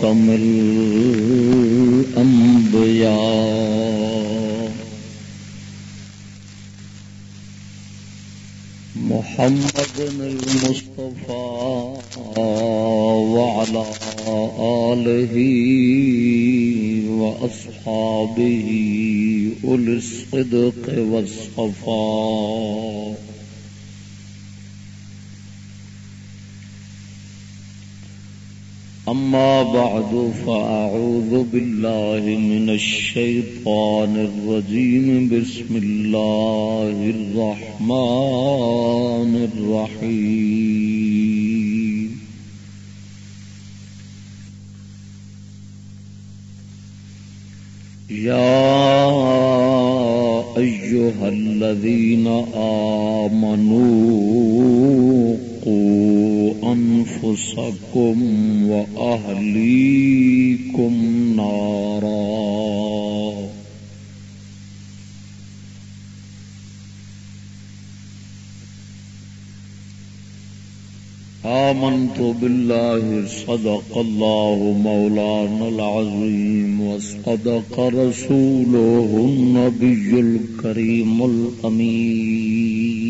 خاتم الأنبياء محمد المصطفى وعلى آله وأصحابه أولي الصدق والصفاء. أما بعد فأعوذ بالله من الشيطان الرجيم. بسم الله الرحمن الرحيم. يا أيها الذين آمنوا قوا أنفسكم وأهليكم نارا. آمنت بالله صدق الله مولانا العظيم وصدق رسوله النبي الكريم الأمين.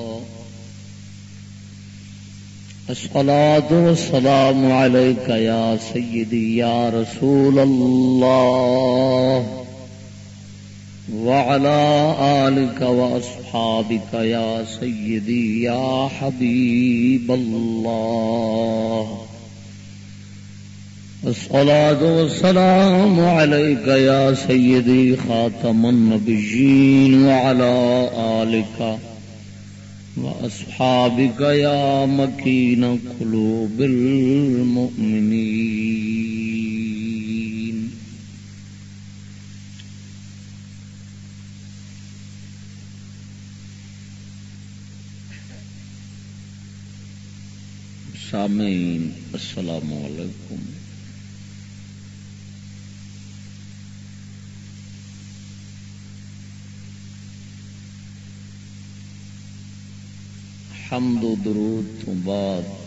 الصلاة والسلام عليك يا سيدي يا رسول الله وعلى آلك وأصحابك يا سيدي يا حبيب الله. الصلاة والسلام عليك يا سيدي خاتم النبيين وعلى آلك وأصحابك يا مكين قلوب المؤمنين سامعين السلام عليكم حمد و درود تو بعد۔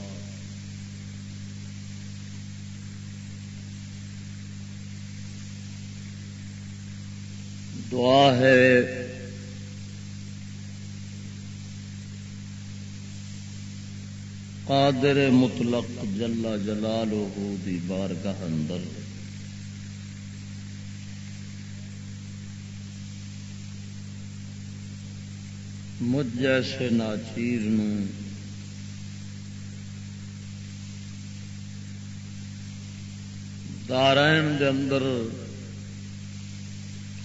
دعا ہے۔ قادر مطلق جلا جلالہ دی بارگاہ اندر۔ مجھ جیسے ناچیر دارائن دے اندر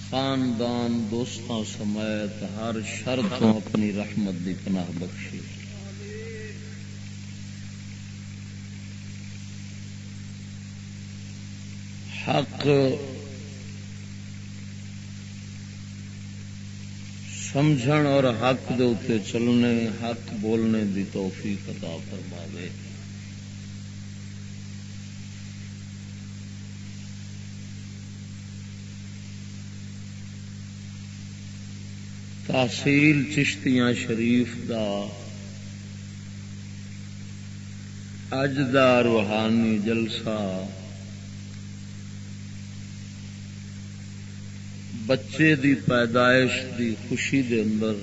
خاندان دوستوں سمیت ہر شرطوں اپنی رحمت دی پناہ بخشی۔ حق سمجھن اور حق دے اتنے چلنے، حق بولنے دی توفیق عطا فرماوے۔ تحصیل چشتیاں شریف دا اج دا روحانی جلسہ۔ بچے دی پیدائش دی خوشی دے اندر۔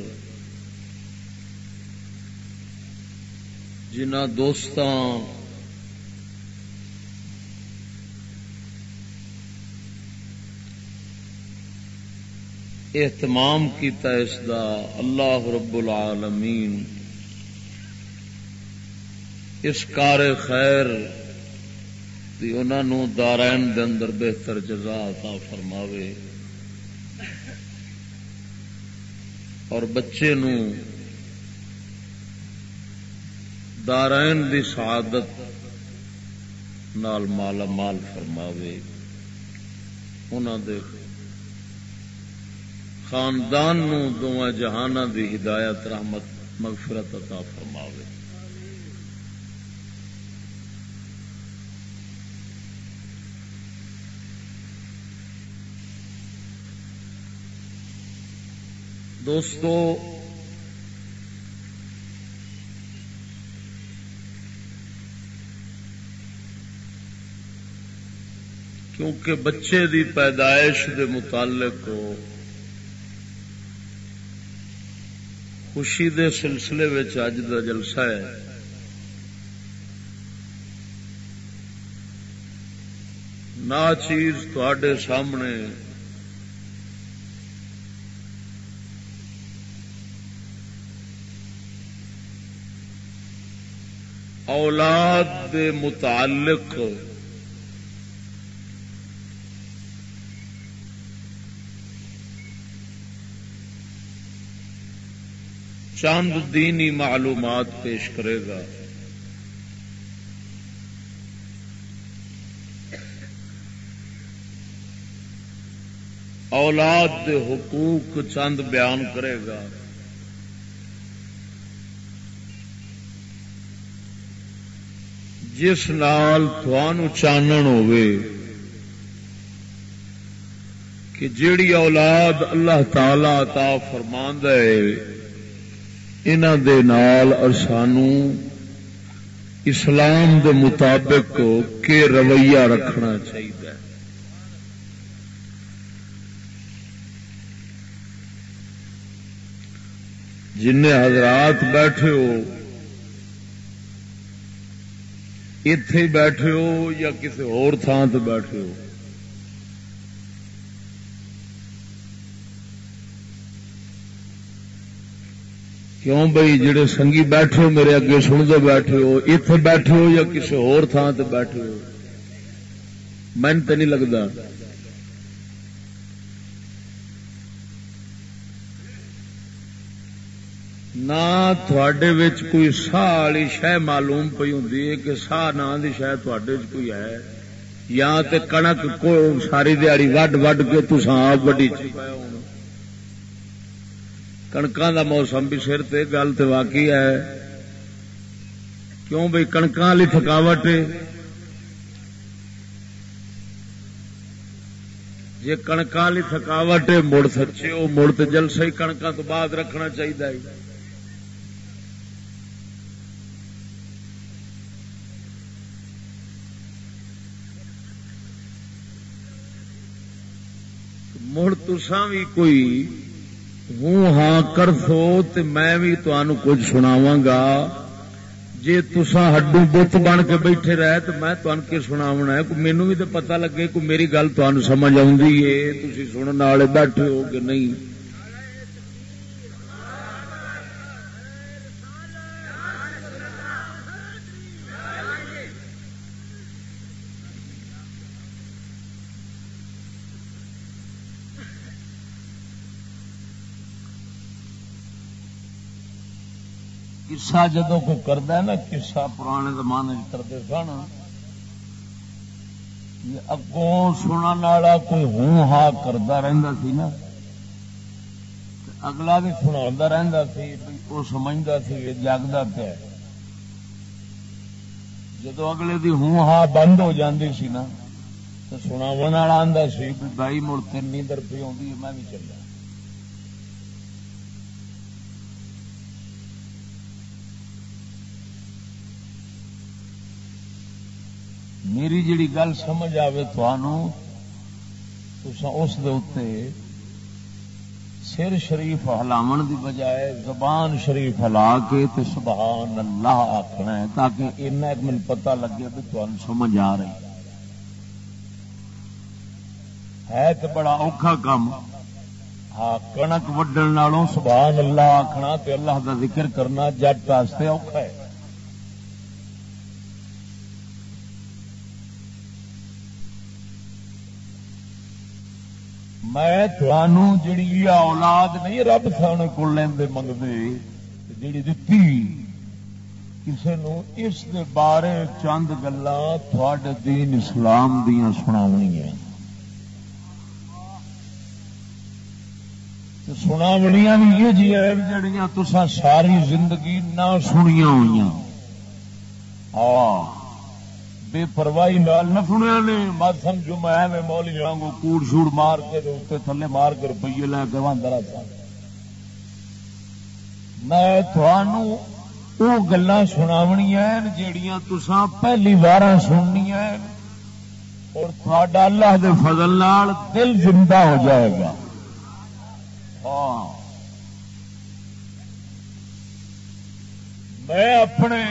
جنہ دوست اہتمام کیتا اس دا اللہ رب العالمین۔ اس کار خیر انہوں دارائن دے اندر بہتر جزا عطا فرماوے۔ اور بچے نو دارائن دی سعادت نال مالا مال فرماوے۔ انہوں دے خاندان نو دونوں جہان دی ہدایت، رحمت، مغفرت عطا فرماوے۔ دوستو، کیونکہ بچے دی پیدائش دے متعلق خوشی دے سلسلے اج کا جلسہ ہے۔ نا چیز تے سامنے اولاد دے متعلق۔ چاند دینی معلومات پیش کرے گا۔ اولاد دے حقوق چند بیان کرے گا۔ جس نال چانن ہوئے کہ جیڑی اولاد اللہ تعالی عطا فرمان اور سانو اسلام دے مطابق کے رویہ رکھنا چاہیے جن حضرات بیٹھے ہو اتے بیٹھے ہو یا کسی اور تھان سے بیٹھے ہو کیوں بھائی جڑے سنگی بیٹھے ہو میرے اگے سنتے بیٹھے ہو اتے بیٹھے ہو یا کسی اور تھان سے بیٹھے ہو من تو نہیں لگتا نہ کوئی ساہ والی شہ معلوم پی ہوں کہ ساہ نام کی شہ کوئی ہے یا تے کنک کو ساری دیہڑی وڈ وڈ کے تسا آپ وڈی کنکاں دا موسم بھی سر تے گل تو واقعی ہے کیوں بھائی کنکاں والی تھکاوٹ جی کنکاں والی تھکاوٹ مڑ سچے وہ مڑ تو جلسہ ہی کنکاں تو بعد رکھنا چاہیے مڑ تسا بھی کوئی ہوں ہاں کر سو تو میں بھی تمہیں کچھ سناواں گا۔ جی تسا ہڈو بت بن کے بیٹھے رہے تو میں تمہیں کے سناونا ہے۔ مینو بھی تو پتا لگے، کوئی میری گل تمہیں سمجھ آئی سننے والے بیٹھے ہو کہ نہیں؟ کسا جدو کو کرتا ہے نا، کسا پرانے زمانے کرتے سن۔ اگوں سننے والا کوئی ہوں ہا کرتا رہتا سی نا اگلا بھی سنا رہتا سی وہ سمجھتا سی جگتا پیا جدو اگلے دی ہوں ہا بند ہو جاتی سی نا تو سنا والا آتا سی بھائی مڑ تین نیندر پی آئی میں بھی چلا میری جڑی گل سمجھ آئے اس سر شریف ہلاو دی بجائے زبان شریف ہلا کے تے سبحان اللہ آخنا ہے تاکہ اینا ایک من پتہ لگے بھی تمہیں سمجھ آ رہی ہے۔ تو بڑا اوکھا کام ہاں کنک وڈن سبحان اللہ آخنا تے اللہ دا ذکر کرنا جٹ واسطے اوکھا ہے۔ میں جڑی اولاد نہیں رب سان کو لیندے منگتے جڑی دتی۔ کسی اس دے بارے چند گلا تھوڑے دین اسلام دیا سناونی سناونیاں بھی یہ جی ہے جڑیاں تسا ساری زندگی نہ سنیا ہوئی ہاں بے پرواہی نال نہ سنیا نے۔ مت سمجھو میں مولی وانگو کوڑ شوڑ مار کے تھلے مار کے روپیے لے کے وہاں درا میں تھانوں وہ گلا سناونیا جہیا تسان پہلی بار سننی اور تھوڑا اللہ دے فضل نال دل زندہ ہو جائے گا۔ ہاں۔ میں اپنے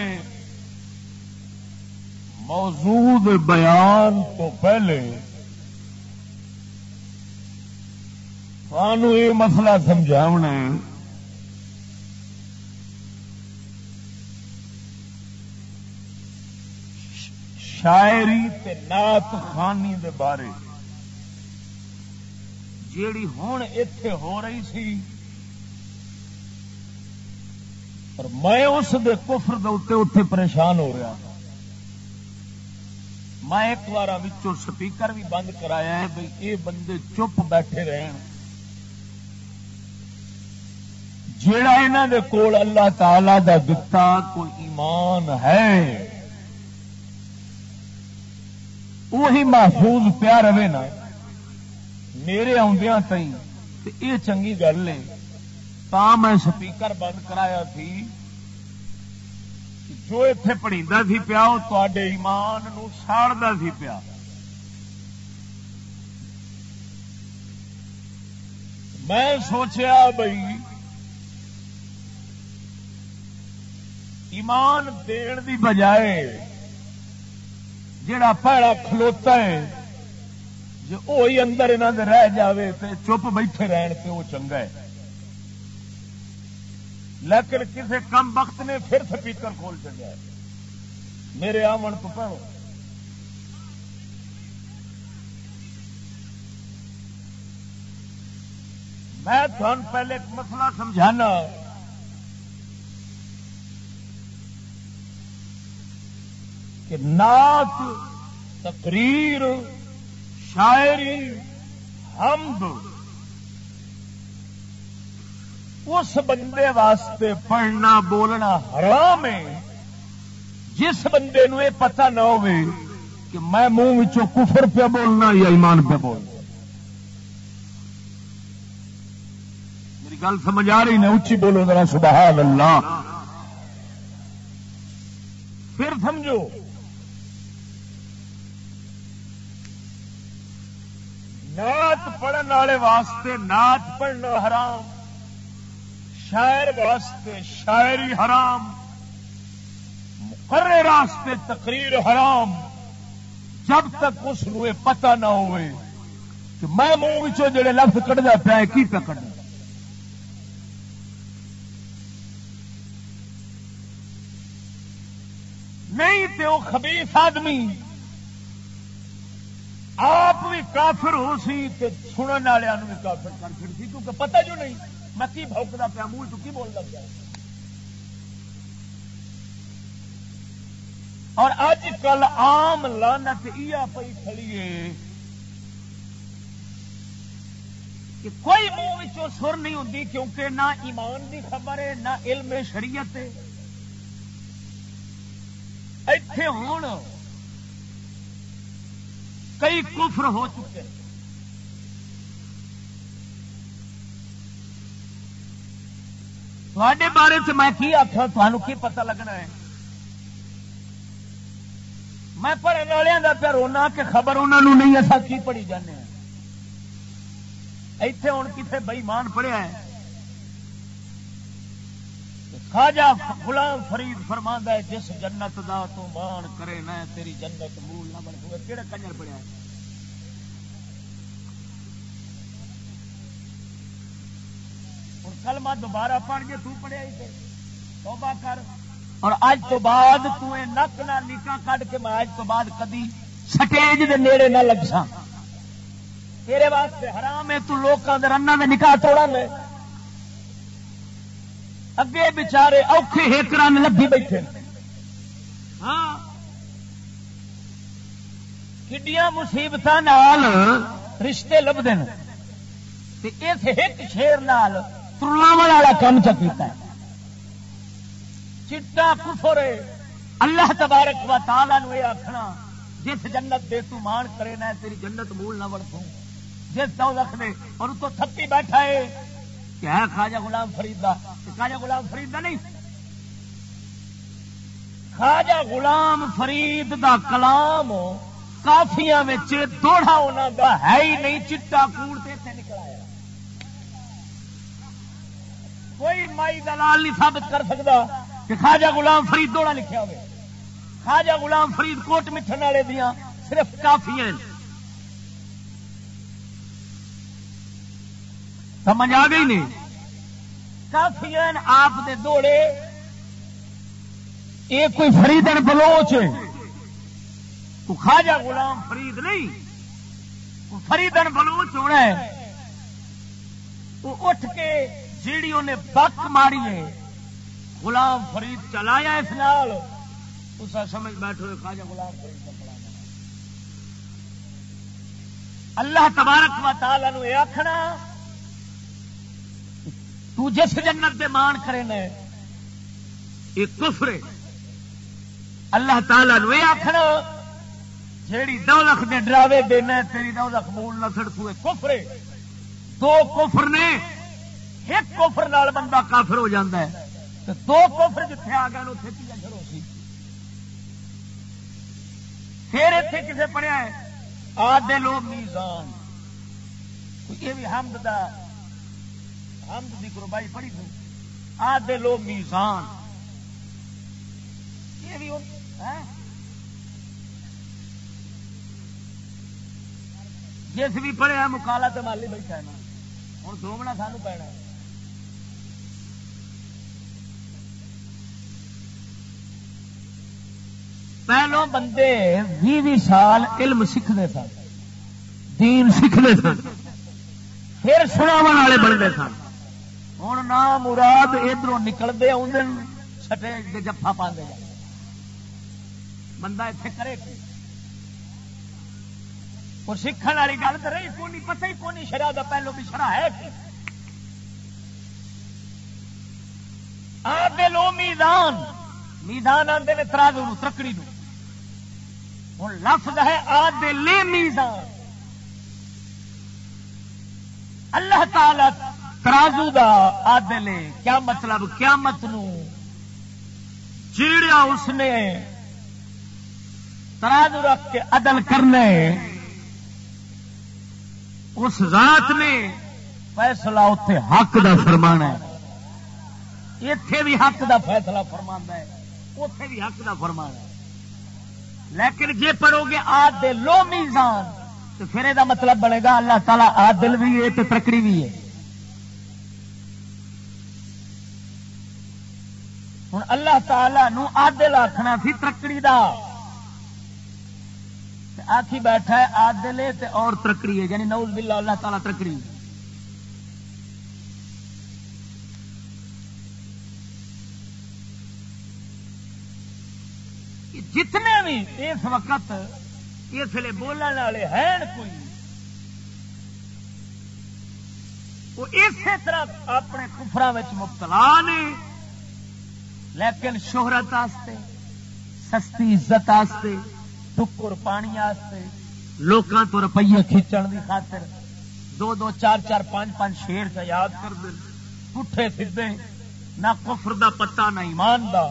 موجود بیان تو پہلے سانو یہ مسئلہ سمجھاونا شاعری تے نات خانی دے بارے۔ جیڑی ہوں اتے ہو رہی سی۔ اور میں اس دے کفر دے اتے اتے پریشان ہو رہا۔ میں ایک بار سپیکر بھی بند کرایا ہے بھائی یہ بندے چپ بیٹھے رہن۔ جیڑا انہوں دے کول اللہ تعالی دا دتا کوئی ایمان ہے۔ وہی محفوظ پیا رہے نا۔ میرے آدیا تھی یہ چنگی گل ہے تا میں سپیکر بند کرایا تھی۔ جو اتے پڑی سی پیا وہ تے ایمان ساڑتا سی پیا میں سوچیا بھائی ایمان دین دی بجائے جڑا پیڑا کھلوتا ہے جو وہی اندر انہوں نے رہ جاوے تے چپ بیٹھے رہن تے وہ چنگا ہے لیکن کسی کم وقت نے پھر سپیکر کھول چلیا میرے آمن تو پڑھو۔ میں تھن پہلے ایک مسئلہ سمجھانا۔ کہ نعت، تقریر، شاعری، حمد اس بندے واسطے پڑھنا بولنا حرام ہے۔ جس بندے نو یہ پتہ نہ ہو کہ میں منہ کفر پہ بولنا یا ایمان پہ بولنا۔ میری گل سمجھ آ رہی نا؟ اچھی بولو ذرا، سبحان اللہ۔ پھر سمجھو۔ نعت پڑھن والے واسطے نعت پڑھنا حرام۔ شاعر واسطے شاعری حرام، مقرر راستے تقریر حرام، جب تک اس پتہ نہ ہوئے کہ میں منہ جڑے لفظ کٹدا پیا کی پہ کٹنا نہیں تو وہ خبیث آدمی آپ بھی کافر ہو سی سننے والوں بھی کافر کر سی کیونکہ پتہ جو نہیں۔ میں کی بوکتا پیا منہ تو کی بول لگ اور اج کل آم لانت یہ پی کھڑی کہ کوئی منہ سر نہیں ہوتی کیونکہ نہ ایمان کی خبر ہے، نہ علم شریعت اتے ہوں کئی کفر ہو چکے تھوڑے بارے سے میں کی آخا تمہوں کی پتا لگنا ہے میں پڑھنے والوں کا پہ رونا کہ خبر انہوں نہیں ایسا کی پڑھی جانے ایتھے ہوں کتنے بئیمان پڑھیا ہے خواجہ غلام فرید فرما ہے جس جنت دا تو مان کرے نہ تیری جنت مول نہ بن ہوئے کہڑے کنجر پڑیا کل میں دوبارہ پڑھ کے تو پڑھیا ہی توبہ کر۔ اور اج تو بعد تو نک نہ نکا کٹ کے میں اج تو بعد کدی سٹیج دے نیڑے نہ لگ سا تیرے واسطے حرام ہے تو لوگوں کے رنگ میں نکاح توڑا لے اگے بچارے اوکھے ہیکران لبھی بیٹھے۔ ہاں۔ کڈیا مصیبت رشتے لبتے ہیں اس ایک شیر نال ترلاو والا کام چکیتا ہے۔ چٹا کفر اللہ تبارک و تعالی نو یہ آخنا جس جنت دے تو مان کرے نہ، تیری جنت مول نہ وڑتوں جس دو رکھ دے اور تو تھپی بیٹھا ہے، کہ ہے خواجہ غلام فرید دا خواجہ غلام فرید دا نہیں۔ خواجہ غلام فرید دا کلام کافیا دوڑا انہوں دا ہے ہی نہیں چٹا کوڑ تے نکل آیا کوئی مائی دلال نہیں ثابت کر سکتا کہ خواجہ غلام فرید دوڑا لکھا ہوئے۔ خواجہ غلام فرید کوٹ مٹھن والے دیا صرف کافی سمجھ آ گئی نہیں؟ کافی آپ دے دوڑے۔ یہ کوئی فریدن بلوچ تو خواجہ غلام فرید نہیں۔ فریدن بلوچ ہونا ہے۔ وہ اٹھ کے جیڑی انہیں بک ماری ہے، غلام فرید چلایا اس نال۔ اس سمجھ بیٹھو خواجہ غلام فرید اللہ تبارک و تعالی نو یہ آخنا تو جس جنت دے مان کرے نا یہ کفر اللہ تعالی نو یہ آخنا جیڑی دو لکھ دے ڈراوے دینا تیری دو لکھ مول نہ سڑکو کفر دو کفر نے۔ ایک کوفر نال بندہ کافر ہو جاتا ہے تو دو کوفر جتنے آ گئے اتنے کی شروع سی پھر اتنے کسے پڑھیا ہے، آدھے لو میزان۔ یہ بھی حمد دا، حمد دی قربائی پڑھی تھی۔ آدھے لو میزان۔ یہ بھی ہاں؟ جس بھی پڑھیا مکالا تو مالی بیٹھا ہے نا۔ ہوں دومنا سانو پینا ہے۔ پہلو بندے بھی بھی سال علم سیکھتے سن، دین سیکھتے سن، پھر سناو والے بنتے سن۔ ہوں نہ مراد ادھر نکلتے آدھے سٹے کے جفا پہ بندہ اتنے کرے اور سیکھ والی گل تو رہی، کونی پتہ ہی کونی شرح کا پہلو بھی شرح ہے آدھے لو میدان میدان آتے نے ترازو ترکڑی نو ہوں لفظ ہے آدھے لے میزان۔ اللہ تعالی ترازو دا آدھے کیا مطلب قیامت نو؟ چیڑیا اس نے ترازو رکھ کے عدل کرنے اس ذات نے فیصلہ اتے حق دا فرمانا ہے۔ اتے بھی حق دا فیصلہ فرما ہے اتے بھی حق دا فرمانا ہے۔ لیکن جے پڑھو گے آد لو میزان، تو پھر یہ مطلب بنے گا اللہ تعالیٰ آدل بھی ہے تو ترکڑی بھی ہے۔ ہوں اللہ تعالی نو آدل آخنا سی ترکڑی دا۔ آخی بیٹھا ہے آدل اور ترکڑی ہے یعنی نوز باللہ اللہ تعالیٰ ترکڑی۔ جتنے بھی اس وقت اس لیے بولنے والے ہیں کوئی وہ اسی طرح اپنے کفرا مبتلا نے، لیکن شہرت آستے، سستی عزت آستے، ٹکر پانی آستے، لوکاں تو روپیے کھینچن کی خاطر دو دو چار چار پانچ پانچ شیر کا یاد کر دیں پٹھے سیدے نہ کفر دا پتا نہ ایمان دا،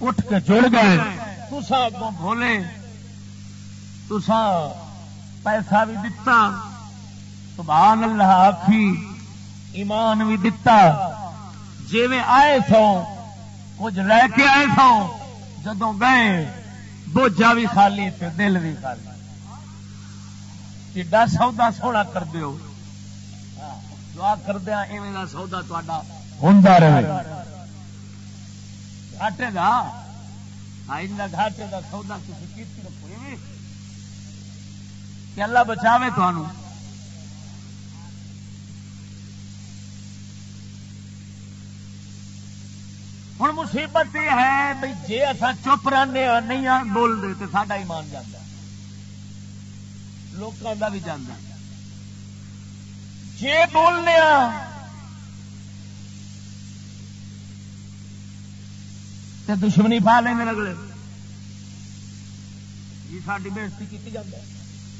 اٹھ کے جڑ گئے۔ تسا اگوں بولے تسا پیسہ بھی دتا، سبحان اللہ آخی ایمان بھی دتا۔ جی میں آئے سو، کچھ لے کے آئے سو جدو گئے، بوجھا بھی خالی تے دل بھی خالی۔ ایڈا سودا سونا کر دیو۔ دعا کردیا ایویں سودا تا ہوں رہے۔ گاٹے کا گھاٹے کا سودا کسی رکھو کہ اللہ بچاوے تمہوں ہوں مصیبت یہ ہے بھائی جی اصا چپ رہنے نہیں بولتے تو ساڈا ایمان جانا لوگوں کا بھی جانا جی بولنے تو دشمنی پا لیں گے اگلے جی ساری بےزتی کی جاتی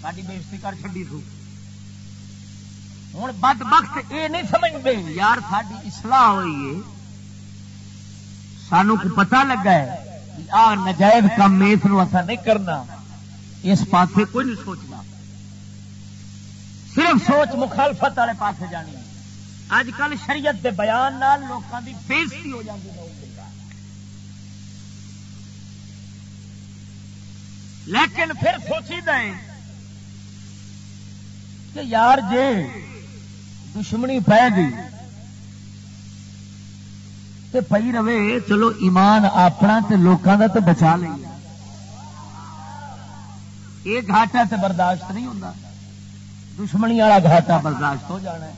ساری بےزتی کر چی سو ہوں بد بخت یہ نہیں سمجھتے یار ساری اصلاح ہوئی ہے سانو کو پتا لگا ہے آ نجائز کام اس نہیں کرنا۔ اس پاس کوئی نہیں سوچنا۔ صرف سوچ مخالفت والے پاس جانی۔ اج کل شریعت کے بیان لوگوں کی بےزتی ہو جاتی ہے۔ لیکن پھر سوچی دیں کہ یار جے دشمنی پی گئی تو پی رہے، چلو ایمان اپنا تے لوکاں دا تو بچا لیا یہ گھاٹا تے برداشت نہیں ہوتا دشمنی والا گھاٹا برداشت ہو جانا ہے۔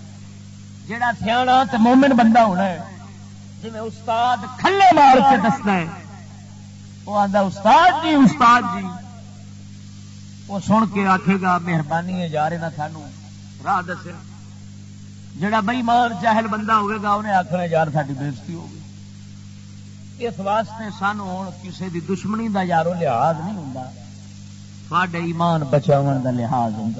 جڑا سیاح تے مومن بندہ ہونا ہے جی استاد کھلے مار کے دسنا ہے۔ وہ آتا استاد جی استاد جی۔ وہ سن کے آخے گا، مہربانی ہے جا رہے سانو راہ دسے۔ جڑا بئی مان چاہل بندہ ہوئے گا، انہیں آخر یار ساری بےزتی ہوگی اس واسطے سانو ہوں کسی دی دشمنی دا یارو لحاظ نہیں ہوں تھوڑے ایمان بچاؤ دا لحاظ ہوں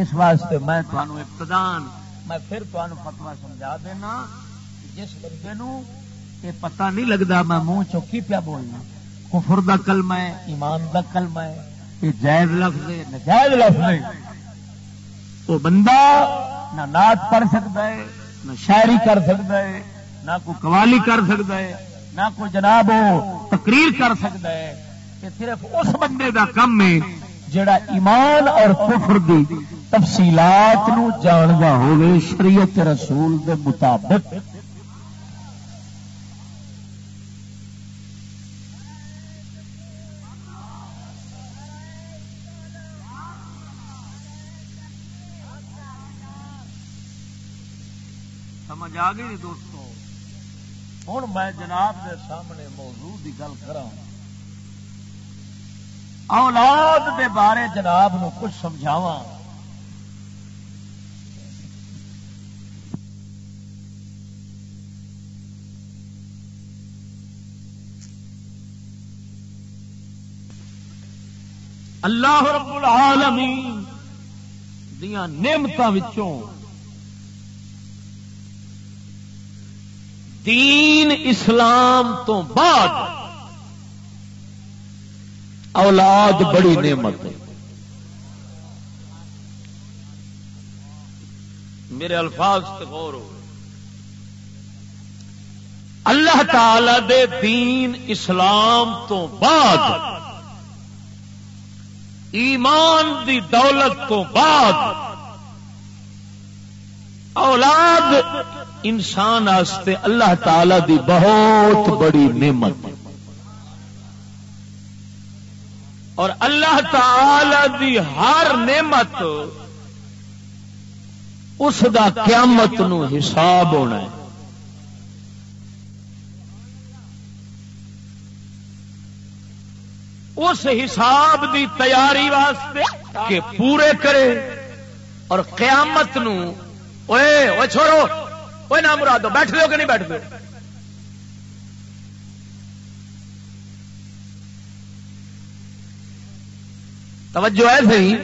اس واسطے میں تمہوں ابتدان، میں پھر تمہیں فتوا سمجھا دینا جس بندے نو یہ پتہ نہیں لگتا میں منہ چوکی پیا بولنا۔ کفر دا کلمہ ہے، ایمان دا کلمہ ہے، یہ جائز لفظ ہے، نجائز لفظ ہے وہ بندہ نہ نعت پڑھ سکتا ہے، نہ شاعری کر سکتا ہے، نہ کوئی قوالی کر سکتا ہے، نہ کوئی جناب تقریر کر سکتا ہے۔ کہ صرف اس بندے دا کم ہے جڑا ایمان اور کفر دی تفصیلات نو جانتا ہوگی شریعت رسول دے مطابق۔ آ گئی جی دوستو۔ ہوں میں جناب کے سامنے موضوع کی گل کرا اولاد دے بارے جناب نو کچھ سمجھاوا اللہ رب العالمین دیا نعمتوں دین اسلام تو بعد اولاد بڑی نعمت ہے۔ میرے الفاظ سے غور ہو اللہ تعالی دے دین اسلام تو بعد، ایمان دی دولت تو بعد، اولاد انسان آستے اللہ تعالی دی بہت بڑی نعمت اور اللہ تعالی دی ہر نعمت اس دا قیامت نو حساب ہونا ہے۔ اس حساب دی تیاری واسطے کہ پورے کرے اور قیامت نو اوے چھوڑو۔ کوئی نام مراد دو بیٹھ دو کہ نہیں بیٹھ دو توجہ ہے صحیح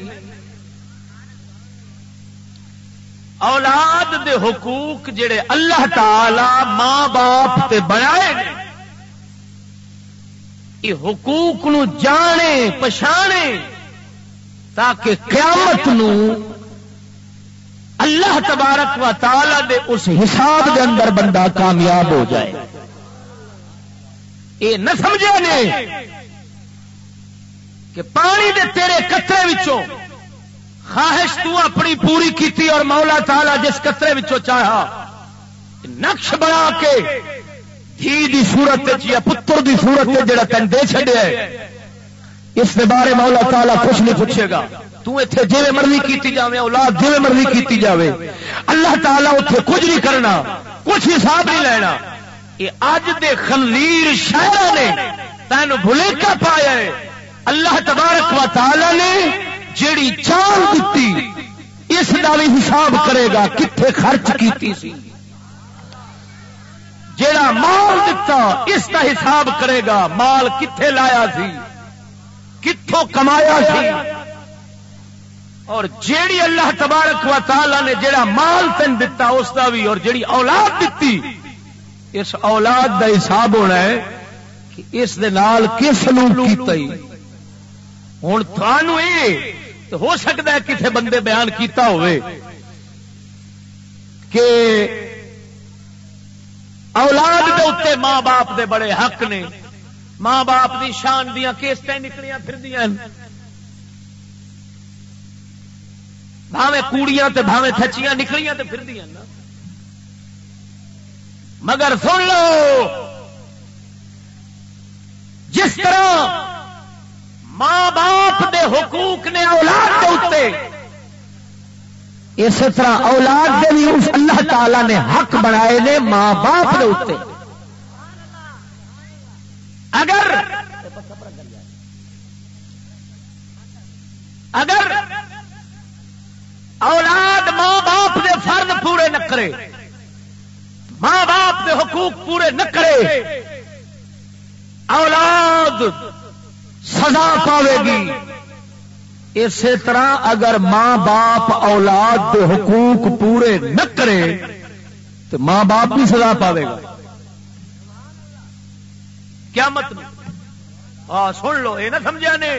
اولاد دے حقوق جڑے اللہ تعالی ماں باپ تے بنائے یہ حقوق نو جانے پچھانے تاکہ قیامت نو اللہ تبارک و تعالی دے اس حساب دے اندر بندہ کامیاب ہو جائے۔ یہ نہ سمجھے نے کہ پانی دے تیرے قطرے وچوں خواہش تو اپنی پوری کیتی اور مولا تعالی جس قطرے وچوں چاہا، نقش بنا کے دھی دی صورت یا پتر دی صورت جڑا تین دے چڈیا اس بارے مولا تعالی کچھ نہیں پوچھے گا۔ تے جی مرضی کی جائے اولاد جی مرضی کی جائے اللہ تعالیٰ اتنے کچھ نہیں کرنا، کچھ حساب نہیں لینا۔ یہ اج دے خنزیر شہر نے تین بھلیکا پایا ہے۔ اللہ تبارک و تعالی نے جیڑی چال دیتی اس کا بھی حساب کرے گا کتنے خرچ کیتی سی۔ جیڑا مال دتا، اس کا حساب کرے گا مال کتنے لایا سی کتوں کمایا سی۔ اور جیڑی اللہ تبارک و تعالی نے جیڑا مال تین دتا اس کا بھی اور جیڑی اولاد دیتی اس اولاد دا حساب ہونا ہے کہ اس دے نال کس سلوک کیتا ہی۔ ہوں تھانو یہ ہو سکتا ہے کسی بندے بیان کیتا ہوئے کہ اولاد دے اتنے ماں باپ دے بڑے حق نے، ماں باپ دی شان دیا کیسٹ نکلیاں پھر بھاوے کوڑیاں تے بھاوے تھچیاں نکلیاں تے پھر دیا مگر سن لو، جس طرح ماں باپ دے حقوق نے اولاد کے اتنے اسی طرح اولاد کے بھی اس اللہ تعالی نے حق بنائے نے ماں باپ کے اتنے اگر اگر اولاد ماں باپ دے فرد پورے نہ کرے۔ ماں باپ دے حقوق پورے نہ کرے۔ اولاد سزا پاوے گی۔ اسی طرح اگر ماں باپ اولاد کے حقوق پورے نہ کرے، تو ماں باپ بھی سزا پاوے گا۔ کیا مطلب ہاں سن لو، یہ نہ سمجھا نے۔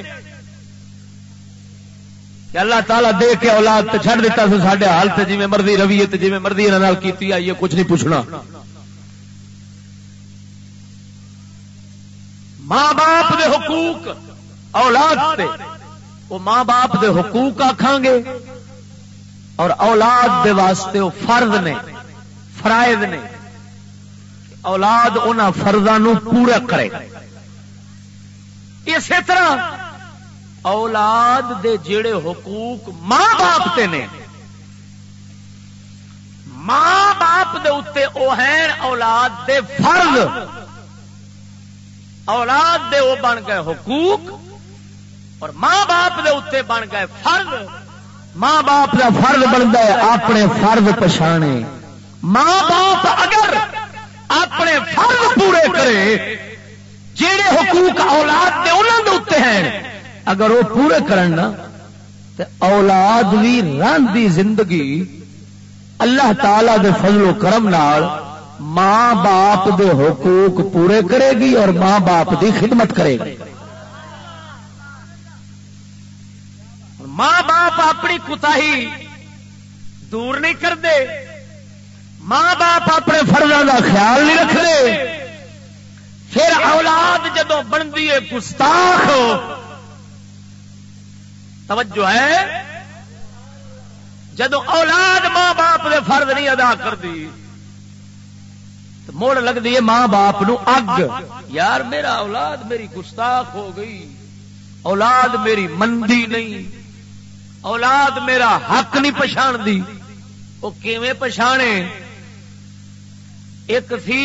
کہ اللہ تعالیٰ دے کے اولاد تو دیتا سو سارے حال سے جی مرضی روی ہے جی مرضی کی آئی ہے، کچھ نہیں پوچھنا۔ ماں باپ دے حقوق اولاد دے وہ ماں باپ دے حقوق آخان گے اور اولاد دے واسطے وہ فرض نے، فرائض نے اولاد ان فرضوں پورا کرے۔ اسی طرح اولاد دے جڑے حقوق ماں باپ تے نے۔ ماں باپ دے اتنے وہ ہیں اولاد دے فرض۔ اولاد دے وہ بن گئے حقوق اور ماں باپ دے اتنے بن گئے فرض۔ ماں باپ کا فرض بنتا ہے اپنے فرض پچھانے۔ ماں باپ اگر اپنے فرض پورے کرے جہے حقوق اولاد کے انہوں کے اتنے ہیں اگر وہ پورے کرنا تو اولاد بھی راندی زندگی اللہ تعالی دے فضل و کرم نال ماں باپ دے حقوق پورے کرے گی اور ماں باپ دی خدمت کرے گی۔ ماں باپ اپنی کتا دور نہیں کرتے ماں باپ اپنے فرضوں کا خیال نہیں رکھتے پھر اولاد جدو بنتی ہے، گستاخ توجہ ہے؟ جدو اولاد ماں باپ کے فرض نہیں ادا کرتی مڑ لگتی ہے ماں باپ نو اگ۔ یار میرا اولاد میری گستاخ ہو گئی، اولاد میری مندی نہیں، اولاد میرا حق نہیں پچھان دی وہ کیویں پچھانے؟ ایک سی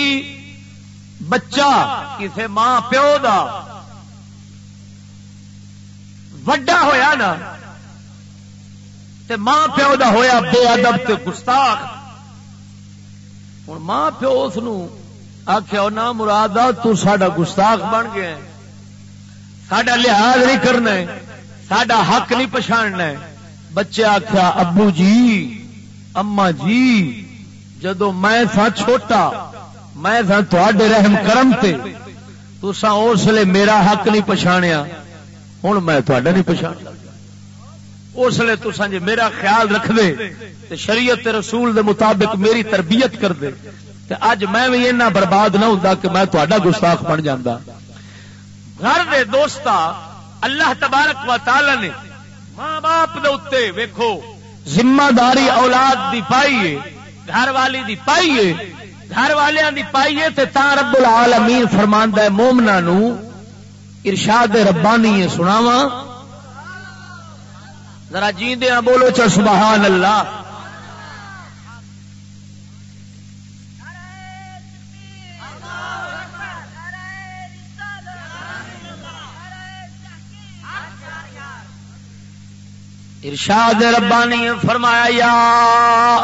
بچہ، کسے ماں پیو دا۔ وڈا ہویا نا، تے ماں پیو دا ہویا بے ادب تے گستاخ۔ ہوں ماں پیو اس آخیا نہ مراد تا گستاخ بن گیا سڈا لحاظ نہیں کرنا سڈا حق نہیں پچھاڑنا بچے آخیا ابو جی اما جی جدو میں تھا چھوٹا، میں تھا تھوڑے رحم کرم تے تسا اس لیے میرا حق نہیں پچھاڑیا ہوں میں تھوڑا نہیں پچھاڑ اس لیے تسا جی میرا خیال رکھ دے تے شریعت رسول دے مطابق میری تربیت کر دے۔ تے اج میں بھی اینا برباد نہ ہوں کہ میں تھوڑا گستاخ بن جانا گھر دے دوستا اللہ تبارک و تعالی نے ماں باپ دے اتنے ویکو ذمہ داری اولاد دی پائیے گھر والی دی پائیے گھر والوں دی پائیے تے تا رب العالمین فرماندا ہے مومنا نو ارشاد ربانی ہے سناواں۔ ذرا جیندیا بولو چا سبحان اللہ۔ ارشاد ربانی فرمایا، یا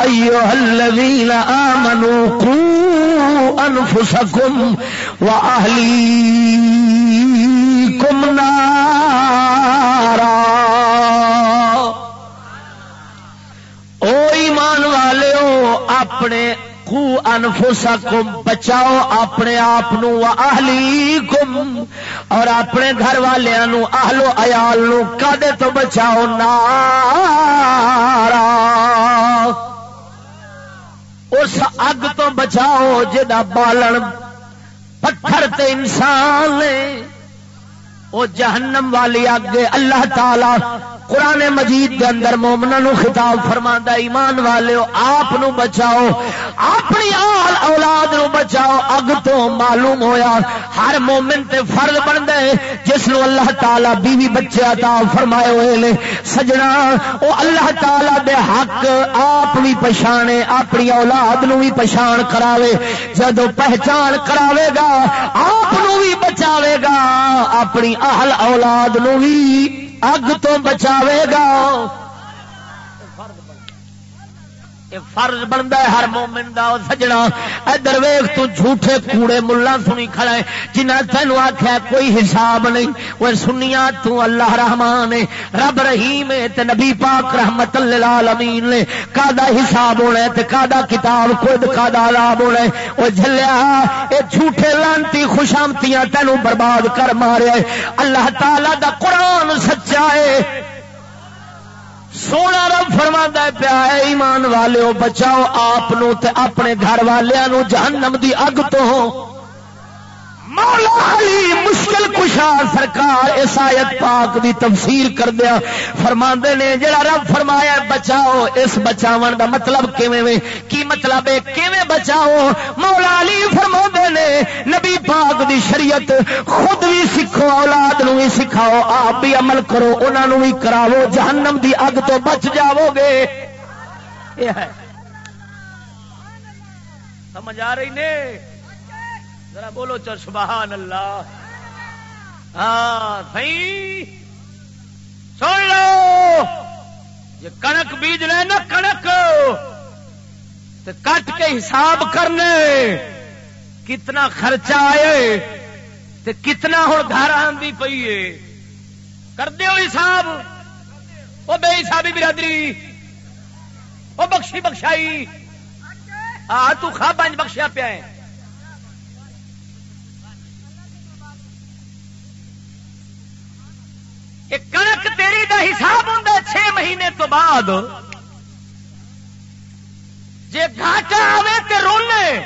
ایوہ الذین آمنوا قو انفسکم و اہلین اہلیکم نارا۔ او ایمان والے ہو اپنے کو انفسکم بچاؤ، اپنے آپ اہلی کم اور اپنے گھر والوں آلو ایال کدے تو بچاؤ نارا۔ اس اگ تو بچاؤ جا بالن پتھر تے انسان وہ جہنم والی اگ اللہ تعالی قرآن مجید کے اندر مومنا خطاب فرما ایمان والے آپ بچاؤ، اپنی آل اولاد نو بچاؤ، اگ تو معلوم ہویا، ہر مومن تے فرض بن گئے جس نو اللہ تعالی بیوی بچے عطا فرمائے ہوئے نے۔ سجنا، او اللہ تعالی دے حق آپ بھی پچھانے اپنی اولاد نو بھی پچھان کراوے۔ جدو پہچان کراوے گا، آپ بھی بچاوے گا، اپنی اہل اولاد نو بھی اگ تو بچاوے گا۔ فرض بنتا ہے ہر مومن دا سجنا۔ ادھر ویخ تو جھوٹے کوڑے ملا سنی کھڑا ہے جنہ تینوں آخیا کوئی حساب نہیں۔ وہ سنیا، تو اللہ رحمان رب رحیم تے نبی پاک رحمت للعالمین نے۔ کادا حساب ہونا تے کادا کتاب خود، کادا عذاب ہونا وہ جھلیا، اے جھوٹے لانتی خوشامتیاں تینوں برباد کر مارے اللہ تعالی دا قرآن سچا ہے۔ سونا رب فرما پیا ایمان والے بچاؤ آپ اپنے گھر والوں جہنم دی اگ تو۔ مولا علی مشکل کشا سرکار اس آیت پاک دی تفسیر کر دیا فرما نے، جڑا رب فرمایا بچاؤ۔ اس بچاو دا مطلب کیویں وے؟ کی مطلب ہے؟ کیویں بچاؤ؟ مولا علی فرما نے، نبی پاک دی شریعت خود بھی سکھو اولاد نو بھی سکھاؤ، آپ بھی عمل کرو انہوں بھی کراو جہنم دی اگ تو بچ جاؤ گے۔ سمجھ آ رہی نے؟ ذرا بولو چل سبحان اللہ۔ ہاں سی سن لو۔ یہ کنک بیج رہے نا کنک تو کٹ کے حساب کرنے۔ کتنا خرچہ آئے تو کتنا ہوں گھر آدھی پی ہے۔ کر دو حساب۔ وہ بے حسابی برادری۔ وہ بخشی بخشائی۔ آ، تو خا پانچ بخشیا پیا ہے۔ کنک تیری دا حساب ہوں چھ مہینے تو بعد۔ جی گھاٹا آئے تو رونے۔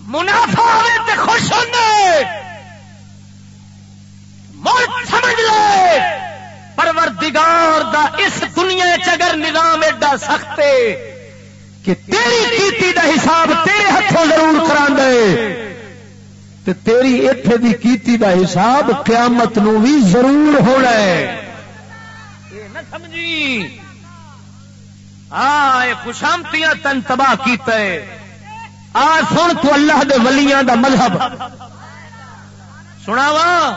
منافع آئے تو خوش ہونے۔ ملک سمجھ لے۔ پروردگار دا اس دنیا چگر نظام ایڈا سخت کہ تیری کیتی دا حساب تیرے ہاتھوں ضرور کرا دے تے تیری اتے دی کیتی دا حساب قیامت نو بھی ضرور ہونا ہے۔ نہ سمجھی۔ ہاں خوشامتیاں تن تباہ کیتا ہے۔ آ، سن تو اللہ دے ولیاں دا مذہب۔ سنا وا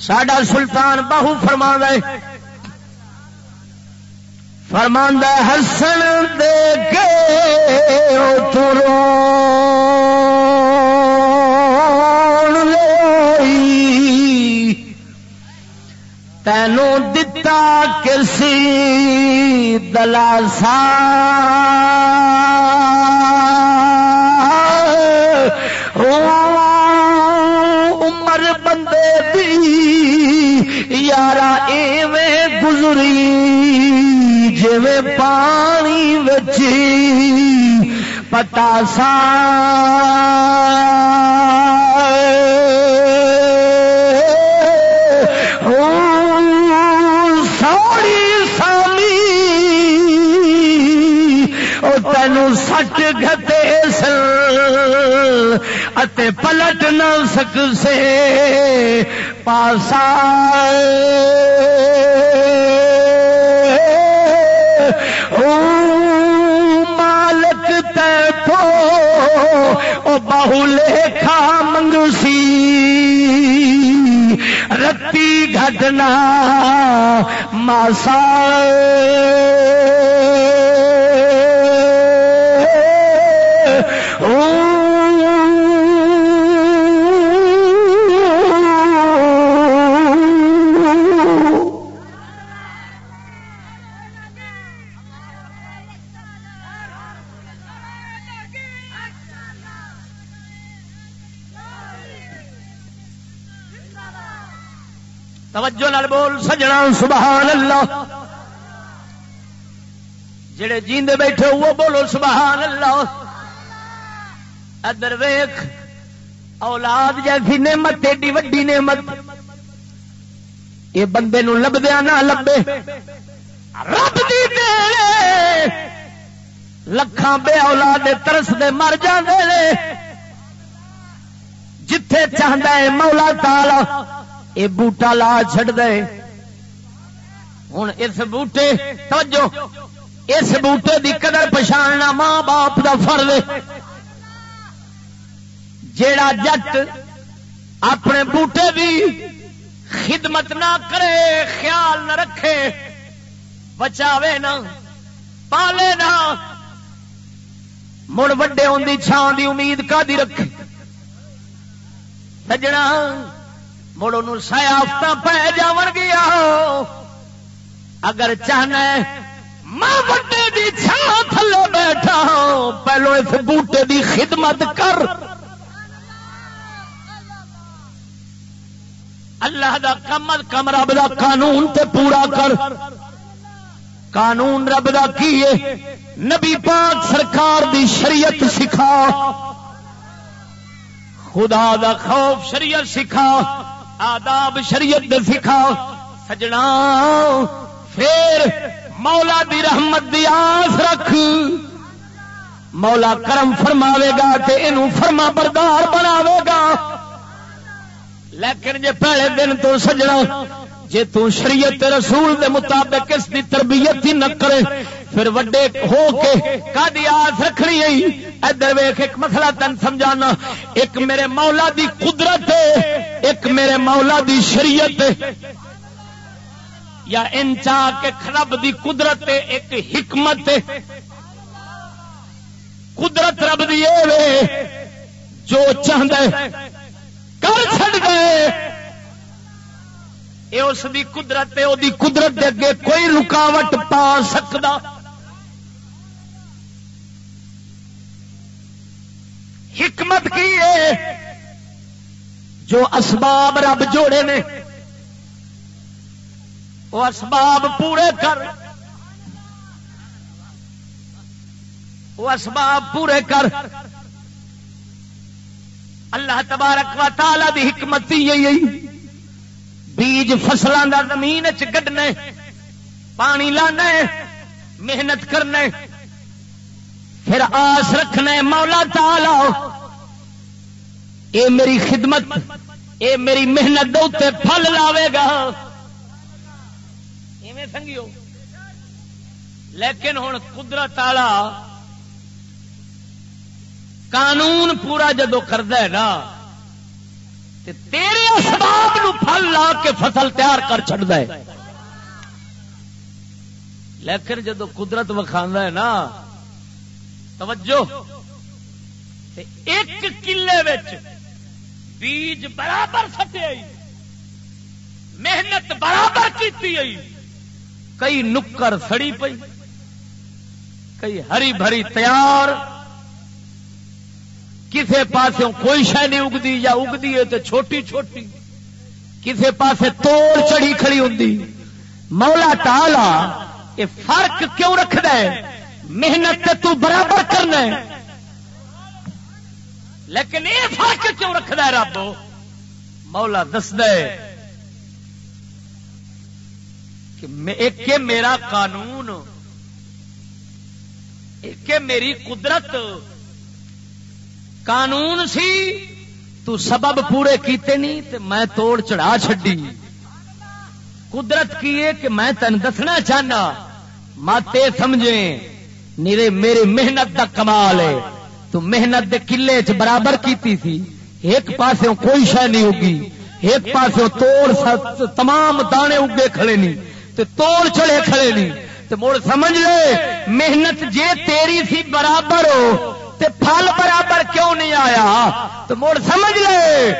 ساڈا سلطان باہو فرما ہے۔ فرماندہ ہسن دے کے ترو تینوں دتا کسی دلاسا عمر بندے دی، یارا ایویں گزری۔ جی پانی بچی پتاسا سوڑی سامی تینوں سٹ گتے اتے پلٹ نہ سک سے پاسا۔ مالک باہو لے کھا منگسی رتی گھٹنا ماسا توجہ نال بول، سجنا سبحان اللہ جڑے جیندے بیٹھے وہ بولو سبحان اللہ ادر ویخ اولاد جیسی نعمت، ایڈی وڈی نعمت۔ یہ بندے نو لبدیا نہ لبے۔ رب دی لکھان بے اولاد ترس دے، مر جاندے جتھے چاہتا ہے مولا تالا۔ یہ بوٹا لا چڈ دے۔ ہوں اس بوٹے، توجہ، اس بوٹے دی قدر پچھاڑنا ماں باپ دا فرض جیڑا جٹ اپنے بوٹے دی خدمت نہ کرے، خیال نہ رکھے، بچاوے نہ، پالے نہ، مڑ وڈے ہوندی چھان دی امید کا دی رکھے۔ سجنا مڑ ان سیافت پہ جا گیا اگر چاہنا میں بڑے دی چھان تھلے بیٹھا ہوں پہلو اس بوٹے دی خدمت کر۔ اللہ دا کم از کم رب دا قانون تے پورا کر۔ قانون رب دا کی نبی پاک سرکار دی شریعت سکھا۔ خدا دا خوف شریعت سکھا۔ آداب شریعت دے سکھا سجنا پھر مولا دی رحمت دی آس رکھ۔ مولا کرم فرماوے گا تے انو فرما بردار بناوے گا۔ لیکن جے پہلے دن تو سجنا جے تو شریعت رسول دے مطابق اس دی تربیت ہی نہ کرے، پھر وڈے ہو کے کدی آس رکھنی ادھر ویخ ایک مسئلہ تن سمجھانا۔ ایک میرے مولا دی قدرت ایک میرے مولا دی شریعت یا ان چاہ کے خراب دی قدرت ایک حکمت قدرت رب دی جو چاہتا کر چڑ گئے یہ اس دی قدرت ہے وہ قدرت دے اگے کوئی رکاوٹ پا سکتا حکمت کی ہے جو اسباب رب جوڑے نے، وہ اسباب پورے کر۔ وہ اسباب پورے کر۔ اللہ تبارک و تعالی دی حکمت یہی بیج فصلوں کا زمین چڈنا پانی لانا محنت کرنا پھر آس رکھنا مولا تالا اے میری خدمت اے میری محنت دے پھل لاوے گا سنگیو لیکن ہوں قدرت والا قانون پورا جدو کرد نا تیرے اسباب نو پھل لا کے فصل تیار کر چڑھتا ہے۔ لیکن جدو قدرت وکھا ہے نا، توجہ۔ ایک کلے بیج برابر سٹے محنت برابر کی کئی نکر سڑی پئی، کئی ہری بھری تیار۔ کسے پاس کوئی شہ نہیں اگتی یا اگتی ہے تو چھوٹی چھوٹی۔ کسے پاس توڑ چڑی کھڑی ہوں مولا ٹالا یہ فرق کیوں رکھد محنت تو برابر کرنا ہے۔ لیکن یہ فرق کیوں رکھد رب؟ مولا دس دے ایک میرا قانون، ایک میری قدرت قانون سی، تو سبب پورے کیتے نہیں تے میں توڑ چڑھا چڈی قدرت کی ہے کہ میں تین دسنا چاہنا مت سمجھے نیرے میری محنت کا کمال ہے۔ تو محنت دے کلے چ برابر کیتی تھی ایک پاس کوئی شہ نہیں ہوگی۔ ایک پاس توڑ تمام دانے اگے کھڑے نہیں تے توڑ چڑے کھڑے نہیں تے مڑ سمجھ لے، محنت جے تیری سی برابر ہو تے پھل برابر کیوں نہیں آیا؟ تو مڑ سمجھ لے،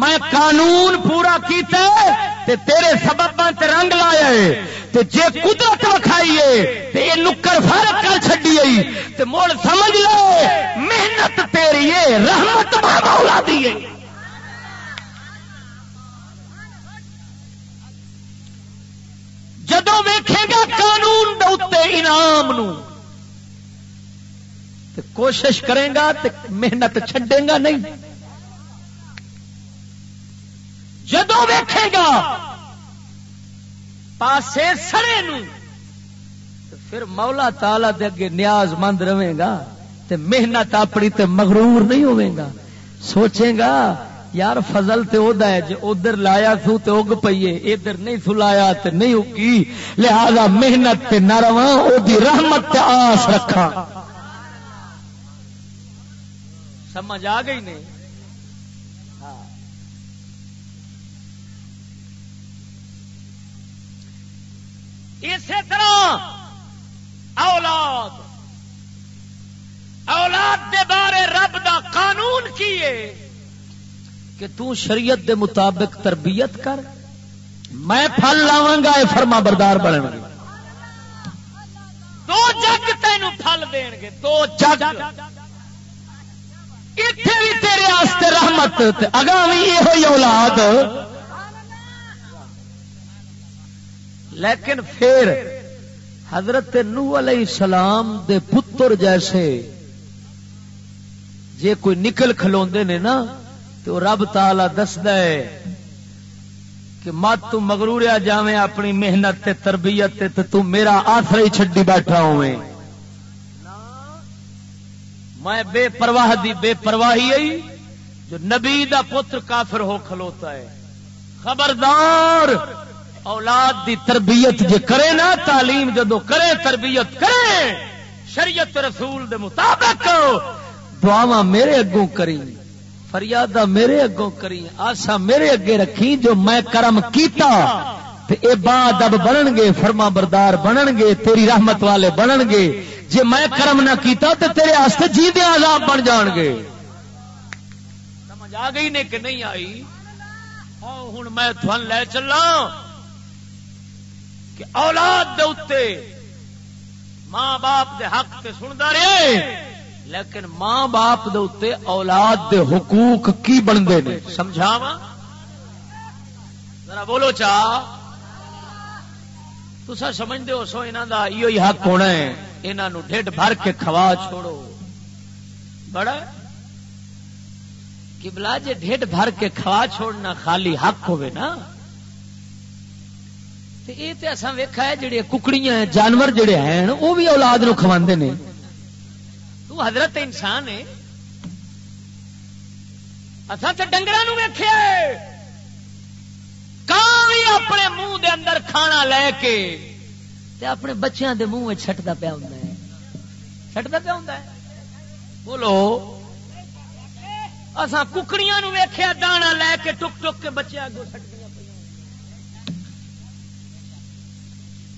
میں قانون پورا کیتا تے تیرے سبب تے رنگ لایا تے جے قدرت وکھائیے تے یہ نکر فرق کر چڈی تے مڑ سمجھ لے، محنت تیری ہے، رحمت مولا دی جدو ویکھے گا قانون دے انعام نو کوشش کرے گا تے محنت چھڈے گا نہیں۔ جدو ویکھے گا، پاسے سڑے نو پھر مولا تالا دے اگے نیاز مند رہے گا، تے محنت اپنی تے مغرور نہیں ہوے گا۔ سوچے گا، یار فضل تے او ہے، جے ادھر لایا سو تے اگ پئیے ادھر نہیں سلایا تے نہیں اگی، لہذا محنت تے نہ رواں رحمت تے آس رکھا سمجھ آ گئی نہیں؟ ہاں۔ اسی طرح اولاد اولاد دے بارے رب دا قانون کیے کہ تو شریعت دے مطابق تربیت کر، میں پھل لاوا گا فرما بردار بن دو جگ تین پھل دین گے، دو جگ۔ اتنے بھی تیرے آستے رحمت اگاں بھی یہ ہوئی اولاد۔ لیکن پھر حضرت نو علیہ السلام دے پتر جیسے جے کوئی نکل کھلوندے نے نا، تو رب تالا دسد کہ مت تو مغروریا جاویں، اپنی محنت تے تربیت تے تو میرا آسرا ہی چھڈی بیٹھا ہوئے میں بے پرواہ دی بے پرواہی آئی، جو نبی دا پتر کافر ہو کھلوتا ہے۔ خبردار، اولاد دی تربیت جے کرے نا، تعلیم جدو کرے، تربیت کرے، شریعت رسول دے مطابق دعوا میرے اگوں کری فریاد میرے اگوں کری آسا میرے اگے رکھی جو میں کرم کیتا، تے اے بعد اب بنن گے فرما بردار بنن گے تیری رحمت والے بنن گے جے میں کرم نہ کیتا تے تیرے آستے جی دے عذاب بن جان گے۔ سمجھ آ گئی نے کہ نہیں آئی؟ ہوں میں تھن لے چلا کہ اولاد دے اتے ماں باپ دے حق تے سندا رہے، لیکن ماں باپ دے اتے اولاد دے حقوق کی بنتے ہیں سمجھاوا ذرا بولو چا۔ تسا سمجھتے ہو سو یہاں کا یہ حق ہونا ہے یہاں ڈھڈ بھر کے کھوا چھوڑو۔ بڑا کہ بلا جی ڈھڈ بھر کے کھوا چھوڑنا خالی حق ہوے نا۔ یہ تو اصا ویکا ہے جڑے ککڑیاں جانور جڑے ہیں وہ بھی اولاد نو کھوا نے۔ تو حضرت انسان ہے۔ اصا تو ڈنگر ویخیا بھی اپنے منہ دے اندر کھانا لے کے تے اپنے بچیاں دے منہ چھٹتا پیا ہوں چھٹتا پیا ہوں بولو۔ اصا ککڑیاں ویخیا دانا لے کے ٹک ٹک کے بچے اگوں چھٹدیا پہ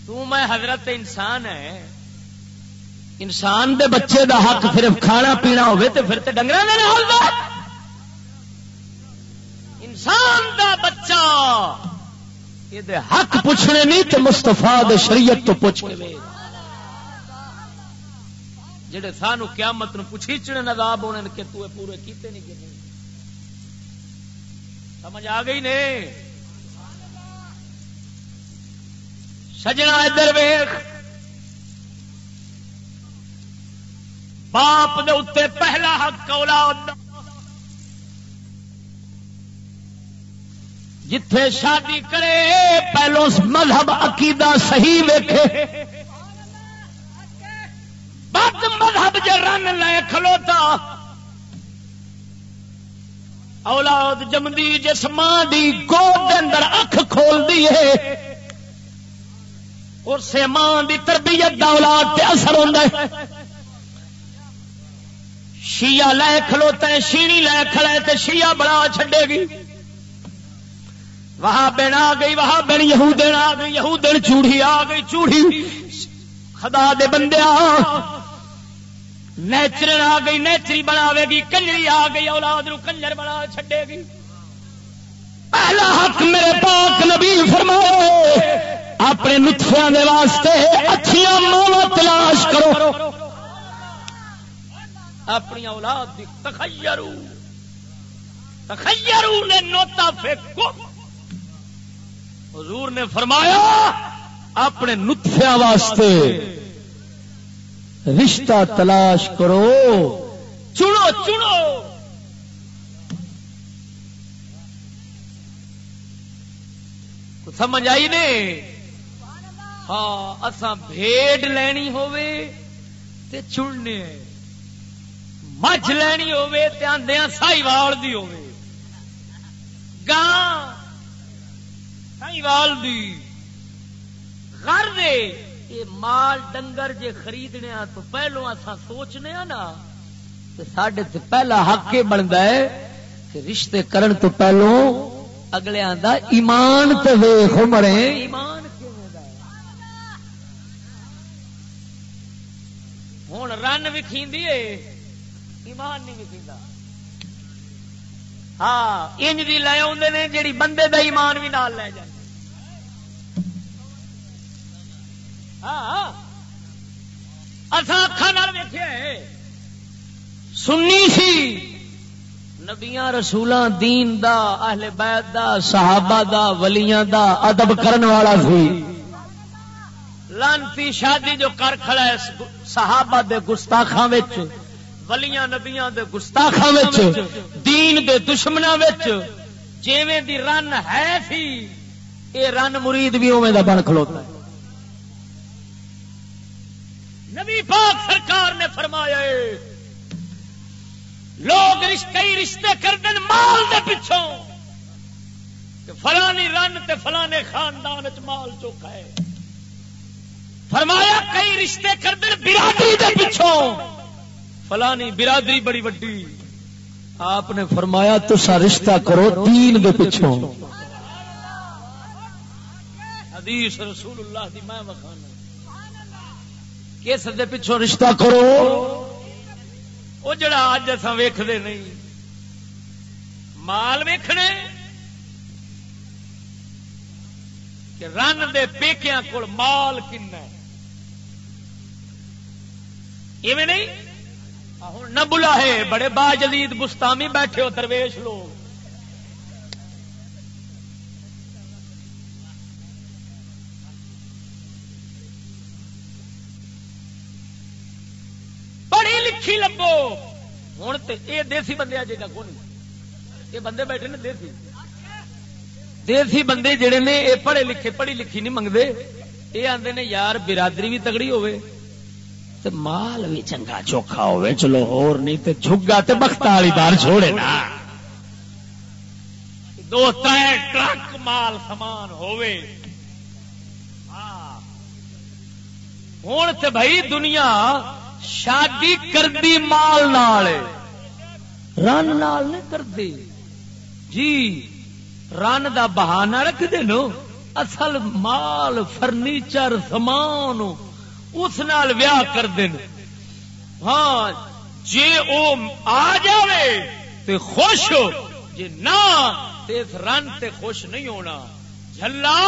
تو میں حضرت انسان ہے۔ انسان دے بچے دا حق صرف کھانا پینا ہوئے تو پھر تو ڈنگر انسان دا بچہ یہ حق پوچھنے نہیں تو مستفا شریعت تو پوچھ کے جڑے سانو قیامت نو پوچھی چڑے نظاب ہونے کہ تو پورے کیتے نہیں کہ سمجھ آ گئی نے؟ سجنا ادھر ویخ باپ دے اتنے پہلا حق اولاد دا۔ جتھے شادی کرے، پہلو مذہب عقیدہ صحیح ویکھے۔ بد مذہب جے رن لے کھلوتا۔ اولاد جمدی جس ماں دی گود اندر اکھ کھول دی ہے اور سے ماں دی تربیت دا اولاد تے اثر ہوندا ہے۔ شیعہ لے کھلوتا ہے شیڑی لے کھڑے تے شیعہ بڑا چھڈے گی۔ وہاں بین آ گئی، وہاں بین یہودین آ گئی، یہودین چوڑی آ گئی چوڑی خدا دے بندے نیچرل آ گئی، نیچری بناوے گی، کنجری آ گئی، اولاد نو کنجر بنا چھڈے گی۔ پہلا حق میرے پاک نبی فرمائے اپنے نطفیاں دے واسطے اچھیاں ماں تلاش کرو۔ اپنی اولاد دی تخیرو تخیرو نے نوتا پھینکو حضور نے فرمایا، اپنے نطفیا واسطے رشتہ تلاش کرو۔ چنو چنو۔ سمجھ آئی نے؟ ہاں اساں بھیڑ لینی ہوے تے چننے۔ مجھ لینی ہوے تے آندیاں سائی وال دی ہوے گاں دی۔ گھر دے۔ یہ مال ڈنگر جے خریدنے تو پہلو اصا سوچنے نا سڈے پہلا حق یہ بنتا ہے کہ رشتے کرن تو پہلو اگلے آدھا ایمان تو ویخ مرے۔ ایمان ہوں رن وکھی ایمان نہیں وکھا ہاں انج بھی لے آدھے جیڑی بندے دا ایمان بھی نال لے جائے ہاں۔ اکھان ویخیا سنی سی۔ نبیا رسولوں دین دا، اہل بیت دا، صحابہ دا، ولیاں دا ادب کرن والا سی۔ لانتی شادی جو کر کھڑا ہے صحابہ دے گستاخاں وچ، ولیاں نبیاں دے گستاخاں وچ، دین دے دشمناں وچ، جیویں دی رن ہے سی، اے رن مرید بھی اوویں دا بن کھلوتا ہے۔ نبی پاک سرکار نے فرمایا لوگ کئی رشتے کر دیں مال دے پچھوں۔ فلانی رن تے فلانے خاندان چ مال چوکھا ہے۔ فرمایا، کئی رشتے کر دیں برادری دے پچھوں۔ فلانی برادری بڑی وڈی۔ آپ نے فرمایا تو سا رشتہ کرو تین دے پچھوں۔ حدیث رسول اللہ دی میں مخانا کس دے پچھوں رشتہ کرو؟ وہ جڑا اج اصا ویختے نہیں۔ مال ویخنے کہ رن دے پیکیاں کول مال کن نہیں؟ ہوں نہ بلا ہے، بڑے با جدید بستامی بیٹھے ہو، درویش لوگ۔ ہوں تو یہ دیسی بندے آ جائے کون یہ بندے بیٹھے نا دیسی دیسی بندے جڑے نے یہ پڑھے لکھے پڑھی لکھی نہیں منگتے یہ آتے نے یار برادری بھی تگڑی ہوے تو مال بھی چنگا چوکھا ہوے چلو اور نہیں تے جھگا تے بخت والی بار چھوڑے نا دو تر ٹرک مال سامان ہوے ہوں تو بھائی دنیا شادی کردی مال نال رن نال نہیں کرتی جی رن دا بہانا رکھ دے نو۔ اصل مال، فرنیچر، سامان اس نال ویاہ کر دین ہاں جی او آ جاوے تے خوش ہو جی نہ تے اس رن تے خوش نہیں ہونا۔ جھلا،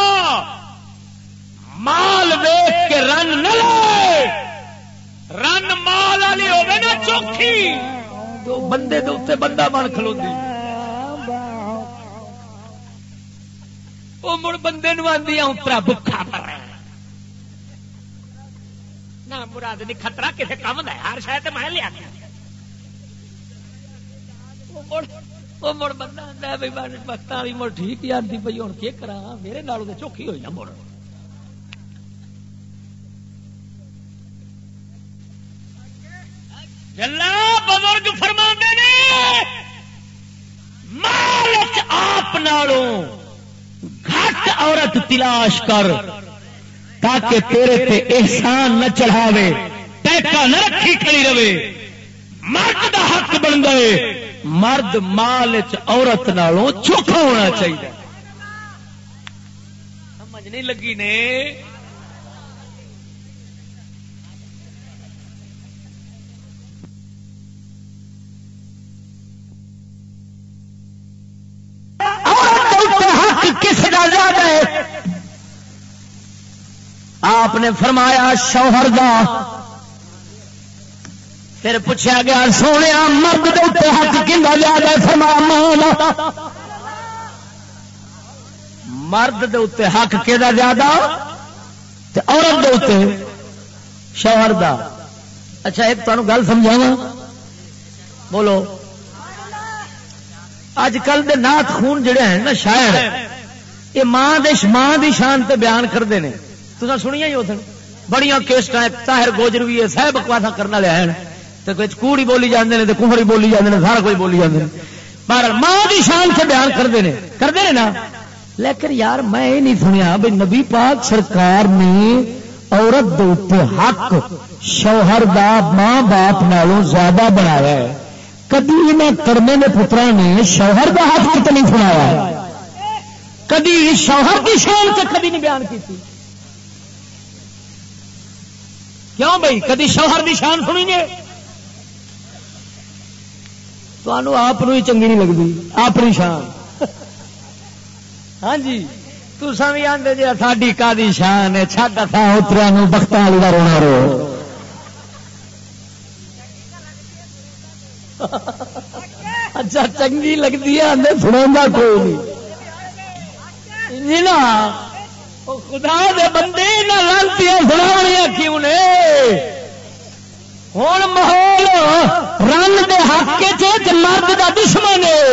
مال ویک کے رن نہ لے۔ رن مال والی ہوگی نا چوکھی۔ بندے دے بندہ من کھلو وہ مڑ بندے نو آدھی اترا بکھا پر۔ نہ مراد نہیں خطرہ کسی کام کا ہر شاید میں لیا۔ وہ مڑ بندہ بھائی والی مڑ ٹھیک ہی آتی بھائی ہوں کی کرا میرے نال چوکھی ہوئی نا مڑ۔ بزرگ فرما نے، مالک آپ نالوں گھٹ عورت تلاش کر، تاکہ تیرے تے احسان نہ چڑھاوے ٹیکا نہ رکھی کھڑی رہے۔ مرد دا حق بن گئے۔ مرد مال عورت نالوں چوکھا ہونا چاہیے۔ سمجھ نہیں لگی نے؟ کس کا زیادہ ہے؟ آپ نے فرمایا شوہر دا۔ پھر پوچھا گیا، سونے مرد دے حق کھا زیادہ فرمایا مرد دے اتنے حق کہ زیادہ؟ عورت دے شوہر دا۔ اچھا ایک تمہیں گل سمجھاوا بولو۔ اج کل دے نات خون جڑے ہیں نا، شاعر۔ یہ ماں دے ماں دی شان تے بیان کرتے ہیں تو سنیا ہی ادھر بڑی کیسٹ تاہر گوجر بھی ہے سہ بکواسا کرنے والے ہیں۔ تو کچھ کوڑی بولی جاندے نے کمڑی بولی جاندے نے، سارا کوئی بولی جاندے پر ماں دی شان سے بیان کرتے ہیں کرتے ہیں نا؟ لیکن یار میں یہ نہیں سنیا بھائی نبی پاک سرکار نے عورت دے حق، شوہر دا، ماں باپ نالوں زیادہ بنایا ہے۔ کدی انہیں کرمے نے پترا نے شوہر کا حق کتنے نہیں سنایا کدی شوہر کی شان سے کدی نہیں بیان کی کیوں بھائی؟ کدی شوہر کی شان سنی گے تو آپ ہی چنگی نہیں لگتی اپنی شان۔ ہاں جی تسا بھی آدھے جی ساڈی کا شان ہے، چھڈ تھا اتریا بخت والی کا رونا رو۔ اچھا چنگی لگتی ہے سنا کوئی نہیں۔ زنا۔ خدا دے بندے نہ لانتی سنا کیوں نے؟ ہوں ماحول رن دے حق چ مرد دا دشمن ہے۔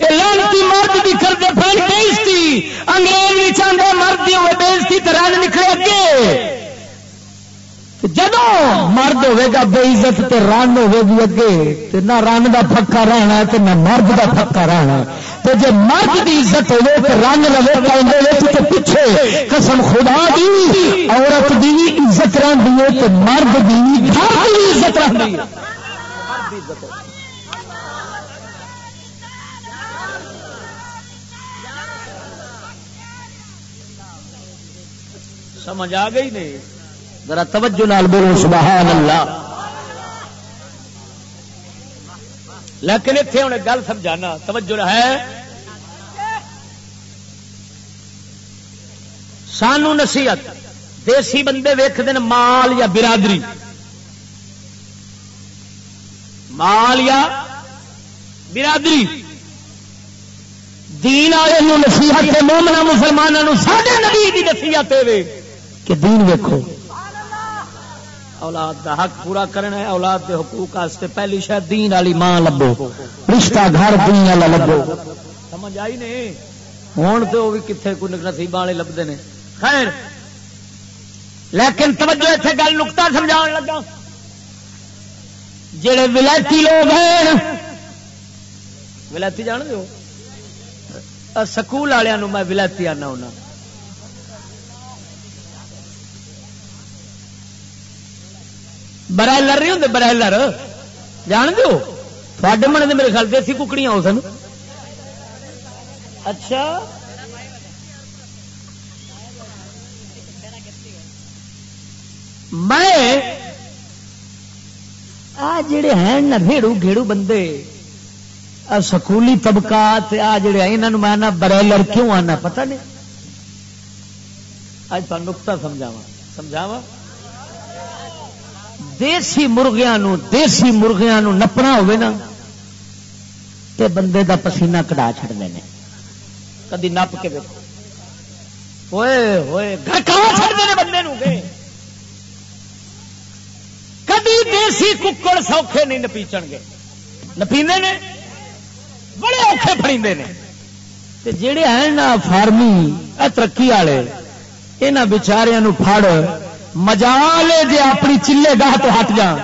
لانتی مرد بھی کرتے پھر بےزتی انگریز بھی چاہتے مرد ہوئے بےزتی تو رن نکلے اگے۔ جدو مرد ہوے گا، بے عزت تے رن ہوے گی اگے نہ رن کا پکا رہنا تے نہ مرد کا پکا رہنا تو جی مرد کی عزت ہوے تو رن رہے تو پیچھے۔ قسم خدا دی، عورت دی عزت رہی ہے تو مرد دی عزت رہی ہے۔ سمجھ آ گئی نہیں؟ ذرا توجہ نال بولو سبحان اللہ لیکن اتنے ہوں گل سمجھانا، توجہ ہے؟ سانو نصیحت، دیسی بندے ویختے ہیں مال یا برادری۔ مال یا برادری۔ دین والے نصیحت مومنا مسلمانوں سارے نبی کی نصیحت کہ دین ویکو اولاد دا حق پورا کرنا ہے، اولاد دے حقوق واسطے پہلی شاید دین والی ماں لبو، رشتہ گھر دین والا لبو۔ سمجھ آئی نہیں؟ ہوں تو وہ بھی کتنے کوئی نصیب والے لبتے ہیں خیر، لیکن توجہ اتنے گل نکتا سمجھا لگا۔ جڑے ولائتی لوگ ہیں ولائتی جان دو سکول والوں میں ولائتی آنا ہونا برائلر نہیں ہوں برائلر جان دو تھوڑے من میرے خیال دیسی ککڑیاں ہو سن اچھا میں آ جڑے ہیں نا ریڑو گھیڑو بندے سکولی طبقات آ جڑے یہاں میں آنا برائلر کیوں آنا پتہ نہیں اج تک نکتا سمجھاوا سمجھاوا دیسی مرغیا دیسی مرغیا نپنا ہوئے نا، تے بندے دا پسینہ کٹا چڑتے ہیں کدی نپ کے دیکھو ہوئے ہوئے چڑھتے ہیں بندے کدی دیسی ککڑ سوکھے نہیں نپیچن گے۔ نپینے نے؟ بڑے اوکھے فریندے نے۔ جڑے ہیں نا فارمی، اے ترقی والے یہاں بچاروں پھڑ مجال جی اپنی چلے گاہ تو ہٹ جا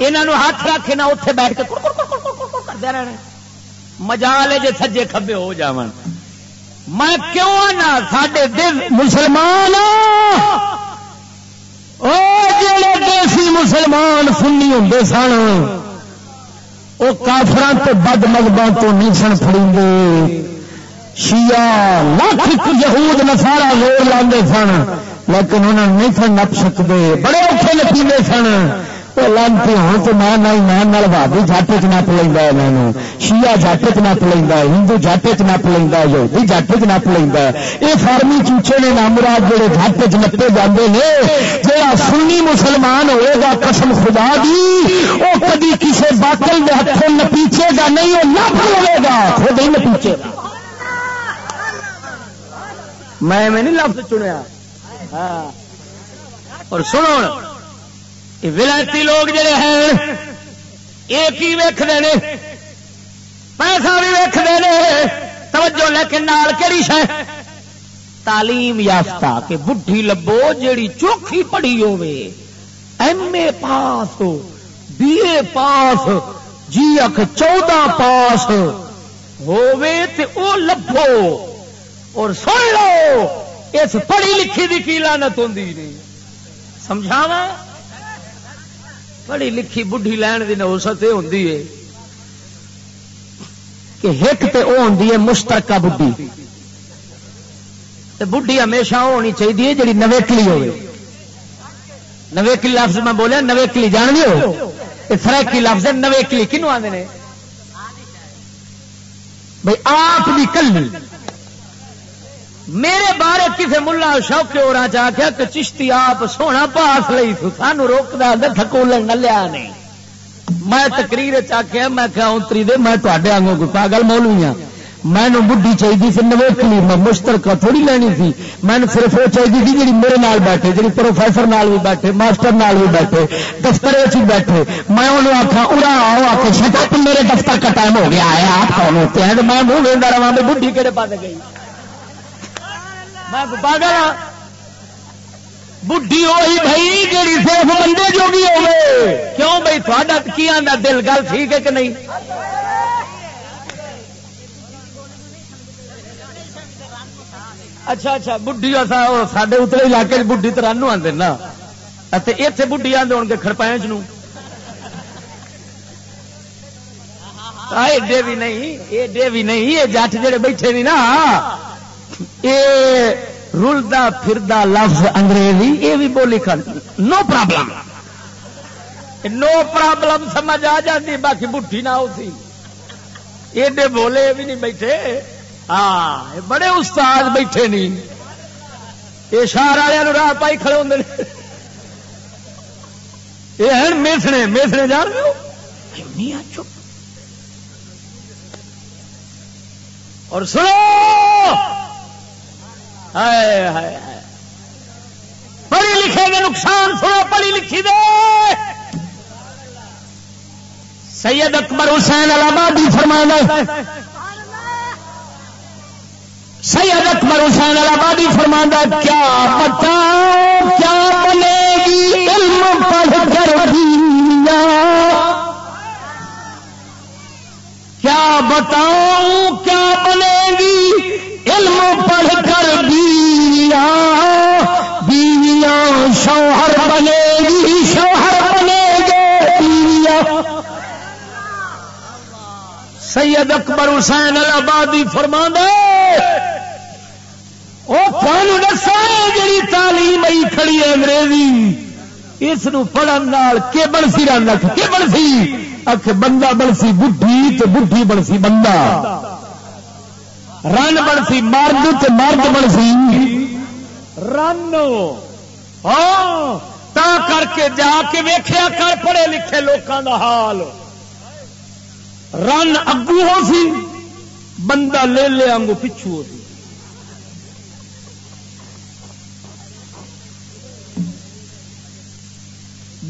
یہ ہاتھ رکھے نہ اتے بیٹھ کے کرتے رہنا مجال جی سجے کبے ہو جا میں کیوں نہ سڈے دل مسلمان ہاں۔ دیسی مسلمان سنی ہوں سن وہ کافران تو بد مذہبوں تو نہیں سن فری شیعہ لاکھ یہود نسارا زور لاندے سن، لیکن انہوں نے نہیں سن نپ سکتے۔ بڑے اوکھے نپیلے سن۔ وہ لانتی ہوں تو میں نہ ایمان بہادی جٹ چ نپ لینا یہاں شیعہ جٹ چ نپ لینا ہندو جٹ چ نپ لینا یہودی جٹ چ نپ لینا یہ فارمی چوچے نے نامراد جڑے جٹ چ نپے جاتے ہیں جہاں سنی مسلمان ہوئے گا قسم خدا دی، وہ کدی کسی باطل کے ہاتھوں نپیچے گا نہیں، وہ نپ لے گا، خود ہی نپیچے گا۔ میں نہیں لفظ چنیا۔ ہاں۔ اور سنو ولائتی لوگ جڑے ہیں، یہ کی ویختے ہیں پیسہ بھی ویختے ہیں توجہ لیکن نال کہڑی شہ تعلیم یافتہ کہ بڈھی لبو جیڑی چوکھی پڑھی ہوے ایم اے پاس، بی اے پاس جی اک چودہ پاس ہووے تے او لبو اور سن لو، اس پڑھی لکھی دی کی لانت ہوں سمجھاوا پڑھی لکھی بڑھی لین کی نوسط یہ ہوتی ہے کہ ہک تے او ہوندی ہے مشترکہ بڈھی۔ بڈھی ہمیشہ وہ ہونی چاہیے جی نویکلی ہوے نویکلی لفظ میں بولیا، نویکلی جان گے ہو فرائکی لفظ ہے، نویکلی کنو آدھے بھائی آپ بھی کلی میرے بارے کسی ملا شوق اور آخیا کہ چشتی آپ سونا پاس لی سانو روکتا تھکول نہ لیا نہیں میں تقریر آخیا میں کیا اتری دے، میں تے آگوں کو پاگل مولوی ہوں میں بڈھی چاہیے سی نویکلی میں مشترکہ تھوڑی لینی تھی میں صرف وہ چاہیے تھی جی میرے نال بیٹھے جی پروفیسر نال بھی بیٹھے، ماسٹر نال بھی بیٹھے دفتر بھی بیٹھے۔ میں انہوں آخا ارا آؤ آ کے میرے دفتر کا ٹائم ہو گیا ہے، آپ کون ہوتے ہیں؟ میں منہ لینا رہا بڈھی کہڑے پاس گئی؟ میں پاگل ہاں۔ بڈھی ہوئی بھائی جی صرف بندے جو بھی ہوگی کیوں بھائی تھوڑا کی آدھا دل گل ٹھیک ہے کہ نہیں؟ اچھا اچھا بڈھی سارے اتلے علاقے بڈھی تو رن آتے نا اتنے بڈھی آتے ہو گے کڑپائنچ ایڈے بھی نہیں ایڈے بھی نہیں یہ جٹ جڑے بیٹھے نہیں نا۔ رلدا پھردا لفظ انگریزی یہ بھی بولی کر نو پرابلم۔ نو پرابلم سمجھ آ جاتی باقی بٹھی نہ ہوتی ایڈے بولے بھی نہیں بیٹھے۔ ہاں بڑے استاد بیٹھے نہیں یہ شہر والے راہ پائی کھڑے ہوں یہ ہیں میسنے میسنے جان چپ؟ اور سنو! پڑھی لکھے گے نقصان سنو، پڑھی لکھی دے۔ سید اکبر حسین الہبادی فرمانا سید اکبر حسین الہبادی فرمانا کیا پتا، کیا بنے گی علم پڑھ کر دیا کیا بتاؤں، کیا بنے گی علم پڑھ کر بیویاں بیویاں شوہر بنے گی، شوہر بنے گے بیویاں۔ سید اکبر حسین آبادی فرما دے وہ کون دسا جی تعلیم آئی کھڑی ہے انگریزی؟ اس پڑھن کے بنسی رنگ؟ کے بنسی؟ اک بندہ بنسی، بڈھی تو بڈھی بنسی بندہ۔ رن بنسی مرد مرد بنسی۔ رن ہاں تا کر کے جا کے ویخیا کر، پڑھے لکھے لوگوں کا حال۔ رن اگو ہو سی، بندہ لے لے آگو پچھو ہو سی۔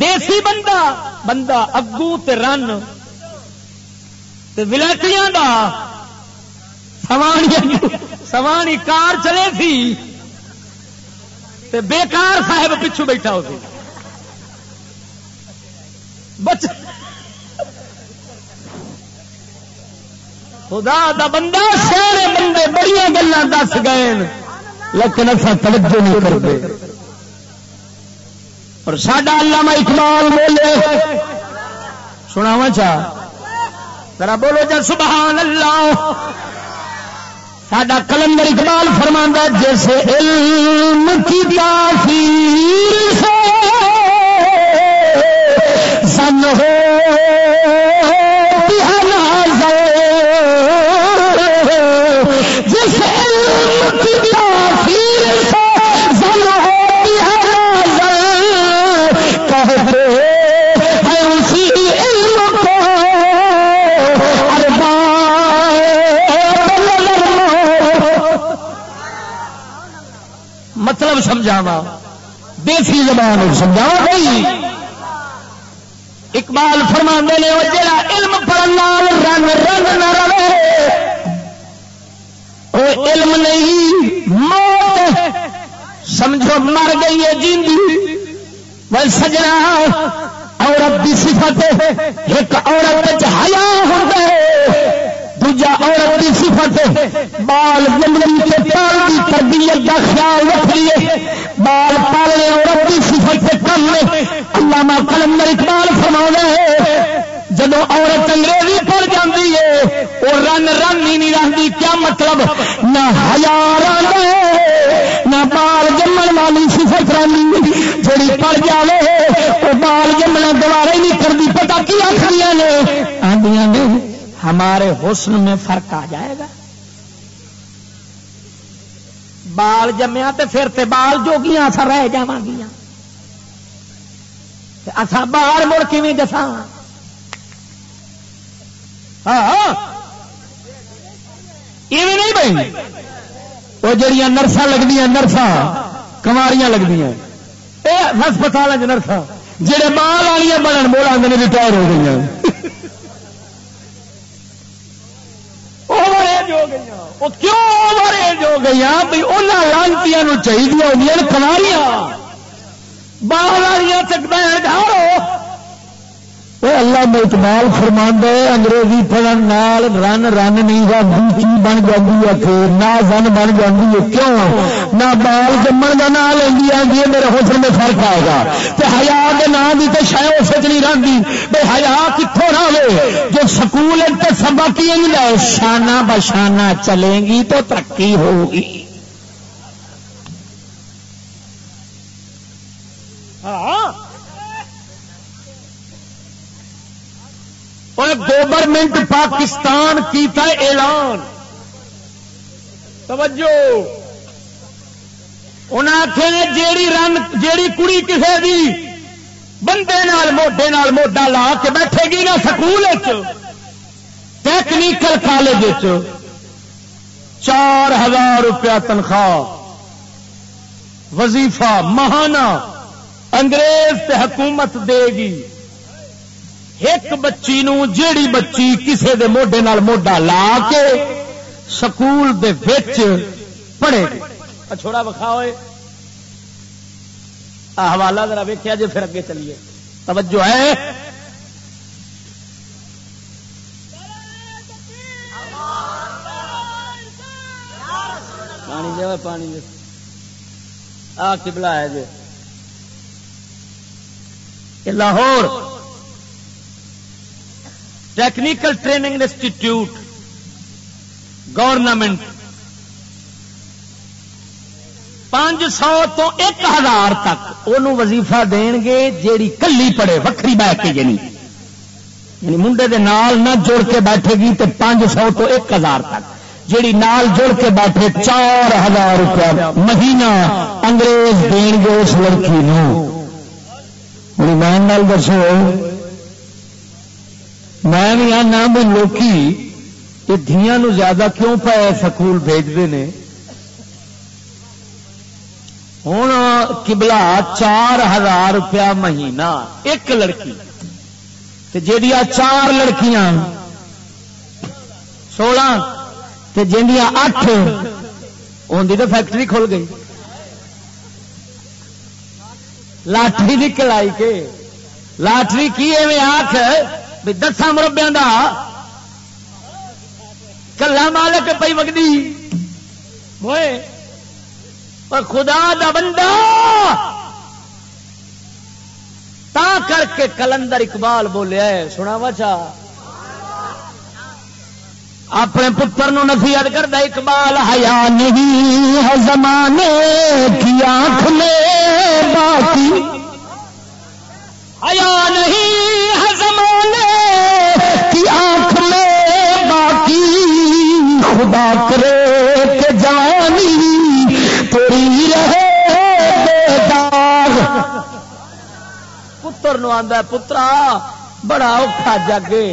دیسی بندہ بندہ اگو تے رن۔ ولٹیاں دا سوانی سوانی کار چلے تھی۔ بےکار صاحب پچھو بیٹھا ہو سی بچ خدا دا بندہ سارے بندے بڑی گلیں دس گئے لیکن اصا توجہ نہیں کرتے۔ اور سڈا علامہ اقبال بولے۔ سناوا چاہ ذرا بولو جا، سبحان اللہ۔ ساڈا کلندر اقبال فرما جیسے علم کی تاثیر سے سن ہو۔ مطلب سمجھاوا دیسی زبان سمجھاوا بھائی۔ اقبال فرما نے وہ جڑا علم پڑھنا رنگ رنگ نہ رہے وہ علم نہیں، موت سمجھو، مر گئی ہے جیندی۔ وہ سجنا عورت کی صفت ایک عورت ہیا ہو گئے دوجا عورت کی صفت بال زمین کے پال کی تربیت کا خیال رکھ بال پالنے عورت کی صفت سے کم نے علامہ کلندر اقبال فرما ہے جب عورت انگریزی پڑ جاتی ہے وہ رن رن ہی نہیں رہتی کیا مطلب؟ نہ ہزار نہ بال جمن والی صفت رہی جڑی پڑ جائے وہ بال جمنا دوبارہ ہی نہیں کرتی پتا کی آخری نے؟ آدیا نے ہمارے حسن میں فرق آ جائے گا۔ بال جمیا تو پھر تے بال جوگیاں اصا رہ جا گیا اصا باہر مڑ کی دسا ہاں, ہاں۔ نہیں بھائی وہ جڑیاں نرساں لگتی نرساں۔ کماریاں لگتی ہسپتال نرساں۔ جہے بال والی بنن موڑ آدھے ریٹائر ہو گئی اوور ایج ہو گئی وہ کیوں اوور ایج ہو گئی بھائی انہوں لانتی چاہیے ہوں والی چکتا ہے ڈھارو اللہ میں اقبال فرما انگریزی پڑھن نال رن رن نہیں کی بن جاتی ہے پھر؟ نہ رن بن جاتی ہے، کیوں؟ نہ بال جمن کا نام لینی آتی ہے میرے حسن میں فرق آئے گا۔ تو ہیا کے نام بھی تو شاید اس نہیں رہتی بھائی ہیا کتوں رہے جو سکول سبق ہی نہیں شانہ بشانہ چلے گی تو ترقی ہوگی۔ گورنمنٹ پاکستان کیتا اعلان۔ توجہ۔ انہیں آخر جیڑی رن، جیڑی کڑی کسی دی بندے نال، موڈے نال موڈا لا کے بیٹھے گی نا سکول ٹیکنیکل کالج چار ہزار روپیہ تنخواہ، وظیفہ، مہانہ، انگریز تے حکومت دے گی۔ ایک بچی نو جیڑی بچی کسے دے موڈے نال موڈا لا کے سکول دے وچ پڑھے۔ چھوڑا بخا ہوئے حوالہ ذرا ویکیا جی پھر اگے چلیے۔ توجہ ہے۔ پانی دے پانی دے۔ آ کبلا ہے جی Lahore. Technical training institute government پانچ سو تو ایک ہزار تک وہ وظیفہ دین گے جیڑی کلی پڑے وکری بہ کے جنی۔ یعنی منڈے دے نال نہ جوڑ کے بیٹھے گی تو پانچ سو تو ایک ہزار تک۔ جیڑی نال جوڑ کے بیٹھے چار ہزار روپیہ مہینہ انگریز دین گے اس لڑکی نو یعنی نال دسو میں بھی آنا بھی لوکی، یہ دیا زیادہ کیوں پہ سکول بھیجتے ہیں ہوں کبلا چار ہزار روپیہ مہینہ، ایک لڑکی۔ جہیا چار لڑکیاں، سولہ جہیا اٹھ ان تو فیکٹری کھل گئی۔ لاٹری نکل آئی کے۔ لاٹری کی آخ بھی دسا مربیا کلا مالک پی وگدی۔ ہوئے۔ اور خدا دا بندہ۔ تا کر کے کلندر اقبال بولیا ہے سنا وا اپنے پتر نو نصیحت کرتا اقبال، حیا نہیں ہے زمانے کی آنکھ میں باقی۔ حیا نہیں ہے زمانے کی آنکھ میں باقی، خدا کرے کہ جانی تیری رہے پتر نو آدھا پترا، بڑا اوکھا جگے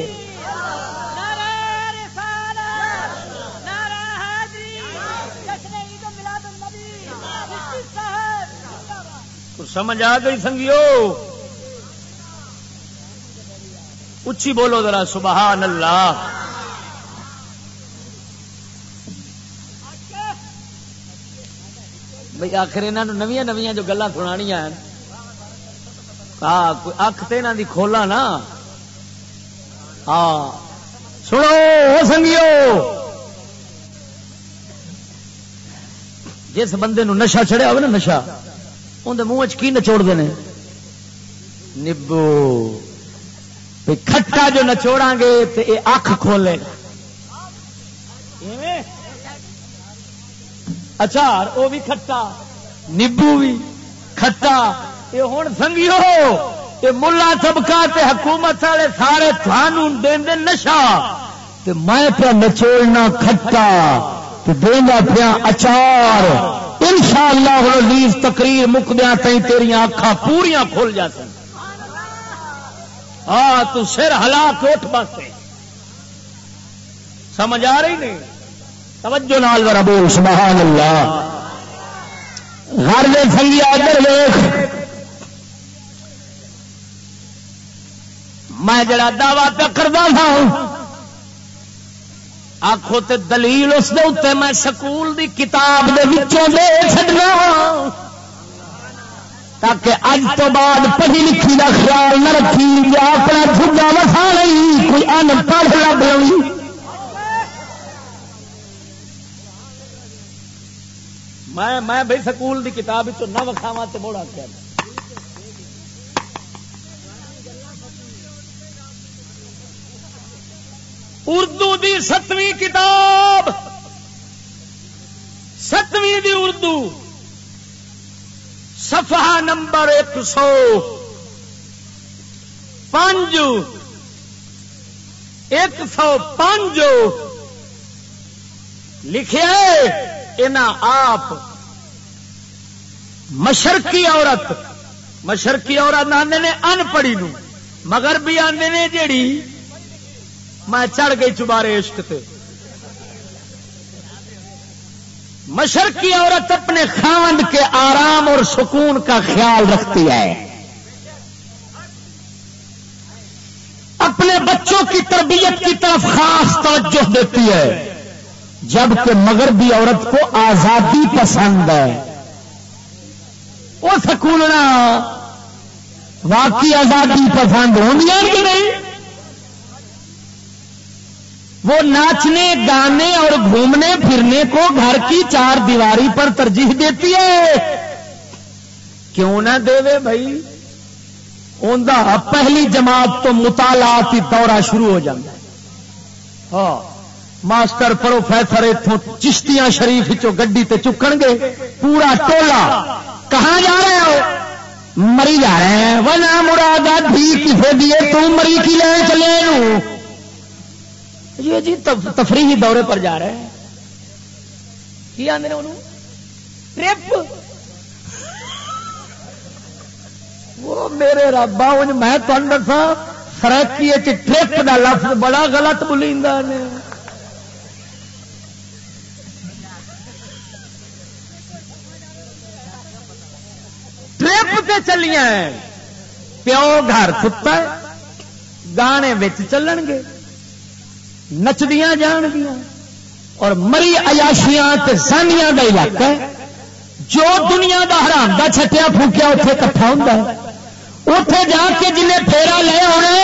سمجھ آ گئی سنگیو؟ اچھی بولو ذرا، سبحان اللہ۔ بھائی آخر یہاں نویاں نویاں جو گلا سنانیا اکھ تو یہاں کی کھولا نا۔ ہاں۔ سنو سنگیو۔ جس بندے نو نشا چڑیا ہو نا نشا اندر منہ کی نچوڑتے ہیں نبو۔ کھٹا جو نچوڑا گے تو یہ اکھ کھولے۔ اچار وہ بھی کھٹا۔ نبو بھی کھٹا۔ یہ ہوں سنگیو یہ ملا طبقہ تے حکومت والے سارے تھانوں دیں نشا میں پہ نچوڑنا کھٹا۔ دینا پیا اچار۔ ان شاء اللہ تقریر مکدیا تھی تیریا اکھا پوریا کھل جا سن ہاں تو سر ہلا کوٹ بس سمجھ آ رہی نہیں؟ توجہ نال ذرا بول، سبحان اللہ۔ گھر دے سنگی آدر ویخ میں جڑا دعوی پہ کرتا تھا آخو تے دلیل اس دے میں سکول دی کتاب دے وچوں دے چڈنا تاکہ اج تو بعد پڑھی لکھی دا خیال نہ رکھی یا اپنا جھگا وسا نہیں کوئی ان پڑھ لگ لوی میں میں بھائی سکول دی کتاب نہ وکھاوا تو موڑا کیا۔ اردو دی ستویں کتاب۔ ستویں دی اردو۔ صفحہ نمبر ایک سو پانچ، ایک سو پانچ لکھے نا آپ مشرقی عورت مشرقی عورت آدھے نے ان پڑھی نو مگر بھی آدھے نے جیڑی میں چڑھ گئی چبارے عشق تے۔ مشرقی عورت اپنے خاند کے آرام اور سکون کا خیال رکھتی ہے۔ اپنے بچوں کی تربیت کی طرف خاص توجہ دیتی ہے۔ جبکہ مغربی عورت کو آزادی پسند ہے۔ وہ سکولنا واقعی آزادی پسند ہونی نہیں؟ وہ ناچنے، گانے اور گھومنے، پھرنے کو گھر کی چار دیواری پر ترجیح دیتی ہے۔ کیوں نہ دے بھائی؟ اندر پہلی جماعت تو مطالعات دورہ شروع ہو جائے ہاں ماسٹر پروفیسر اتوں چشتیاں شریف چو گڈی تے چکن گے۔ پورا ٹولا۔ کہاں جا رہے ہو؟ مری جا رہے ہیں۔ ونا مراد بھی کسی دیے تو مری کی لے چلے یہ جی تفریحی دورے پر جا رہے ہیں۔ کی آدھے ٹرپ وہ میرے رابا میں تمہیں دسا سرکی ٹرپ کا لفظ بڑا غلط بولی ٹرپ سے چلیاں پیو گھر ستا گانے چلن گے۔ نچدیاں جان گیا اور مری ایاشیاں سانیاں کا علاقہ ہے۔ جو دنیا کا حرام دا چھٹیا پھوکیا اتے کٹھا ہوں اتے جا کے جنہیں پھیرا لے آنے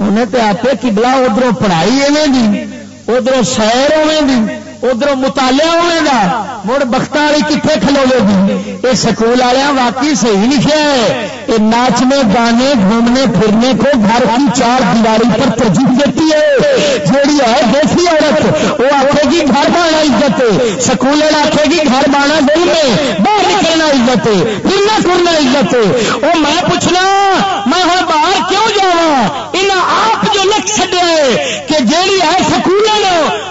انہیں تے آپ کبلا ادھر پڑھائی ایویں ادھر سیر اویں ادھر مطالعہ ہونے کا مڑ بخت والی کتنے کھلوے گی۔ یہ سکول والے واقعی صحیح لکھے ہے یہ ناچنے، گانے، گھومنے، پھرنے کو گھر کی چار دیواری پر ترجیح دیتی ہے۔ جیڑی ہے، دیسی عورت، وہ آخے گی گھر بانا عزت سکول آخے گی گھر بانا دل میں۔ باہر نکلنا عزت پھرنا پھرنا عزت وہ میں پوچھنا، میں ہوں باہر کیوں جاوا جا آپ جو لکھ چڈیا ہے کہ جیڑی ہے سکول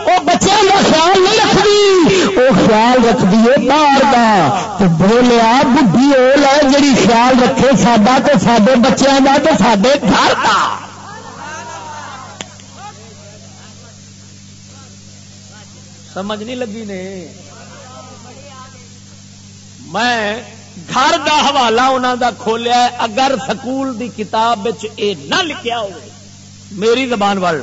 وہ بچوں کا خیال نہیں رکھتی وہ خیال رکھتی ہے باہر کا تو بولیا بڑھی وہ ہے جی خیال رکھے سڈا تو سڈے بچوں کا تو سڈے گھر کا سمجھ نہیں لگی نے؟ میں گھر دا حوالہ انہوں دا کھولیا اگر سکول دی کتاب اے نہ لکھیا ہو میری زبان وال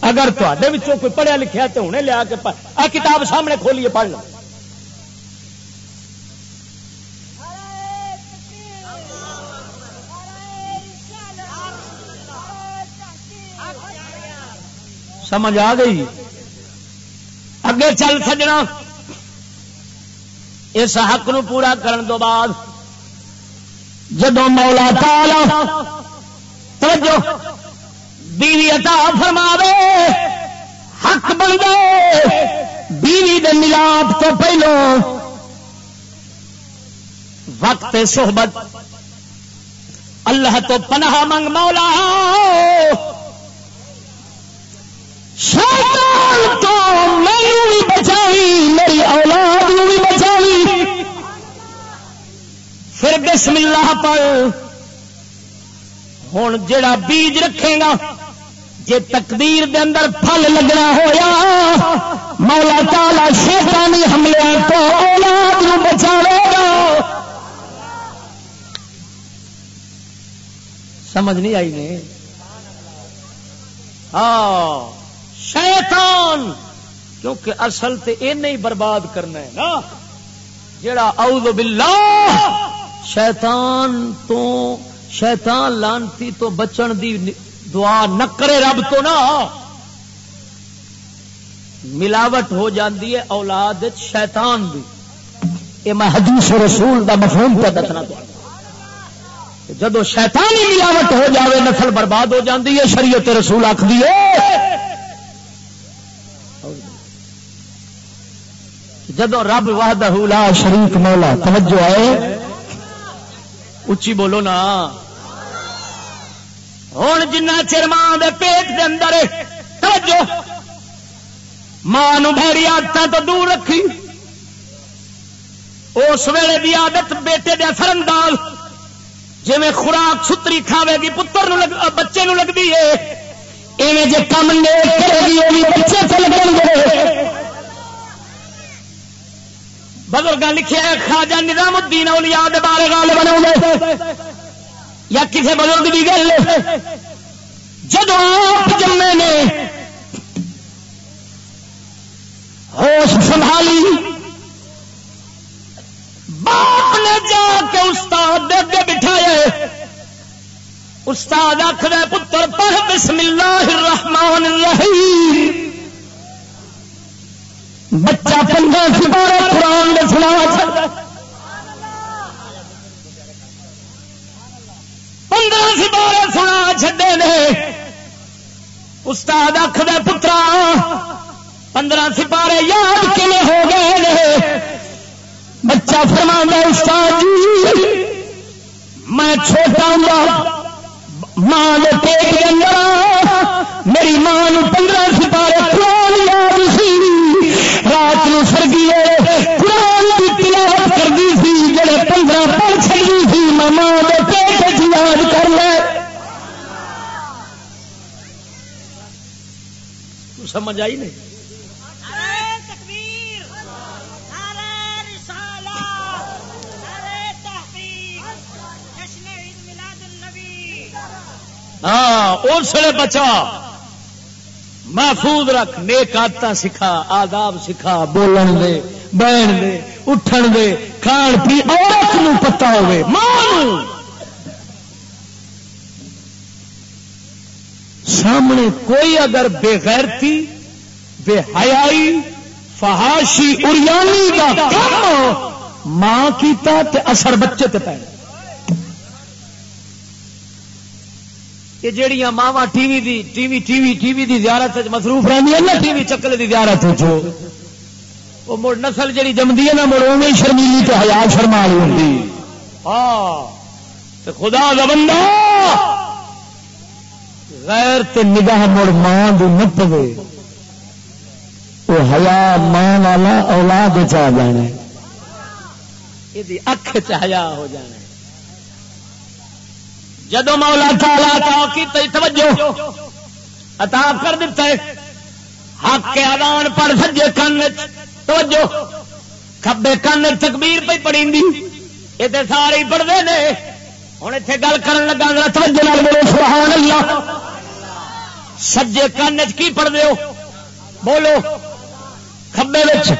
اگر تے کوئی پڑھیا لکھیا تو انہیں لیا کے آ کتاب سامنے کھولیے پڑھ لو۔ سمجھ آ گئی؟ اگے چل سجنا۔ اس حق نو پورا کرن دو بعد۔ جدو مولا تالا توجہ۔ بیوی عطا فرماوے، حق بن بیوی دے ملاپ تو پہلو وقت صحبت۔ اللہ تو پناہ منگ مولا۔ شیطان تو میرے بھی بچائی، میری اولاد بھی بچائی۔ پھر بسم اللہ پر ہوں جڑا بیج رکھے گا جے تقدیر دے اندر پھل لگنا ہویا، مولا تالا شیطانی حملے تو اولاد بچا گا۔ سمجھ نہیں آئی نے؟ ہاں شیطان، کیونکہ اصل تے یہ نہیں برباد کرنا ہے نا۔ جڑا اعوذ باللہ، شیطان تو، شیطان لانتی تو بچن دی دعا نہ کرے رب تو نا ملاوٹ ہو جاندی ہے اولاد شیطان دی۔ یہ میں حدیث رسول دا مفہوم پہ دسنا جدو شیطانی ملاوٹ ہو جاوے، نسل برباد ہو جاندی ہے، شریعت رسول آخری ہے۔ جدو رب وحدہ لا شریک مولا، توجہ آئے۔ اچھی بولو نا۔ ہوں جنا چر ماں دے پیٹ دے اندر توجہ۔ ماں بھڑی آدت تو دور رکھی۔ اس ویلے کی آدت بیٹے دے اثر انداز جی میں خوراک ستری کھاوے گی، پتر نو لگ، بچے نو لگتی ہے۔ ایویں جی کم کرے گی بچے سے لگیں گے۔ بزرگ لکھے خاجا نظام الدین اولیاء دے بارے گال بنا یا کسی بزرگ کی گل جب آپ جمے نے ہوش سنبھالی، باپ نے جا کے استاد دے اگے بٹھایا استاد آخر پتر، پڑھ بسم اللہ الرحمن الرحیم۔ بچہ پندرہ سپارے قرآن میں سنا پندرہ سپارے سنا چڈے نے۔ استاد اکھ دے پترا، پندرہ سپارے یاد کلے ہو گئے بچہ فرما استاد جی میں چھوٹا ہوں ماں کے پیٹ کے اندر میری ماں پندرہ سپارے قرآن یاد سی۔ رات سرگی قرآن کی تلاوت کرتی سی، جڑے پندرہ پڑھ چڑی سی ماما پیٹ یاد کر لے۔ سمجھ آئی نہیں؟ ہاں اس بچا۔ محفوظ رکھ نیک آدت سکھا آداب سکھا بولن دے بہن دے اٹھن دے کھان پی عورت نو پتا ہوئے ماں سامنے کوئی اگر بے غیرتی، بے حیائی فہاشی اریانی کا کام ماں کیتا تے اثر بچے تے پہ یہ جہیا ماوا ٹی وی دی، T V T V T V دی زیارت مصروف رہی نا ٹی وی چکلے دی زیارت جو وہ مڑ نسل جہی جمدی ہے نا، مڑ او شرمیلی تو ہیا شرما ہوتی ہاں تے خدا دا بندہ! غیر تے نگاہ مڑ ماں دی نہ پوے وہ ہیا ماں والا اولاد چاہ جانا یہ اکھ چاہیا ہو جانا جدو مولا تالا عطا کی توجہ، عطا کر دیتا ہے۔ حق کے آدان پڑھ سجے کن توجہ کبے کن تکبیر پہ پڑی یہ تو سارے پڑھتے ہیں ہوں اتنے گل کر لگا توجہ بولو، سبحان اللہ۔ سجے کن کی پڑھتے ہو؟ بولو۔ کبے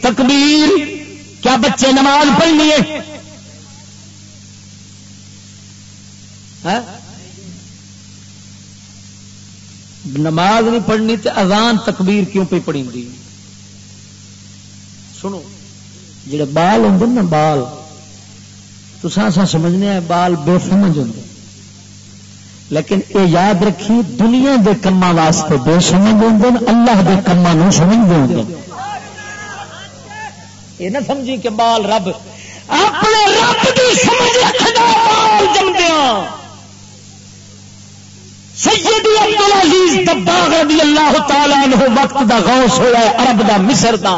تکبیر۔ کیا بچے نماز پڑھنی ہے؟ ہاں؟ نماز نہیں پڑھنی تو اذان تکبیر کیوں پہ پڑی سنو، جڑے بال ہوں نا، بال تو سا سمجھنے بال بے سمجھ ہوں لیکن یہ یاد رکھی دنیا کے کما واسطے بے سمجھ ہوں اللہ کے کما سمجھتے ہوں یہ نہ سمجھی کہ بال رب، اپنے رب کی سمجھ رکھنا بال جمدیا سیدی عبدالعزیز دباغ رضی اللہ تعالیٰ عنہ وقت دا غوث ہوا ہے، عرب دا مصر دا۔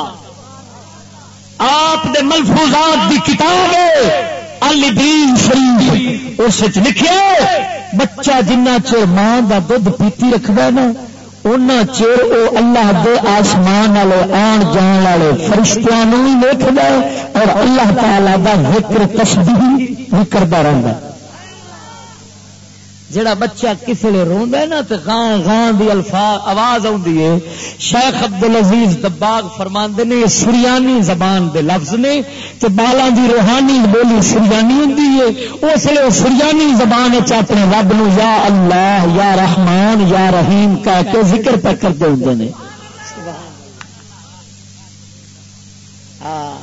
آپ دے ملفوظات دی کتاب ہے الدین شریف۔ اس لکھے بچہ جنہ چر ماں کا دھد پیتی رکھدا نا ان چر وہ اللہ دے آسمان والے آن جان والے فرشتوں بھی ویکد اور اللہ تعالی کا ذکر تسبیح بھی کرتا رہتا ہے۔ جڑا بچہ کسی نے روندا ہے نا تے غاں غاں دی الفاظ آواز اوندی ہے۔ شیخ عبد العزیز دباغ فرماندے نے سریانی زبان دے لفظ نے تے بالاں دی روحانی بولی سریانی ہوندی ہے۔ اس لیے سریانی زبان وچ اپنے رب نو یا اللہ، یا رحمان، یا رحیم کہہ کے ذکر پہ کرتے ہوندے نے۔ ہاں۔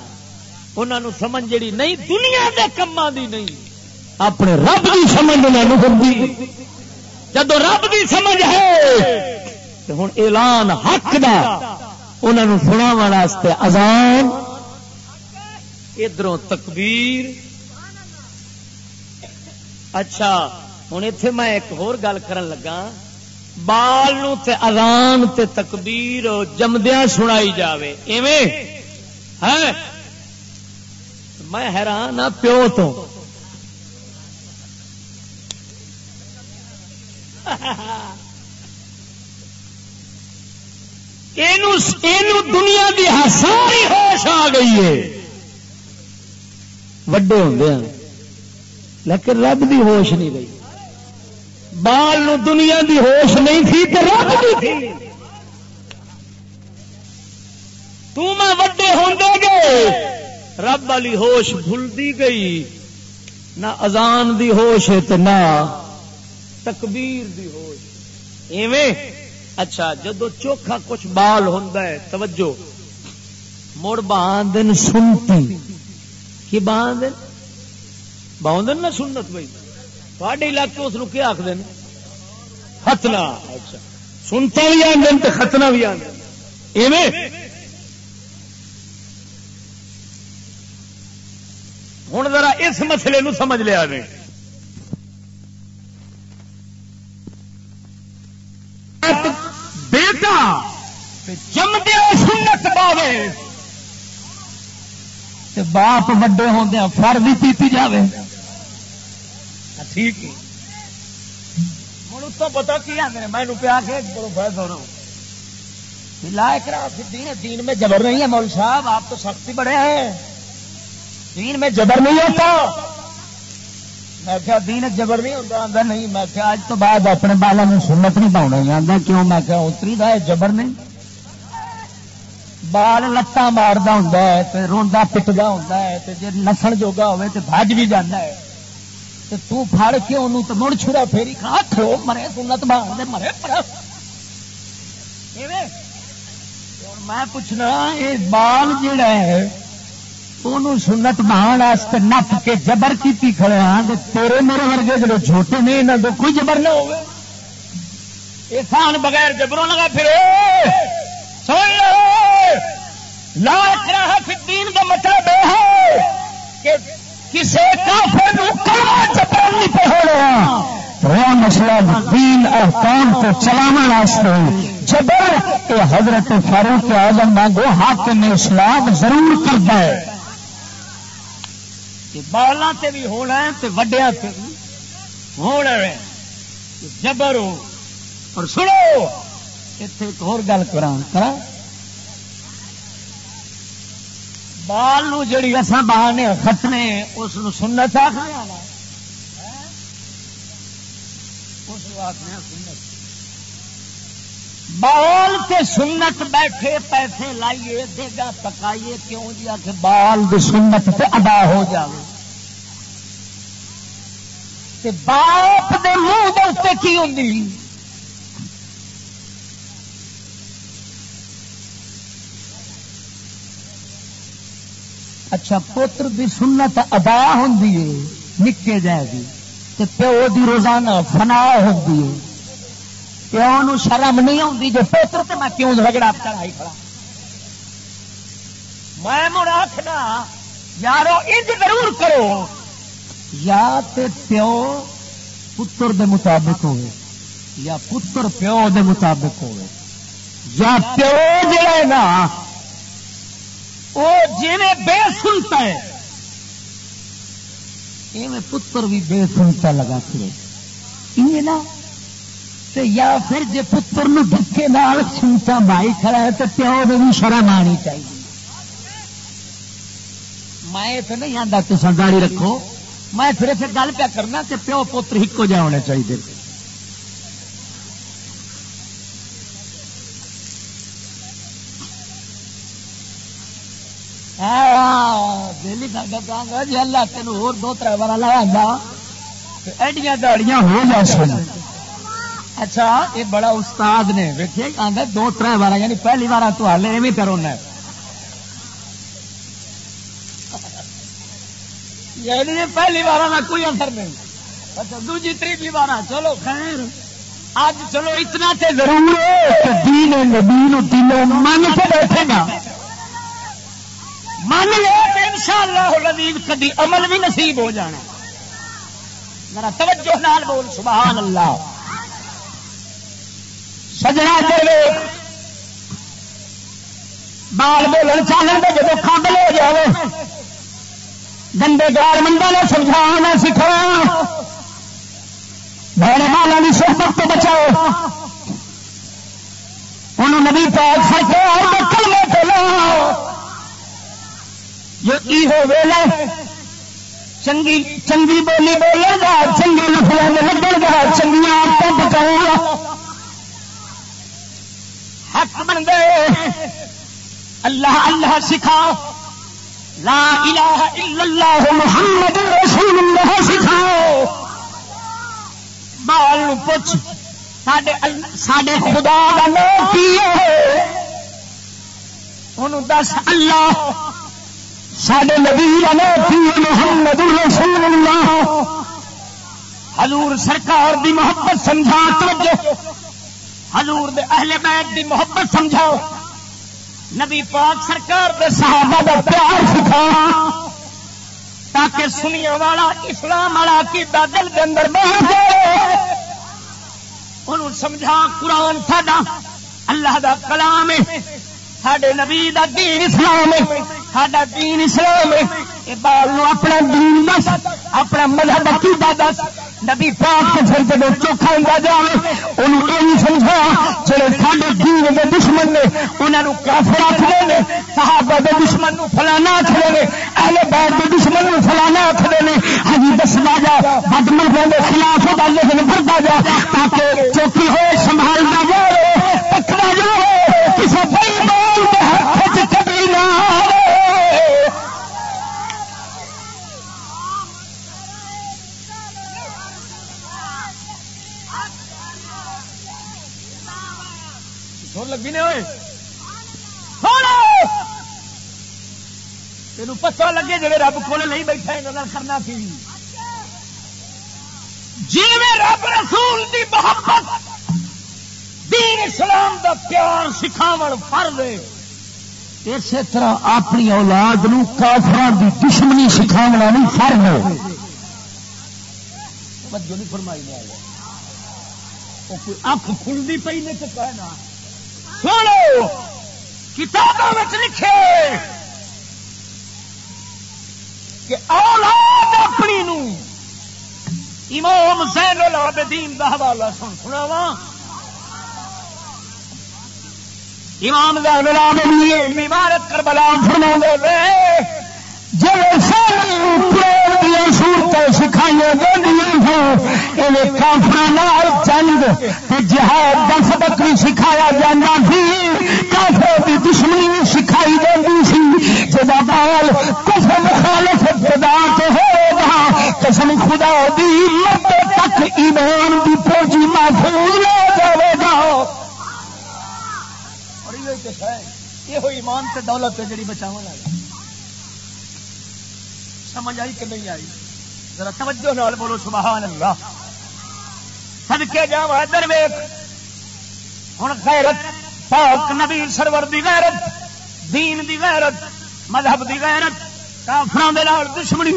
انہاں نو سمجھ جڑی نہیں، دنیا دے کماں دی نہیں۔ اپنے رب کی سمجھ ہوتی جدو رب کی سمجھ ہے تو ہوں اعلان حق دا۔ انہوں سنا واسطے ازان ادھر تکبیر۔ اچھا ہوں اتے میں ایک ہور گل کر لگا بال نو تے ازان تے تکبیر جمدیا سنائی جاوے۔ ایویں؟ ہے میں حیران ہاں پیو تو۔ دنیا کی ساری ہوش آ گئی ہے۔ وڈے ہوں لیکن رب کی ہوش نہیں گئی۔ بال نو دنیا کی ہوش نہیں تھی تو رب دی تھی۔ تو میں وڈے ہوں گے۔ رب والی ہوش بھولتی گئی۔ نہ ازان دی ہوش ہے تو نہ تکبیر دی ہوش۔ ایویں؟ اچھا جدو چوکھا کچھ بال ہوں توجہ۔ مڑ باندن سنتی۔ کی باندن باندن نہ سنت بھائی۔ تھوڑے علاقے اس کیا آخر ختنا اچھا۔ سنتا بھی آدھے تو ختنا بھی آدھے ایویں؟ ہوں ذرا اس مسئلے نو سمجھ لیا نے بیٹا جمدیا سنت باوے باپ وڈے ہوندے ہاں، فر بھی پیتی جاوے۔ اچھا، ٹھیک ہوں تو پتا کی آدھے میں پیا کے بڑوں بحث ہو رہا ہوں لا کرا دین دین میں جبر نہیں ہے مول صاحب، آپ تو سختی بڑے ہیں۔ دین میں جبر نہیں ہوتا۔ میں کیا دین جبر نہیں ہوتا آتا نہیں۔ میں کیا اج تو بعد اپنے بالا میں سنت نہیں پاؤنا۔ آتا کیوں؟ میں کیا اتری دا ہے، جبر نہیں۔ بال لتاں ماردا ہوں روندا پٹدا ہوں جی نسل جوگا ہوے تو بج بھی جانا ہے۔ تو پھڑ کے انہوں تو مڑ چھڑا، پھیری کھا، کھڑو، مرے سنت باندھ مرے پڑا میں پوچھنا، یہ بال جڑا ہے سنت مان نپ کے جبر کی کھڑے ہاں تیرے میرے ورگے جب چھوٹے نے یہاں تو کوئی جبر نہ ہو احسان بغیر جبروں لگا پھر سن لو۔ لا اکراہ فی الدین کا مطلب یہ ہے کہ کسی کافر جبر نہیں پہ ہو رہا مسئلہ دین احکام کو چلانا واسطے جبر یہ حضرت فاروق اعظم مانگو حاکم اسلام ضرور کرتا ہے۔ بالا تے بھی ہونا ہے تے وڈیا تے بھی ہونا ہے۔ جبر ہو۔ اور سنو اتنے ایک اور گل کرا کرا بال جڑی اصا بال ختنے، اس سنت آخر بال کے سنت بیٹھے پیسے لائیے، دے گا پکائیے، کیوں جی آ کے بال کی سنت سے ادا ہو جائے باپ دے منہ دے کی ہوں اچھا پوتر دی سنت ادا ہوں نکے جائے گی۔ پیو دی روزانہ فنا ہوتی ہے۔ پیو شرم نہیں آتی جو پوتر تو میں کیوں جھگڑا چڑھائی کھڑا؟ میں مڑ آخنا یارو، انج ضرور کرو۔ یا تے پیو پتر دے مطابق ہوئے، یا پتر پیو دے مطابق ہوئے۔ یا پیو جڑا ہے نا وہ جی بے سنتا ہے، ایویں پتر بھی بے سنتا لگا کرے نا، تے یا پھر جی پتر ڈکے نال سنتا بھائی کھڑا ہے تو پیو نے بھی شرم آنی چاہیے۔ میں تو نہیں آتا تو سرداری رکھو۔ میں صرف گل پیا کرنا کہ پیو پوتر ایک جہ ہونے چاہیے۔ جی اللہ تین ہو دو تر بار لایا ایڈیاں ہو جا سن۔ اچھا یہ بڑا استاد نے ویکے آدھا دو تر بار یعنی پہلی بار تو ہال ایویں کرونا یعنی پہلی بار کا کوئی اثر نہیں۔ اچھا دوجی تیسری بار چلو۔ خیر۔ اج چلو اتنا تے ضرور ہے۔ دین نبی دلوں من کے بیٹھے گا۔ من لے ان شاء اللہ کدی عمل بھی نصیب ہو جانا۔ میرا توجہ نال بول سبحان اللہ سجنا دے بال بولن چاہنے جب کابل ہو جائے گندے گار منڈا نے سمجھا سکھا بہن مالا کی صحبت تو بچاؤ۔ انہوں نبی پاک سرکار بکل میں پھیلاؤ جو ہو ویلا چنگی چنگی بولی بولے گا، چنگی لفظوں میں لگے گا، چنگی آپ بچاؤ گا۔ حق بن گئے۔ اللہ اللہ سکھاؤ۔ لا الہ الا اللہ محمد رسول اللہ سکھاؤ۔ بال پوچھ سڈے خدا کا نام کی دس، اللہ سڈے نبی کا نام کی محمد رسول اللہ۔ حضور سرکار دی محبت سمجھا، توجہ۔ حضور دے اہل بیت دی محبت سمجھاؤ۔ نبی پاک سرکار دے صحابہ دا پیار سکھا۔ تاکہ سنیا والا اسلام والا کی دل دے اندر بہ جائے۔ انہوں سمجھا قرآن ساڈا اللہ دا کلام سڈے نبی دا دین اسلام ساڈا دین اسلام بال اپنا دین دس اپنا مذہب کی دس نبی پاک کے پھر جب چوکھا ہوں جائے انہوں یہ سمجھا جڑے سارے دین کے دشمن نے انہوں کافر آخر نے صحابہ دے دشمن نو فلانا آخر نے اہل بیت کے دشمن نو فلانا آخر نے ہاں دسنا جا بد مرغوں کے خلاف ہوتا لیکن بڑھتا جا تاکہ چوکی ہوئے سنبھالنا جائے پکڑا جائے سن لگی نے ہوئے تین پتا لگے جی رب کو نہیں بیٹھا نظر کرنا سی جی رب رسول دی محبت، دین اسلام دا پیار سکھاو فرض اسی طرح اپنی اولاد نو کافر دی دشمنی سکھاونا نہیں فرض نہیں فرمائی اکھ کھلتی پی نے کہنا۔ سنو کتابوں لکھے کہ اولاد اپنی نو امام حسین العابدین دا حوالہ سن سناوا امام زین العابدین عمارت کربلا فرما دے سکھائی جنگ جہاد کا سبق بھی سکھایا جانا سی۔ کافر کی دشمنی بھی سکھائی جاتی سی۔ جب بال کس مخالف خدا تو ہوگا۔ قسم خدا دی مت تک ایمان کی فوجی محفوظ نہ جائے گا۔ یہ ایمان سے دولت ہے جی بچاؤ سمجھ آئی کہ نہیں آئی؟ ذرا توجہ نال بولو سبحان اللہ سد کے جا ادھر ویخ ہوں غیرت، پاک نبی سرور دی غیرت، دین دی غیرت، مذہب دی غیرت کافران دے نال دشمنی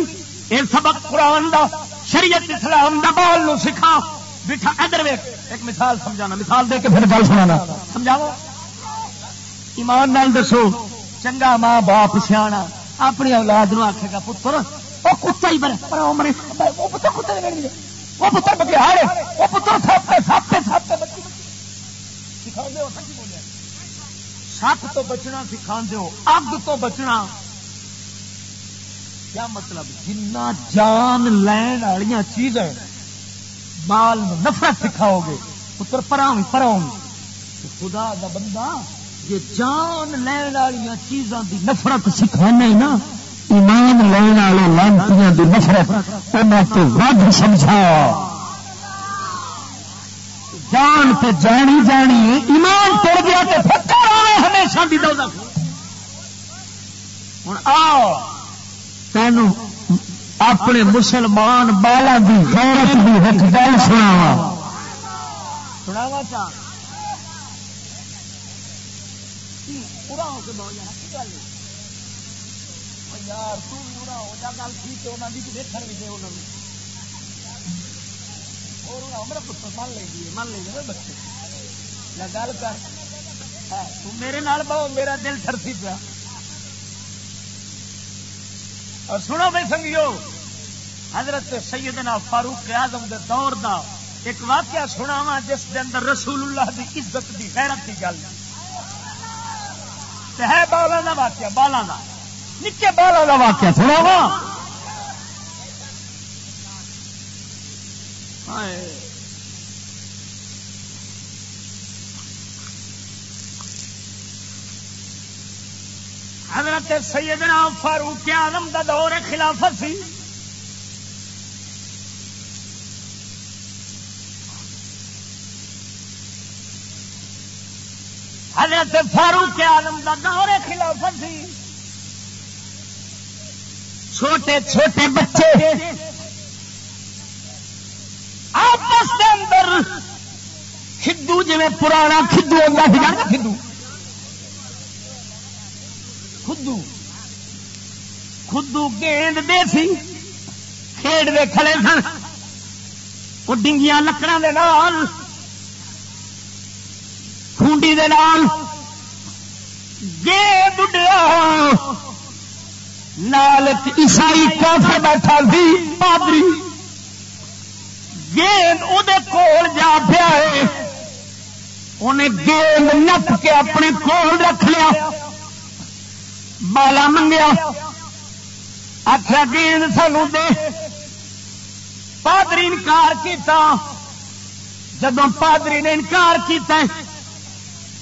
یہ سبق قرآن دا، شریعت اسلام دا بال نو سکھا۔ بٹھا، ادھر ویخ ایک مثال سمجھانا، مثال دے کے پھر گل سنانا۔ سمجھاو ایمان نال دسو، چنگا ماں باپ سیاح اپنی اولاد نو آخے گا، پتر وہ کتا ہی بنے وہ پتر کتے وہ پتر بگیار وہ پتر سپ سپ سپ سپ تو بچنا سکھا دو اگ تو بچنا۔ کیا مطلب؟ جنا جان لین والی چیز مال نفرت سکھاؤ گے، پتر پراؤں پراؤں۔ خدا دا بندہ جی جان لین والی چیزاں دی نفرت سکھانے نا، ایمان لین والے لانتی دی نفرت تو ود سمجھا۔ جان تو جانی جانی، ایمان توڑ گیا تو پکا ہمیشہ دی دو ہوں آ تین اپنے مسلمان بالا دی غیرت بھی ایک گل سنا سنا چاہ۔ ہو کے بہت جانا یار تورا ہو جا، گل ٹھیک ہے انہوں کی دیکھ بھی دے انہوں نے میرا پتر من من بچے۔ گل کر۔ ہاں، میرے نال بہو، میرا دل پیا۔ اور سنو بھائی سنگیو، حضرت سیدنا فاروق اعظم دے دور دا ایک واقعہ سناوا جس کے اندر رسول اللہ دی عزت دی غیرت کی گل۔ ہے بالا کا واقعہ بالا کا نکے بالا کا واقعہ تھوڑا وا۔ حضرت سیدنا فاروق آلم دا دور خلافت سی۔ حضرت فاروق عالم کا دور خلافت سی چھوٹے چھوٹے بچے آپس کے اندر کدو جی پرانا کدو آتا کدو خدو خدو گیند دے سی کھیڈ دے کھڑے سن۔ وہ ڈنگیاں لکڑا دے نال خونڈی دے نال گے بڈیا نال عیسائی کافے بیٹھا سی پادری گیند وہ کول جا پیا انہیں گیند نپ کے اپنے کول رکھ لیا، بالا منگیا۔ آخر گیند سانو دے۔ پادری انکار کیتا۔ جب پادری نے انکار کیتا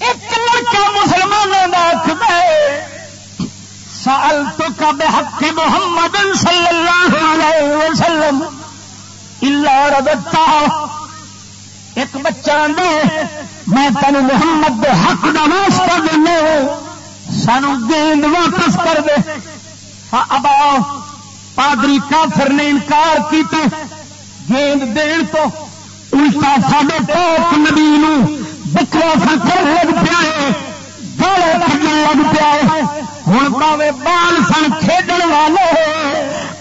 ایک لڑکا مسلمانوں کا سال تو کب حق محمد صلی اللہ علیہ وسلم اللہ ربتا ایک بچہ دے میں تین محمد دے حق کا واسطہ دینا سانو گیند واپس کر دے۔ ہاں، ابا، پادری کافر نے انکار کیتا۔ گیند دین تو، الٹا ساڈے پاک نبی نو بکرا فکر لگ پیا گالے لگ پیا ہوں پاوے بال سن کھیڈن والے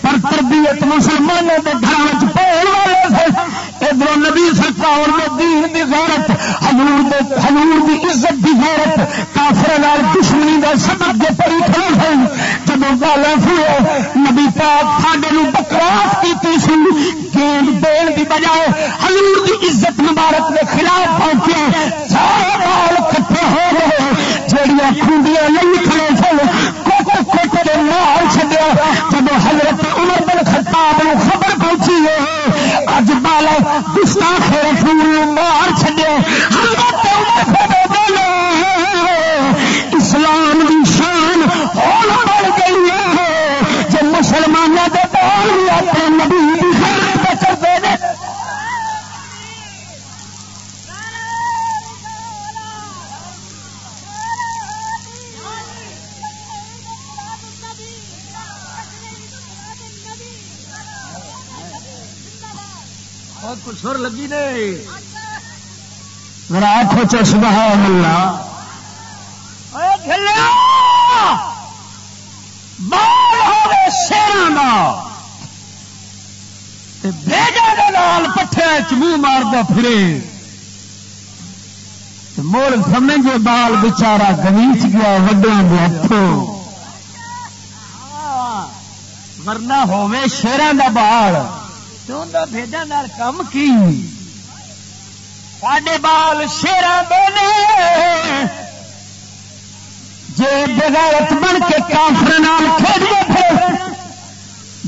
پر تربیت مسلمانوں کے گھر پہن والے ادھر نبی سرکار نے دین دی غیرت، حضور دے حضور دی عزت دی غیرت کافر نال دشمنی دا سبب دے پری کھڑے سن جب گالا ہوئے، نبی پاک ساڈے نو بکراس کیتی سی، گیند دین دی بجائے حضور دی عزت مبارک دے خلاف پہنچے سارے بال کٹھے ہو گئے جڑیاں کھوندیاں نہیں کھڑے سن مار چڈیا جب حضرت عمر بن خطاب نو خبر پہنچی ہے، اج بالا گستاخ رسول مار چڈیا اسلام دی سر لگی نے آٹھ سبحان اللہ۔ بال شیران لال پٹھے منہ مارتا پھرے۔ مڑ سمجھے بال بچارا گمیچ گیا وڈیا کے ہاتھوں ورنہ ہوے شیران کا بال۔ بھیجا نال کم کی؟ ساڈے بال شیران بولے جی بغیرت بن کے کافر نام کھیلے پھر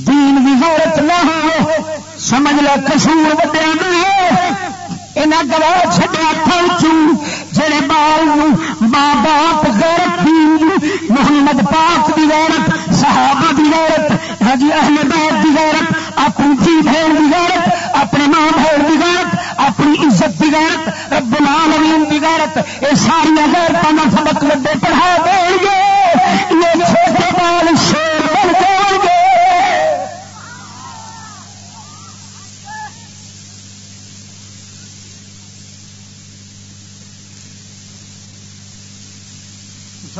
دین بھی غیرت نہ ہو، سمجھ لو کسور وڈیا نہیں یہاں گوا چڈیا پہنچو جڑے بال ماں باپ غیرت محمد پاک دی غیرت، صحابہ دی غیرت حجی احمد دی غیرت، اپنی جی بہن دی غیرت، اپنے ماں بہن دی غیرت، اپنی عزت دی غیرت، رب العالمین دی غیرت، یہ ساری غیرتوں کا سبق وڈے پڑھا دیں گے یہ چھوٹے بال شیر بن جائیں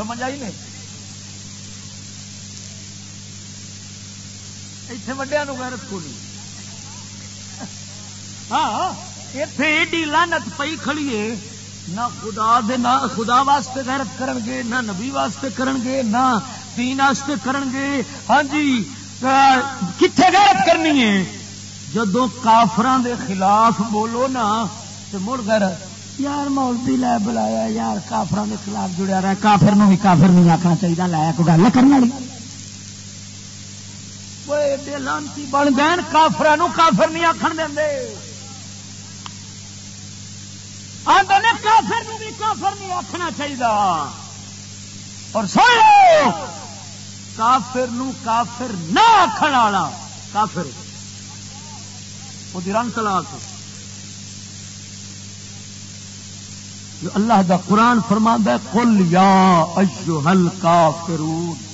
سمجھ آئی نہیں؟ اتنے وڈیا غیرت کو نہیں؟ ہاں اتنے ایڈی لانت پئی کھڑیے نہ خدا دے، نہ خدا واسطے غیرت کرن گے، نہ نبی واسطے کرن گے، نہ دین واسطے کرن گے۔ ہاں جی کتنے غیرت کرنی ہے؟ جدو کافران دے خلاف بولو نا تو مڑ غیرت۔ یار مولتی لے بلایا، یار کافر کے خلاف جڑیا رہا کافر نو بھی کافر نہیں آخنا چاہیے لایا کو گل کرنے والی۔ لانتی بن گئے کافر کافر نہیں آخر دے آدھے کافر نو بھی کافر نہیں آخنا چاہیے اور سو کافر نو کافر نہ آخر والا، کافر۔ وہ رنگ تلاش۔ جو اللہ دا قرآن فرما ہے کل یا ایو ہل کافرون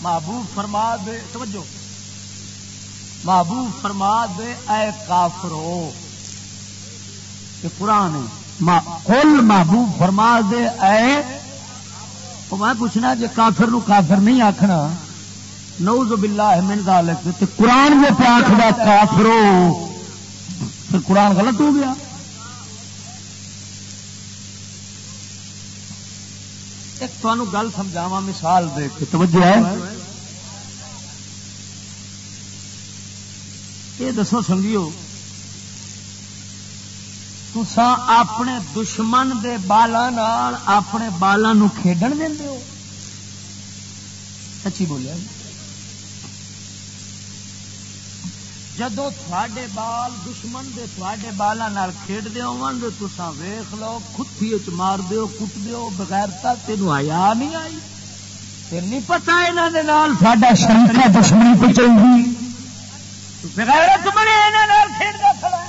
محبوب فرما دے، توجہ۔ محبوب فرما دے، اے کافرو۔ یہ قرآن ہے۔ کل محبوب فرما دے، اے۔ تو میں پوچھنا جی کافر نو کافر نہیں آخنا نوز باللہ من ذالک، تے قرآن میں پہ آخر کافرو۔ پھر قرآن غلط ہو گیا۔ ایک تمہیں گل سمجھاوا مثال دے کے توجہ ہے۔ یہ دسو سمجھیو تسا اپنے دشمن دے بالا اپنے بالوں کھیڈن دے ہو۔ سچی بولیا جدو تھوڑے بال دشمن دے تھوڑے بالا کھیڈتے ہو تو ویخ لو کتھی مار دیو، کٹ دیو، بغیر تین آیا نہیں آئی۔ پھر نہیں پتا یہاں ساڈا شریر دشمنی کو چل گئی بغیر بنے کھیلتا کھڑا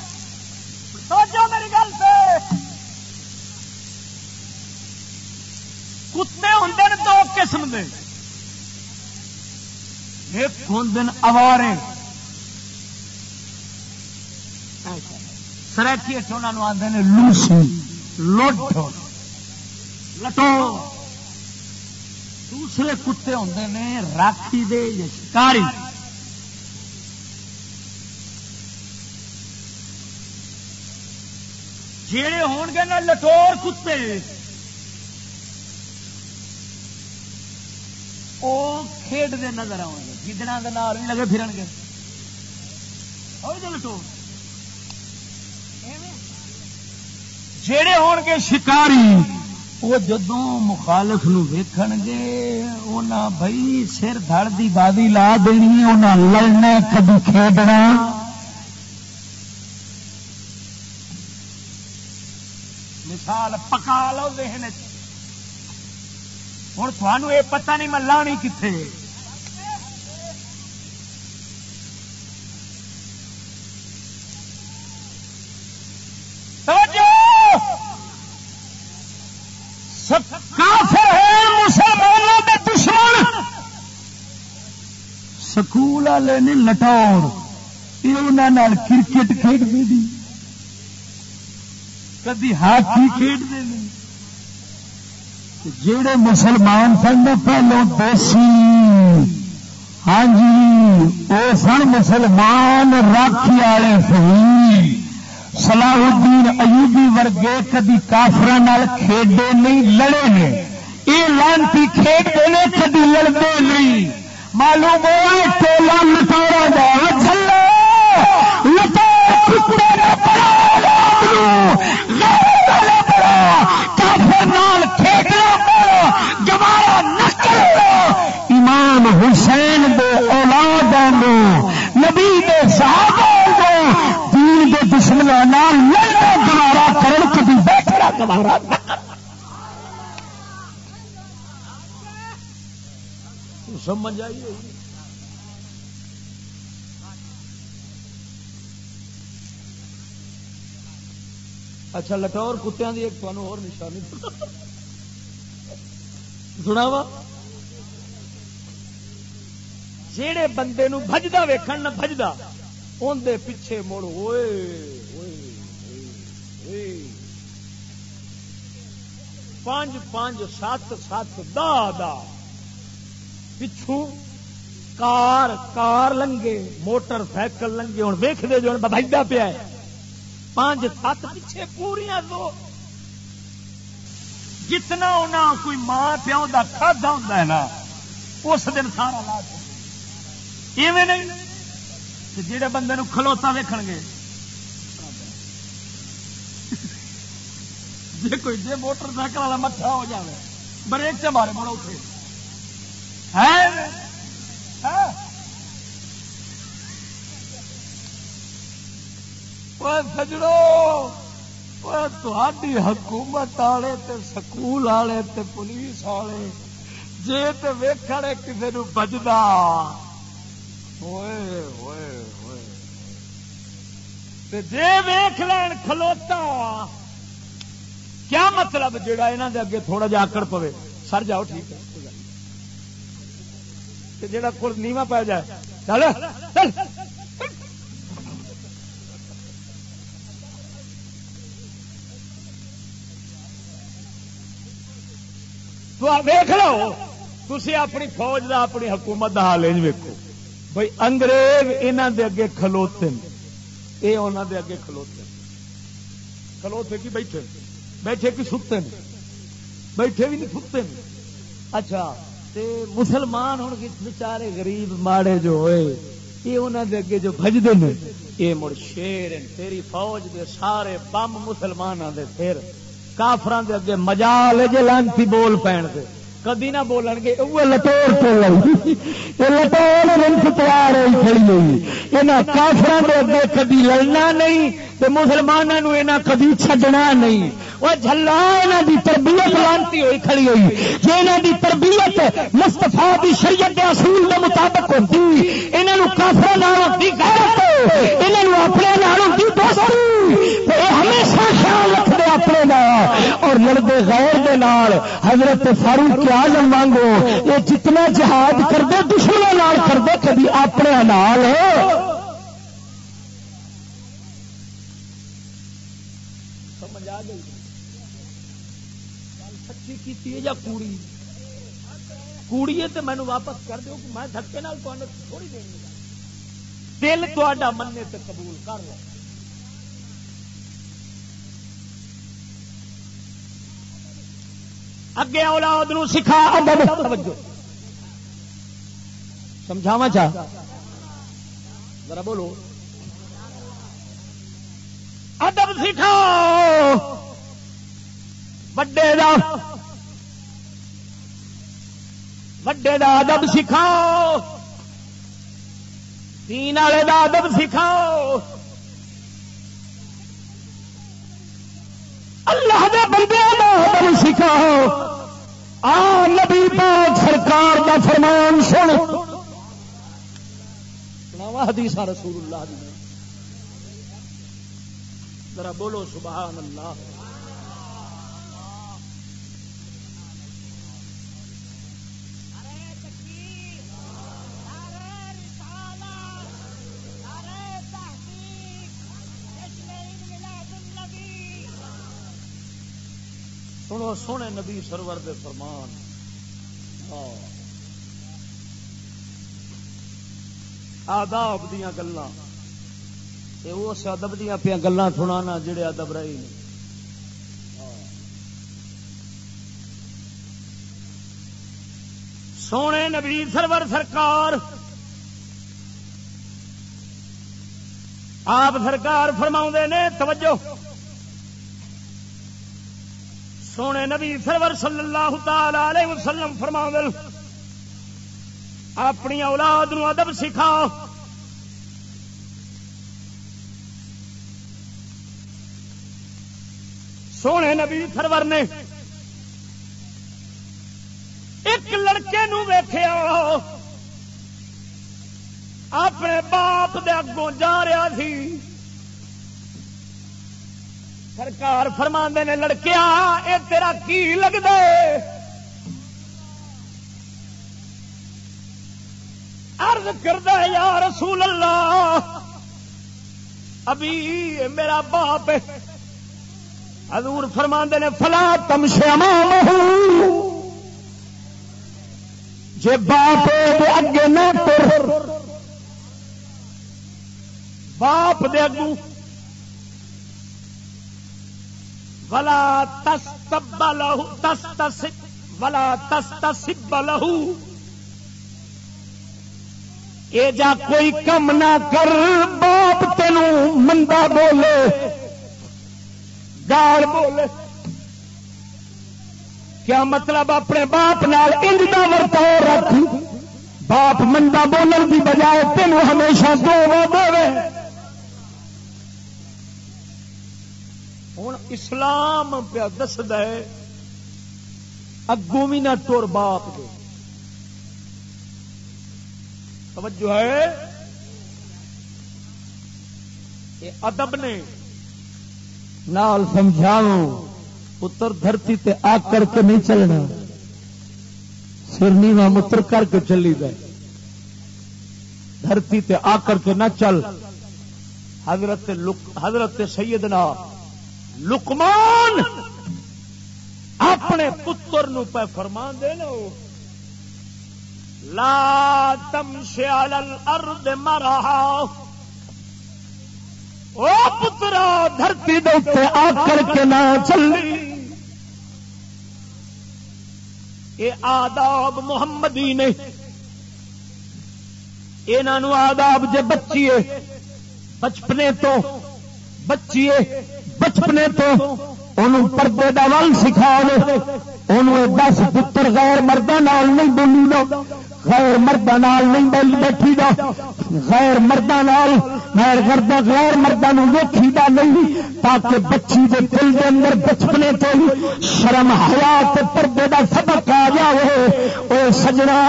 سوچو میری گل سے۔ کتے ہوں دو قسم دے۔ ایک ہوں اوارے سرکی انہوں آتے ہیں لوسی لوٹ لٹو۔ دوسرے کتے ہوں نے راکھی دے یا شکاری۔ جڑے ہون گے نا لٹور کتے وہ کھیڈتے نظر آؤ گے گدڑا کے نال بھی لگے پھرن گے۔ لٹور۔ جڑے ہون گے شکاری، وہ جدو مخالف نو ویکھن گے انہاں بھائی سر دھڑ دی بادی لا دینی انہاں لڑنا کبھی کھیڈنا۔ مثال پکا لو دہن ہوں تھانوں یہ پتہ نہیں میں لانی کتنے مسلمانوں کے دشمن سکول والے نے لٹاؤ یہ انہوں کرکٹ کھیڈ دی۔ کدی ہاکی کھیڈتے ہیں جڑے مسلمان سن پہلو دیسی۔ ہاں جی وہ سن مسلمان راکھی والے سی سلاح الدین ایوبی ورگے کدی کافر کھیڈے نہیں، لڑے نے یہ لانتی کھیڈتے ہیں، کدی لڑتے نہیں۔ معلوم ہو ٹولا لٹاؤ جا چلو لٹا امام حسین دے اولاد نبی دے صحابہ دین دے دشمنوں لڑنا گوارا کرن کبھی بیٹھنا گوارا سمجھ آئی آئیے اچھا لٹور کتوں کی ایک تمہیں اور نشانی۔ سنا وا جہے بندے بجدا ویکھن نہ بجدا اندر پیچھے مڑ ہوئے پانچ پانچ، سات سات دا۔ پچھو کار کار لنگے، موٹر سائیکل لنگے ہوں ویخ دے جو بجدا پیا پانچ سات پیچھے پوریا دو۔ جتنا انہیں کوئی ماں پیو کا کھادا ہوں نا، اس دن سارا لا ایویں نہیں جہے بندے کھلوتا ویکھ گے۔ جی کوئی جی موٹر سائیکل والا مٹھا ہو جائے بریک سے مارے بڑا اٹھے۔ سجڑو تھی حکومت والے سکول والے پولیس والے جی تو ویخ کسی نو بجدا۔ جی ویخ لین کھلوتا، کیا مطلب جہا یہاں دے اگے تھوڑا جا آکڑ پوے؟ سر جاؤ ٹھیک ہے۔ جا نیوا پی جائے چل چل لو تھی اپنی فوج دا اپنی حکومت کا حال ویکو بھائی انگریز یہاں دے اگے کھلوتے یہ انہوں دے اگے کھلوتے کھلوتے کی بیٹھے بیٹھے کی ستے بیٹھے بھی نہیں ستے اچھا تے مسلمان ہوں بچارے غریب ماڑے جو ہوئے، یہ انہوں دے اگے جو بجتے ہیں یہ مڑ شیر تیری فوج دے سارے بم مسلمانوں دے پھر کافران دے اگے مجال جی لانتی بول پین دے۔ کدی نہ بولن گے۔ وہ لٹور تو لٹور رنگ تیار ہوئی کھڑی ہوئی۔ یہاں کافران دے اگے کدی لڑنا نہیں، تے مسلمانوں یہاں کدی چھڈنا نہیں۔ وہ جلا یہاں کی تربیت لانتی ہوئی کھڑی ہوئی۔ جی یہاں کی تربیت مستفا کی شریعت کے اصول کے مطابق ہوتی یہاں کافر ہوتی غیرت یہاں اپنے ہوتی دوستی۔ ہمیشہ خیال رکھتے اپنے اور لڑتے غیر دے نال، حضرت فاروق آزم وانگو، یہ جتنا جہاد کرتے دشمنوں کرتے کبھی اپنے نال۔ کی یا کوڑی؟ کوڑی ہے تو مینو واپس کر دو میں دھکے تھوڑی دیں گا دل تا مننے تے قبول کر لو۔ اگے اولاد نو سکھا مطلب سمجھاوا چاہ ذرا بولو۔ ادب سکھاؤ۔ وڈے دا۔ وڈے دا ادب سکھاؤ۔ تین والے دا ادب سکھاؤ۔ اللہ دے بندے بن سکھاؤ آ، نبی پاک سرکار دا فرمان سن۔ حدیث رسول اللہ دی۔ ذرا بولو سبحان اللہ۔ سونے نبی سرور دے فرمان۔ آداب دیا گلا اس ادب دیا پیا گلا سنا جڑے ادب رہی نے سونے نبی سرور سرکار۔ آپ سرکار فرما نے، توجہ۔ سونے نبی سرور صلی اللہ تعالی وسلم فرما اپنی اولاد نو ادب سکھا۔ سونے نبی سرور نے ایک لڑکے نو ویخیا اپنے باپ دے اگوں جا رہا سی۔ سرکار فرما نے لڑکیا یہ تیرا کی لگتا ارد کرد یا رسول اللہ، ابھی میرا باپ حضور فرما نے، فلا تم شما جے باپ اگے نہ باپ دے اگوں ولا تس تب لہو تس تس ولا تس تسب لہو یہ جا کوئی کم نہ کر، باپ تین مندا بولے گال بولے۔ کیا مطلب اپنے باپ نال انج کا ورتاؤ رکھ؟ باپ مندا بولن کی بجائے تینوں ہمیشہ دو دے اسلام پیا دس اگوں بھی نہ ٹور باپ دے۔ توجہ ہے؟ یہ ادب نے نال سمجھاؤ پتر دھرتی تے آ کر کے نہیں چلنا۔ سرنی و متر کر کے چلی گئے دھرتی تے آ کر کے نہ چل۔ حضرت حضرت سیدنا لکمان اپنے پتر نو پہ فرما دے لو۔ لا تم سیال ارد مرا او پترا، دھرتی دے آ کر کے نہ چلی۔ یہ آداب محمدی نے یہ آداب جے بچیے، بچپنے تو بچیے، بچپنے تو پردے کا ول سکھا دس پتر غیر مردوں نہیں بولی لو غیر مردہ نال نہیں بل بیٹھی دا غیر مردہ نال، غیر گردہ غیر مردہ نو ویکھی دا نہیں، تاکہ بچی دے دل دے اندر بچپنے تو شرم، حیا پردے دا سبق آ جاوے۔ او سجنا،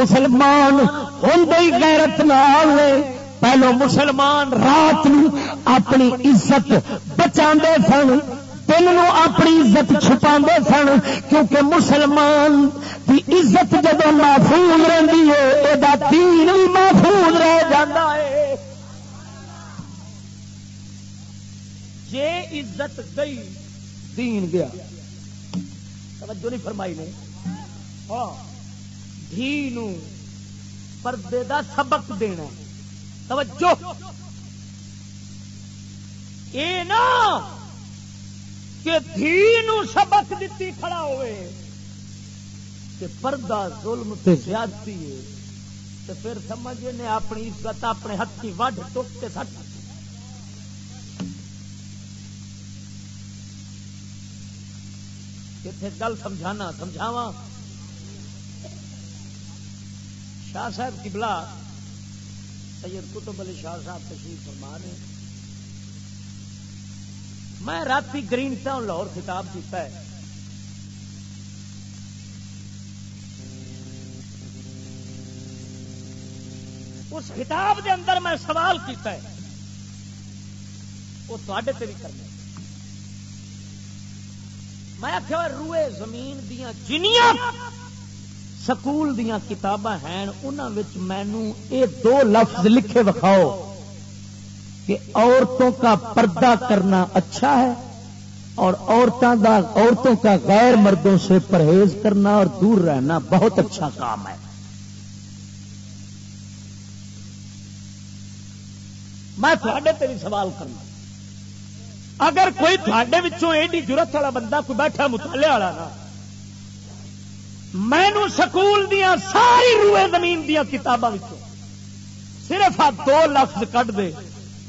مسلمان ہوندے غیرت نال پہلو مسلمان رات نو اپنی عزت بچا سن دل نو اپنی عزت چھپا سن، کیونکہ مسلمان کی عزت جب محفوظ رہی ہے یہ دین بھی محفوظ رہ جاتا ہے۔ جی عزت گئی، دین گیا۔ توجہ نہیں فرمائی نے۔ ہاں دھی پردے دا سبق دینا توجہ۔ اے نا کہ دھی سبق دیتی کھڑا ہوئے کہ پردہ، ظلم تے زیادتی ہے تو پھر سمجھے نے اپنی عزت، اپنے ہاتھی وڈ ٹوک کے سٹ۔ کتنے گل سمجھانا سمجھاوا شاہ صاحب کی بلا سید کتب علی شاہ صاحب تشریف فرما نے میں رات گرین ٹاؤن لاہور خطاب کیتا ہے۔ اس خطاب دے اندر میں سوال کیتا ہے۔ وہ تے بھی کرنا میں آخیا روئے زمین دیا جنیاں سکول دیا کتاباں ہیں انہوں مینو یہ دو لفظ لکھے بکھاؤ کہ عورتوں کا پردہ کرنا اچھا ہے اور عورتوں کا عورتوں کا غیر مردوں سے پرہیز کرنا اور دور رہنا بہت اچھا کام ہے۔ میں تھوڑے تیری سوال کرنا۔ اگر کوئی تھوڑے ایڈی ضرورت والا بندہ کوئی بیٹھا مطالعے والا نا مینو سکول دیا ساری روئے زمین دیا کتابوں صرف آ دو لفظ کٹ دے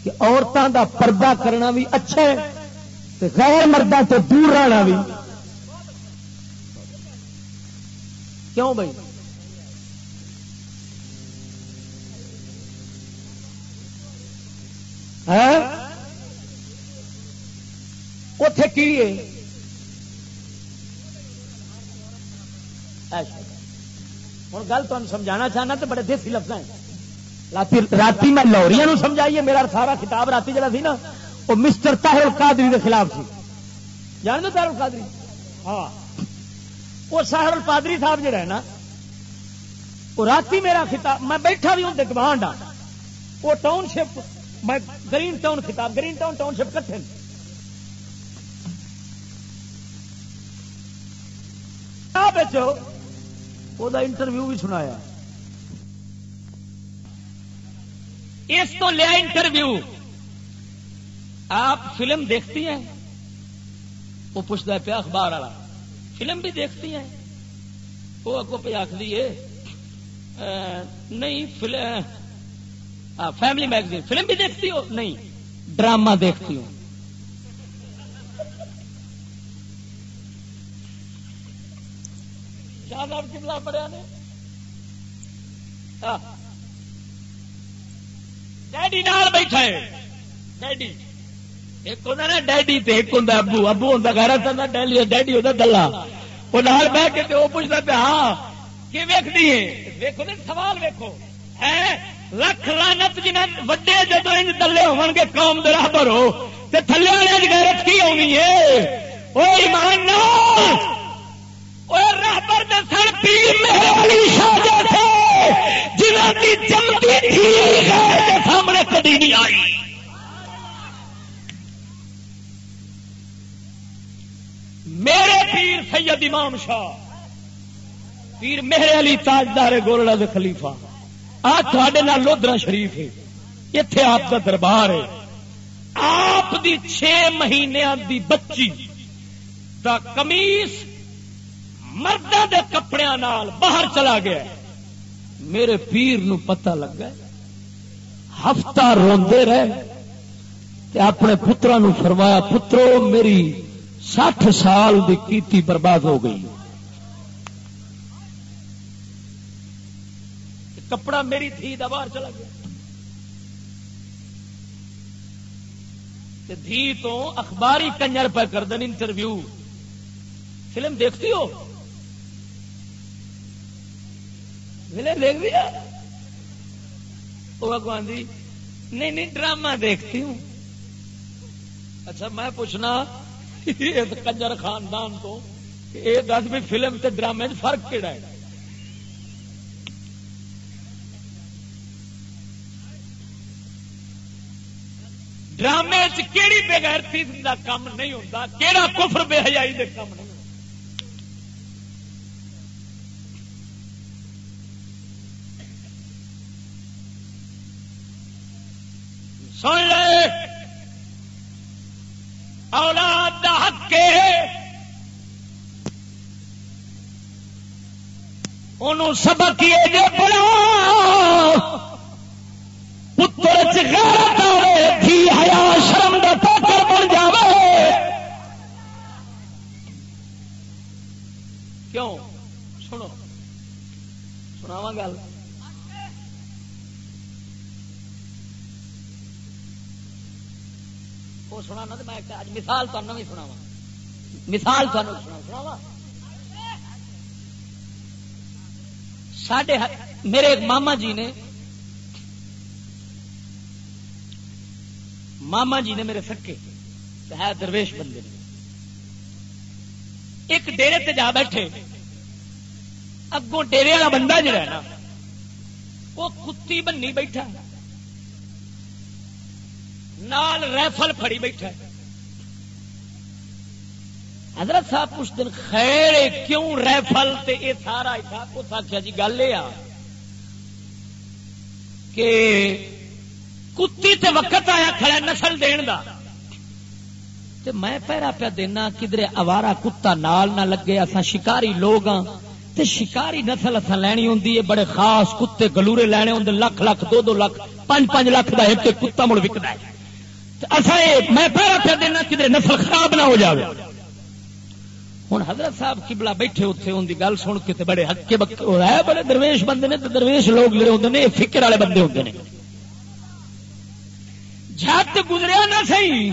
کہ عورتوں کا پردہ کرنا بھی اچھا ہے غیر مردہ تو دور رہنا بھی۔ کیوں بھائی؟ ہاں؟ اتے کی ہوں گل تمہیں سمجھانا چاہنا تو بڑے دیسی لفظ ہیں۔ رات میں لوریاں سمجھائیے، میرا سارا خطاب رات جا نا، وہ مسٹر تاہر القادری کے خلاف سی۔ جان دو تاہر القادری؟ ہاں۔ وہ ساہر القادری صاحب جڑا ہے نا، وہ رات میرا خطاب، میں بیٹھا بھی ہوں گوانڈ ہاں وہ ٹاؤن شپ میں گرین ٹاؤن خطاب، گرین ٹاؤن ٹاؤن شپ کٹھے وہ انٹرویو بھی سنایا۔ اس تو لیا انٹرویو۔ آپ فلم دیکھتی ہیں؟ وہ پوچھتا ہے پیا اخبار والا۔ فلم بھی دیکھتی ہیں؟ وہ اگو پہ آخ دیے نہیں فیملی میگزین۔ فلم بھی دیکھتی ہو؟ نہیں، ڈرامہ دیکھتی ہوں شاہ صاحب کتنا پڑھیا نے؟ ڈیڈی نال بیٹھا ہے۔ ڈیڈی۔ ایک ہوتا نا ڈیڈی ایک ہوں ابو۔ ابو ہوں گھر ڈیلی ڈیڈی ہوتا دلہا وہ نال بہ کے وہ پوچھتا پیا ہاں کی ویکتی ہے؟ ویکو نا، سوال ویکو ہے؟ لکھ لانت جنہیں وڈے جدو ان دلے ہو گے، قوم دے درابر ہو۔ تو تھلے والے غیرت کی ہونی ہے؟ وہ ایمان نال۔ راہبر سن پیر میرے والی شاہ جنہ کی جمتی تھی غیر دے سامنے کدی نہیں آئی میرے پیر سید امام شاہ پیر میرے علی تاجدار گولڑا دے خلیفہ آج تھوڑے نال لودرا شریف ہے اتے آپ کا دربار ہے آپ دی چھ مہینے دی بچی دا کمیس مردوں دے کپڑے باہر چلا گیا میرے پیر نو پتہ لگا ہفتہ روندے رہے تے اپنے پترا نو فرمایا، پترو، میری سٹھ سال دی کیتی برباد ہو گئی۔ کپڑا میری تھی دا باہر چلا گیا۔ دھی تو اخباری کنجر پہ کر دین انٹرویو۔ فلم دیکھتی ہو؟ فلم دیکھ دیا وہ گاندھی نہیں نہیں ڈرامہ دیکھتی ہوں اچھا میں پوچھنا اس کنجر خاندان تو یہ دس بھی فلم تے ڈرامے فرق کہڑا ہے ڈرامے چیڑی بےغیرتی کا کام نہیں ہوتا کہڑا کفر بے حیائی دے کام نہیں سن لے۔ اولاد دا حق کے انہوں سبق یہ جو بڑا پتر چغیرت آئے تھی حیا شرم دا پوکر بن جاوے۔ کیوں؟ سنو۔ سناواں گل۔ وہ سنا نا میں مثال تمہیں بھی سنا مثال سنا سڈے میرے ایک ماما جی نے ماما جی نے میرے سکے ہے درویش بندے ایک ڈیرے تے جا بیٹھے۔ اگوں ڈیرے والا بندہ جڑا نا، وہ کتی بنی بیٹھا۔ نال ریفل پھڑی بیٹھا ہے۔ حضرت صاحب کچھ دن خیر کیوں ریفل؟ تے اے سارا اس آخیا جی گل یہ کہ کتی تے وقت آیا کھڑا نسل دین دا۔ تے میں پہرا پیا دینا کدھر اوارا کتا نال نہ لگے۔ اصا شکاری لوگ ہاں۔ تے شکاری نسل اصا لینی ہوں بڑے خاص کتے گلورے لینے ہوں لکھ لکھ، دو دو لکھ پانچ پانچ لکھ کا ایک کتا مڑ وکتا ہے۔ میں پہرا پیا دینا کدھر نسل خراب نہ ہو جائے ہوں حضرت صاحب کبلا بیٹھے اتنے ان کی گل سن کے بڑے ہکے بکے ہو رہا ہے، بڑے درویش بندے نے درویش لوگ جڑے ہوتے ہیں فکر والے بندے ہوتے ہیں جت گزریا نہ سی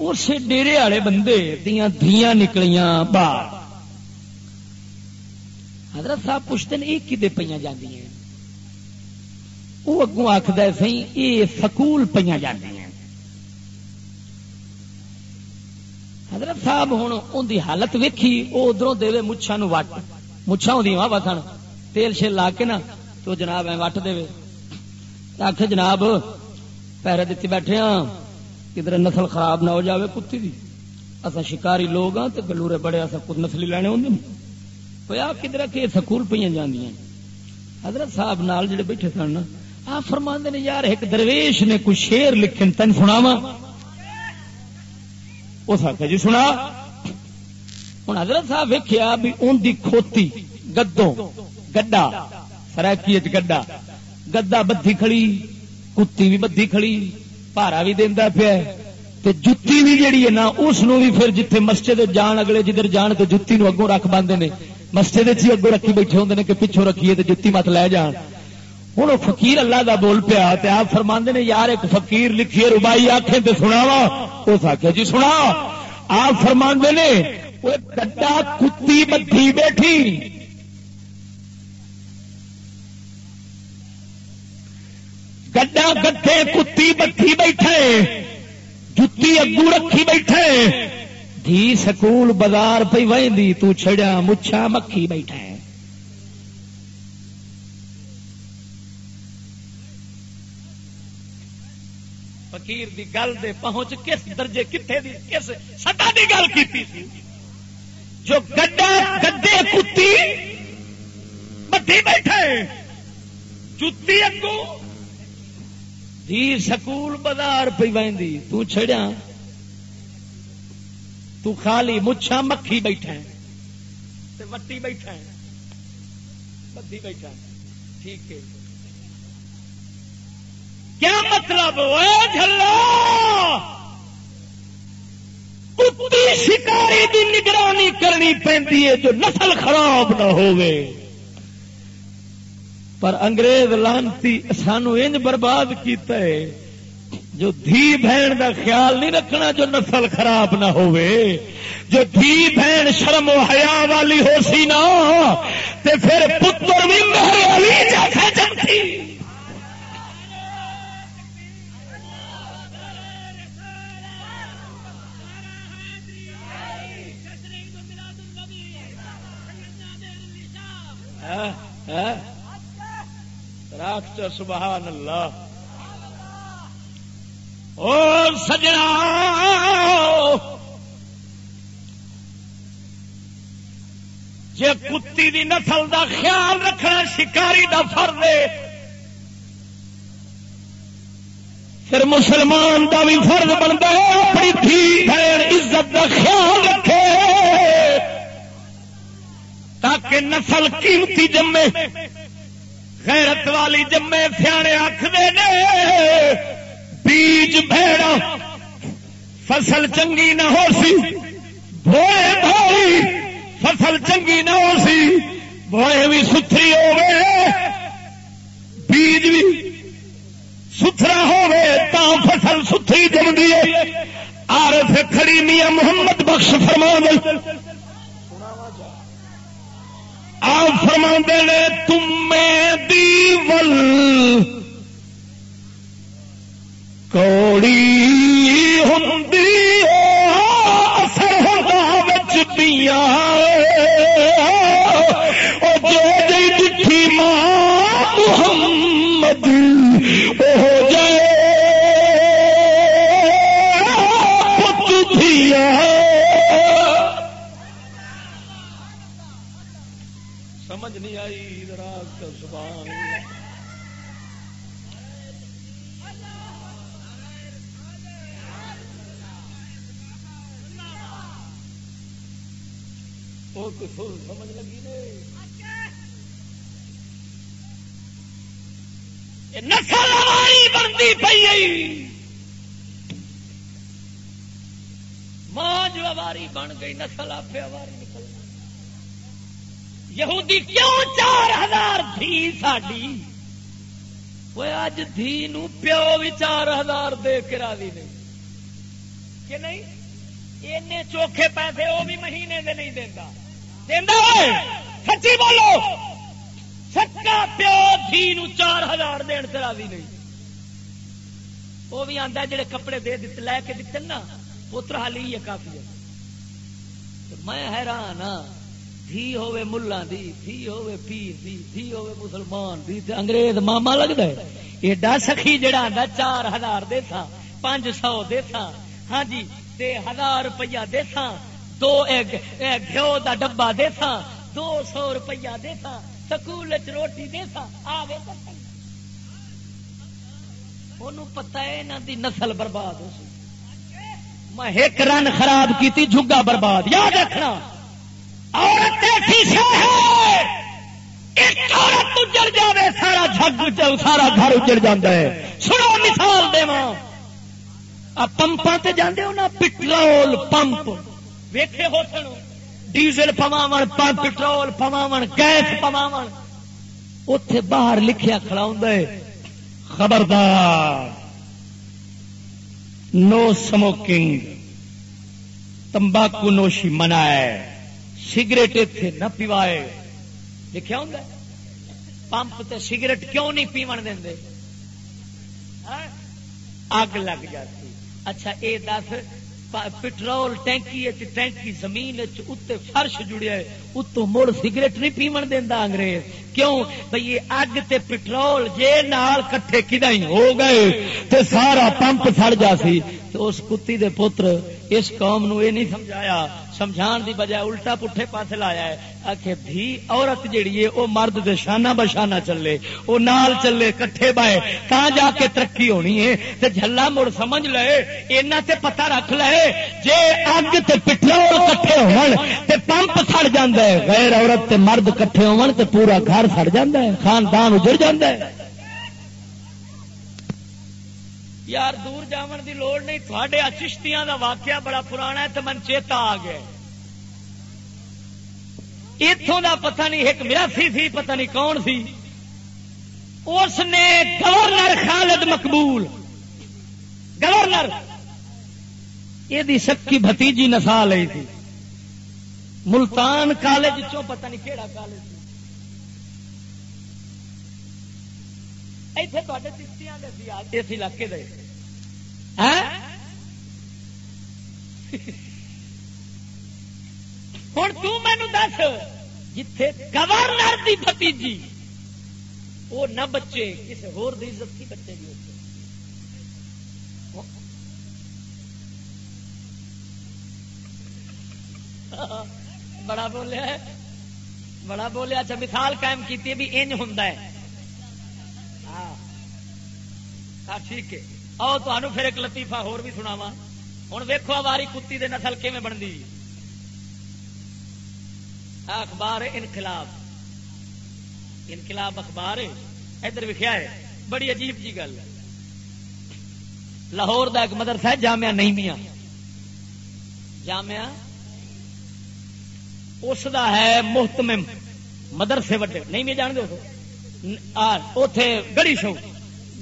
اس ڈیرے والے بندے دیا دیا نکلیاں باہر۔ حضرت صاحب پوچھتے ہیں یہ کدے پہ جی وہ اگوں آخد سی یہ سکول پہ جی حضرت صاحب ہوں ان کی حالت ویکھی وہ ادھر دے مچھا نو وٹ مچھا ہوں وا وسن تیل شیل لا کے نا، تو جناب وٹ دے آخ جناب پیرے دیتی بیٹھے ہاں کدھر نسل خراب نہ ہو جاوے کتی دی۔ اصا شکاری لوگ ہاں تو گلورے بڑے اصا کچھ نسلی لینے ہوں۔ پیا کدھر کے سکول پہ جاندیاں۔ حضرت صاحب نال جڑے بیٹھے سن آ فرما نے، یار، ایک درویش نے کوئی شیر لکھے تین سناوا اس آخر جی سنا۔ ہوں حضرت صاحب ویکیا بھی ان دی کھوتی، گدوں گڈا سرکی گڈا گدا بدھی کھڑی، کتی بھی بدھی کھڑی پارا بھی دینا پیا جتی بھی جیڑی ہے نا، اس بھی پھر جتھے مسجد جان اگلے جدھر جان تو جتی نو اگوں رکھ باندھے نے۔ مسجد ہی اگوں رکھی بیٹھے ہوں کہ پچھوں رکھیے تو جتی مت لے جان۔ ہوں فقیر اللہ دا بول پیا آپ فرما نے، یار ایک فقیر لکھیے ربائی آخے تو اس آخیا جی سنا۔ آپ فرما نے وہ کتی بدھی بیٹھی۔ گڈا گٹے کتی بٹھی بیٹھے، جتی اگو رکھی بیٹھے۔ دھی سکول بازار پہ وی تڑیا مچھا مکھی بیٹھے۔ فقیر دی گل دے پہنچ کس درجے کتنے دی؟ کس سطح دی گل کی جو گڈا گڈے کتی بٹھی بیٹھے، جتی اگو دھی سکول بازار پہ وی تڑیا تو خالی مچھا مکھی بیٹھا وٹی بیٹھا بدھی بیٹھا ٹھیک ہے۔ کیا مطلب کتی شکاری کی نگرانی کرنی پی جو نسل خراب نہ ہوگی پر انگریز لانتی سانو انج برباد کیتا ہے۔ جو دھی بہن دا خیال نہیں رکھنا جو نسل خراب نہ ہوئے۔ جو دھی بہن شرم و حیا والی ہو سی نا، تے پھر پتر بھی مہر والی جیسے جمتی راکھ سبحان اللہ۔ اور سجنا۔ جے کتی دی نسل دا خیال رکھنا شکاری دا فرض ہے، پھر مسلمان دا بھی فرض بنتا ہے، اپنی دھی بہن عزت دا خیال رکھے۔ تاکہ نسل قیمتی جمے، غیرت والی جمے سیانے آخر بیج بھیڑا، فصل چنگی نہ ہو سی بوئے بھائی فصل چنگی نہ ہو سی بوئے بھی ستری ہو بیج بھی ستھرا ہوے تا فصل ستری جمدی ہے۔ آر سے کھڑی میاں محمد بخش فرما دے آپ فرما نے تم دیول کوڑی ہوں اثر ہوتا بچ پیاں سمجھ لگی نے نسل بنتی پی ماں جو اواری بن گئی، نسل آپ اواری نکل یہودی کیوں چار ہزار دھی ساڈی؟ وہ اج دھی نو پیو بھی چار ہزار دے کے راضی نہیں۔ کہ نہیں؟ اینے چوکھے پیسے وہ بھی مہینے دے نہیں دینا سچی بولو۔ سچا پیو دھی چار ہزار دین سے راضی نہیں۔ وہ بھی آتا جڑے کپڑے دے دیتے لے کے دیتے نا پتر حالی ہے، کافی ہے۔ میں حیران ہاں دھی ہوے ملا دی، دھی ہوے پیر دی، دھی ہوے مسلمان دی، تے انگریز ماما لگتا ہے۔ ایڈا سخی جڑا آتا چار ہزار دے سا پانچ سو دے سا ہاں جی تے ہزار روپیہ دے سا دو گھیو دا ڈبا دے سا دو سو روپیہ دے سا سکول روٹی دے سا آوے پتا ہے دی نسل برباد ہو سی۔ میں ایک رن خراب کی جھگا برباد۔ یاد رکھنا، عورت عورت اجڑ جائے سارا جگ سارا گھر اجڑ جا ہے۔ سنو، مثال دے پمپا تے جانے ہو نا؟ Petrol pump. ویخے ہو سن ڈیزل پواو پمپ، پٹرول پواو گیس پواو اتے باہر لکھیا کھڑا ہوں خبردار۔ No smoking. تمباکو نوشی منائے۔ سگریٹ اتنے نہ پیوائے۔ لکھا ہوں پمپ تے سگریٹ کیوں نہیں پیو دے ہاں؟ اگ لگ جاتی۔ اچھا اے دس۔ پٹرول ٹینکی ٹینکی زمین اتنے فرش جڑیا ہے اتو مڑ سگریٹ نہیں پیمن دینا انگریز۔ کیوں؟ بھائی اگ تے پٹرول جے نال کٹھے کدائی ہو گئے، تے سارا پمپ سڑ جا سی۔ تو اس کتی دے پتر اس قوم نو یہ نہیں سمجھایا۔ سمجھان دی بجائے الٹا پٹھے پاس لایا ہے۔ آخر دھی عورت جیڑی ہے وہ مرد دے شانہ بشانہ چلے وہ نال چلے، کٹھے بائے، تا جا کے ترقی ہونی ہے۔ تے جھلا مڑ سمجھ لے، اینا تے پتہ رکھ لے، جے اگ تے پٹرول کٹھے ہون، تے پمپ سڑ جاندا ہے۔ غیر عورت تے مرد کٹھے ہون، تے پورا گھر سڑ جاندا ہے، خاندان اجڑ جاندا ہے۔ یار دور جاون دی لوڑ نہیں، تھوڑے چشتیاں دا واقعہ بڑا پرانا ہے تو من چیتا آ گیا اتوں دا پتہ نہیں، ایک میرا سی سی، پتہ نہیں کون سی۔ اس نے گورنر خالد مقبول، گورنر یہ سکی بتیجی نسا لی تھی۔ ملتان کالج چو پتہ نہیں کہڑا کالج اس علاقے دے تین دس جتھے گورنر وہ نہ بچے کسی عزت کی بچے بڑا بولیا بڑا بولیا اچھا مثال قائم کی بھی انج ہوں ٹھیک ہے۔ آؤ تمہوں پھر ایک لطیفہ ہور بھی سناوا ہوں ویکو واری کتی دے نسل کیون بنتی اخبار انقلاب۔ انقلاب اخبار، ادھر لکھا ہے، بڑی عجیب جی گل۔ لاہور دا ایک مدرسہ ہے، جامعہ نہیں جامعہ؟ اس دا ہے محتمم۔ مدرسے وڈے۔ نہیں میں جان دو اتے گڑی شو۔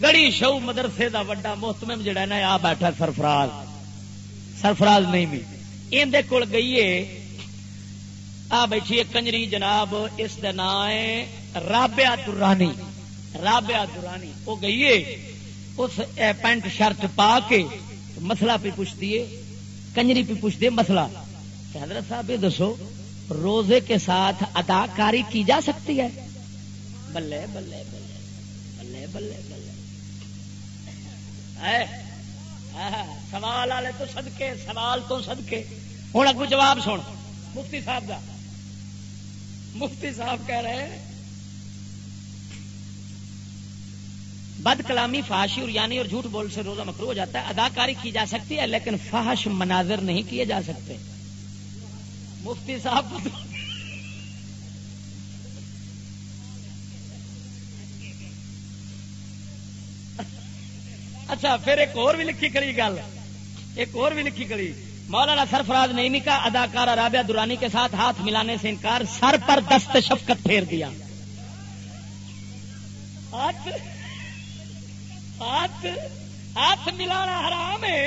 گڑی شو مدرسے دا وڈا محتمم جڑا نا، آ بیٹھا سرفراز۔ سرفراز نہیں بھی۔ اندر کول گئی آ بیٹھی ہے کنجری جناب، اس کا نام ہے رابعہ درانی۔ رابعہ درانی۔ وہ گئی ہے۔ اس پینٹ شرٹ پا کے مسئلہ پہ پوچھتی ہے۔ کنجری پہ پوچھتی ہے مسئلہ۔ حضرت صاحب، یہ دسو، روزے کے ساتھ اداکاری کی جا سکتی ہے؟ بلے بلے بلے بلے بلے بلے ہاں, ہاں, سوال والے تو سدکے سوال تو سدکے ہوں اگو جواب سن. مفتی صاحب کا مفتی صاحب کہہ رہے بد کلامی فحاشی اور یعنی اور جھوٹ بول سے روزہ مکرو ہو جاتا ہے. اداکاری کی جا سکتی ہے، لیکن فحش مناظر نہیں کیے جا سکتے. مفتی صاحب اچھا پھر ایک اور بھی لکھی کری گل۔ ایک اور بھی لکھی کری مولانا سرفراز نہیں کا اداکار رابعہ دورانی کے ساتھ ہاتھ ملانے سے انکار، سر پر دست شفقت پھیر دیا۔ ہاتھ ہاتھ ملانا حرام ہے۔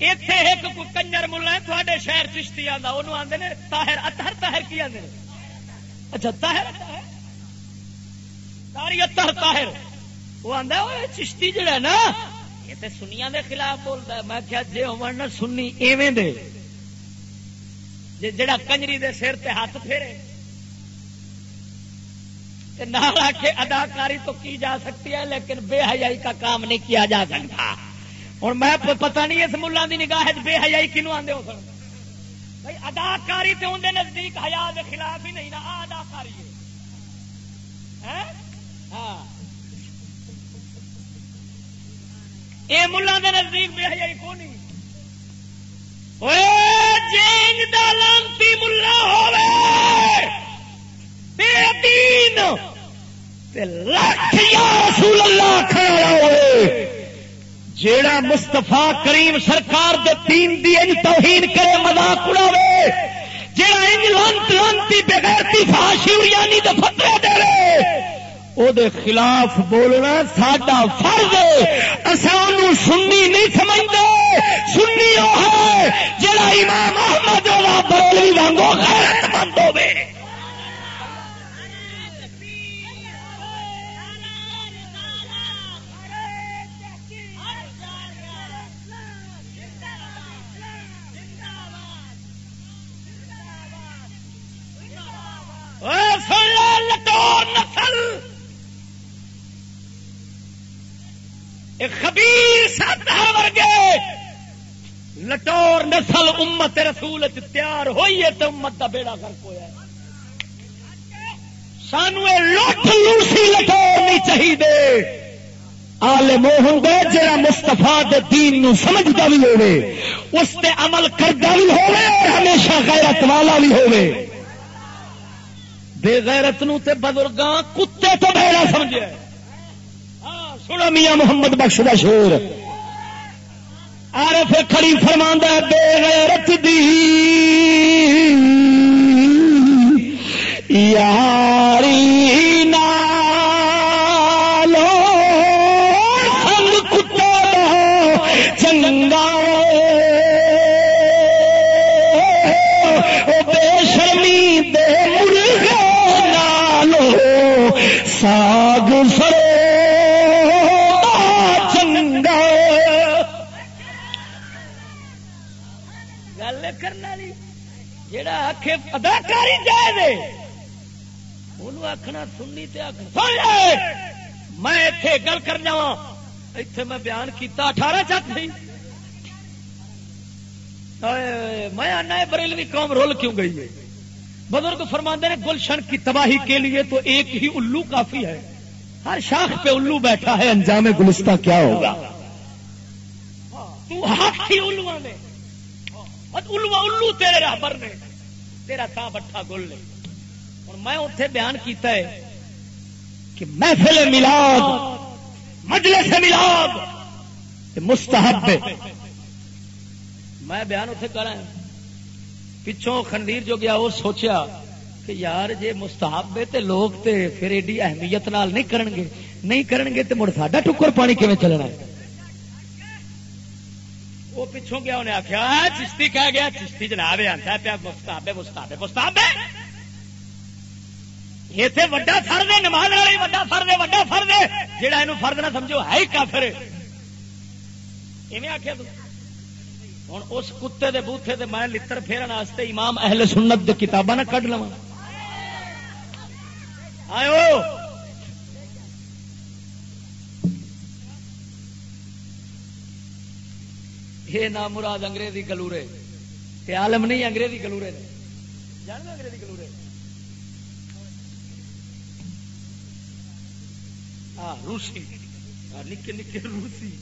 اتے ایک کنجر ملا تھوڑے شہر چشتی آتا وہ آدھے تاہر اتہر تاہر کی آدھے اچھا تاہر تاری اتہر تاہر وہ آدھا چشتی جڑا نا، یہ تو سنیا دے خلاف بولتا میں کیا جی ہو سنی ایویں دے جڑا کنجری دے سر تے ہاتھ پھیرے نہ کے اداکاری تو کی جا سکتی ہے، لیکن بے حیائی کا کام نہیں کیا جا سکتا۔ ہوں، میں پتہ نہیں اس ملا کی نگاہ بے حیائی کنو آدھے ہو سن۔ بھائی، اداکاری تو اندر نزدیک حیا کے خلاف ہی نہیں نا اداکاری ہاں۔ یہ ملا کے نزدیک بے حیائی کو نہیں جینج لانتی ملا ہوئے بے دین۔ تے لاکھ یا رسول اللہ کھڑا ہو جیڑا مستفا کریم سرکار دے دین دی ان توہین کرے، مذاق اڑاوے، جیڑا ان لانت لانتی بغیرتی فاشی یعنی دے فترے دے رہے، او دے خلاف بولنا ساڈا فرض ہے۔ اساں انہوں سنی نہیں سمجھدے، سنی او ہے، جیڑا امام احمد رضا بریلوی وانگو غیرت مند ہوے نسل۔ خبیر ستر ورگے لٹور نسل امت رسول تیار ہوئی ہے تو امت کا بیڑا گرک ہوا سانو لٹ لوسی لٹور نہیں چاہیے آل موہن دے جڑا مستفا دین نو سمجھتا بھی ہوے اس تے عمل کرتا بھی ہوے اور ہمیشہ غیرت والا بھی ہوے بے غیرت نو تے بزرگاں کتے تو بہرا سمجھے ہاں، سنا میاں محمد بخش کا شور آر پھر کھڑی فرما بے غیرت دی۔ یاری جڑا آخ اداکاری جائے دے۔ انہوں آخنا سننی تے آخنا سن لے۔ میں اتے گل کر جا اتے میں بیان کیتا، اٹھارہ چک نہیں۔ میں آنا بریلوی قوم رول کیوں گئی ہے؟ بزرگ فرماندے نے، گلشن کی تباہی کے لیے تو ایک ہی الو کافی ہے۔ ہر شاخ پہ الو بیٹھا ہے، انجام گلستہ کیا ہوگا؟ تو حق ہی الو نے۔ الو الو تیرے رابر نے۔ تیرا تا بٹھا گل نے اور میں اتنے بیان کیتا ہے کہ محفل ملاد مجلس ملاد مستحب۔ میں بیان اتنے کرا پچھوں خندیر جو گیا وہ سوچیا کہ یار جے مستحب ہے تے لوگ تے پھر ایڈی اہمیت نال نہیں کرن گے نہیں کرن گے تے مڑ ساڈا ٹکر پانی کیویں چلنا ہے؟ وہ پچھوں گیا، انہیں آخیا چشتی کہہ گیا، چشتی جناب آتا پیا مستحب مستحب مستحب یہ تے وڈا فرد ہے نماز والا وڈا فرد ہے وڈا فرد ہے جہاں یہ فرد نہ سمجھو، ہے ہی کافر۔ آخیا ہوں اس کتے دے بوتھے تے میں لتر پھیرن واسطے امام اہل سنت کتاباں نہ کڈ لوا آئو یہ نام مراد انگریزی گلورے یہ عالم نہیں، انگریزی گلورے نے۔ جان انگریزی گلورے ہاں روسی۔ نکے نکے روسی۔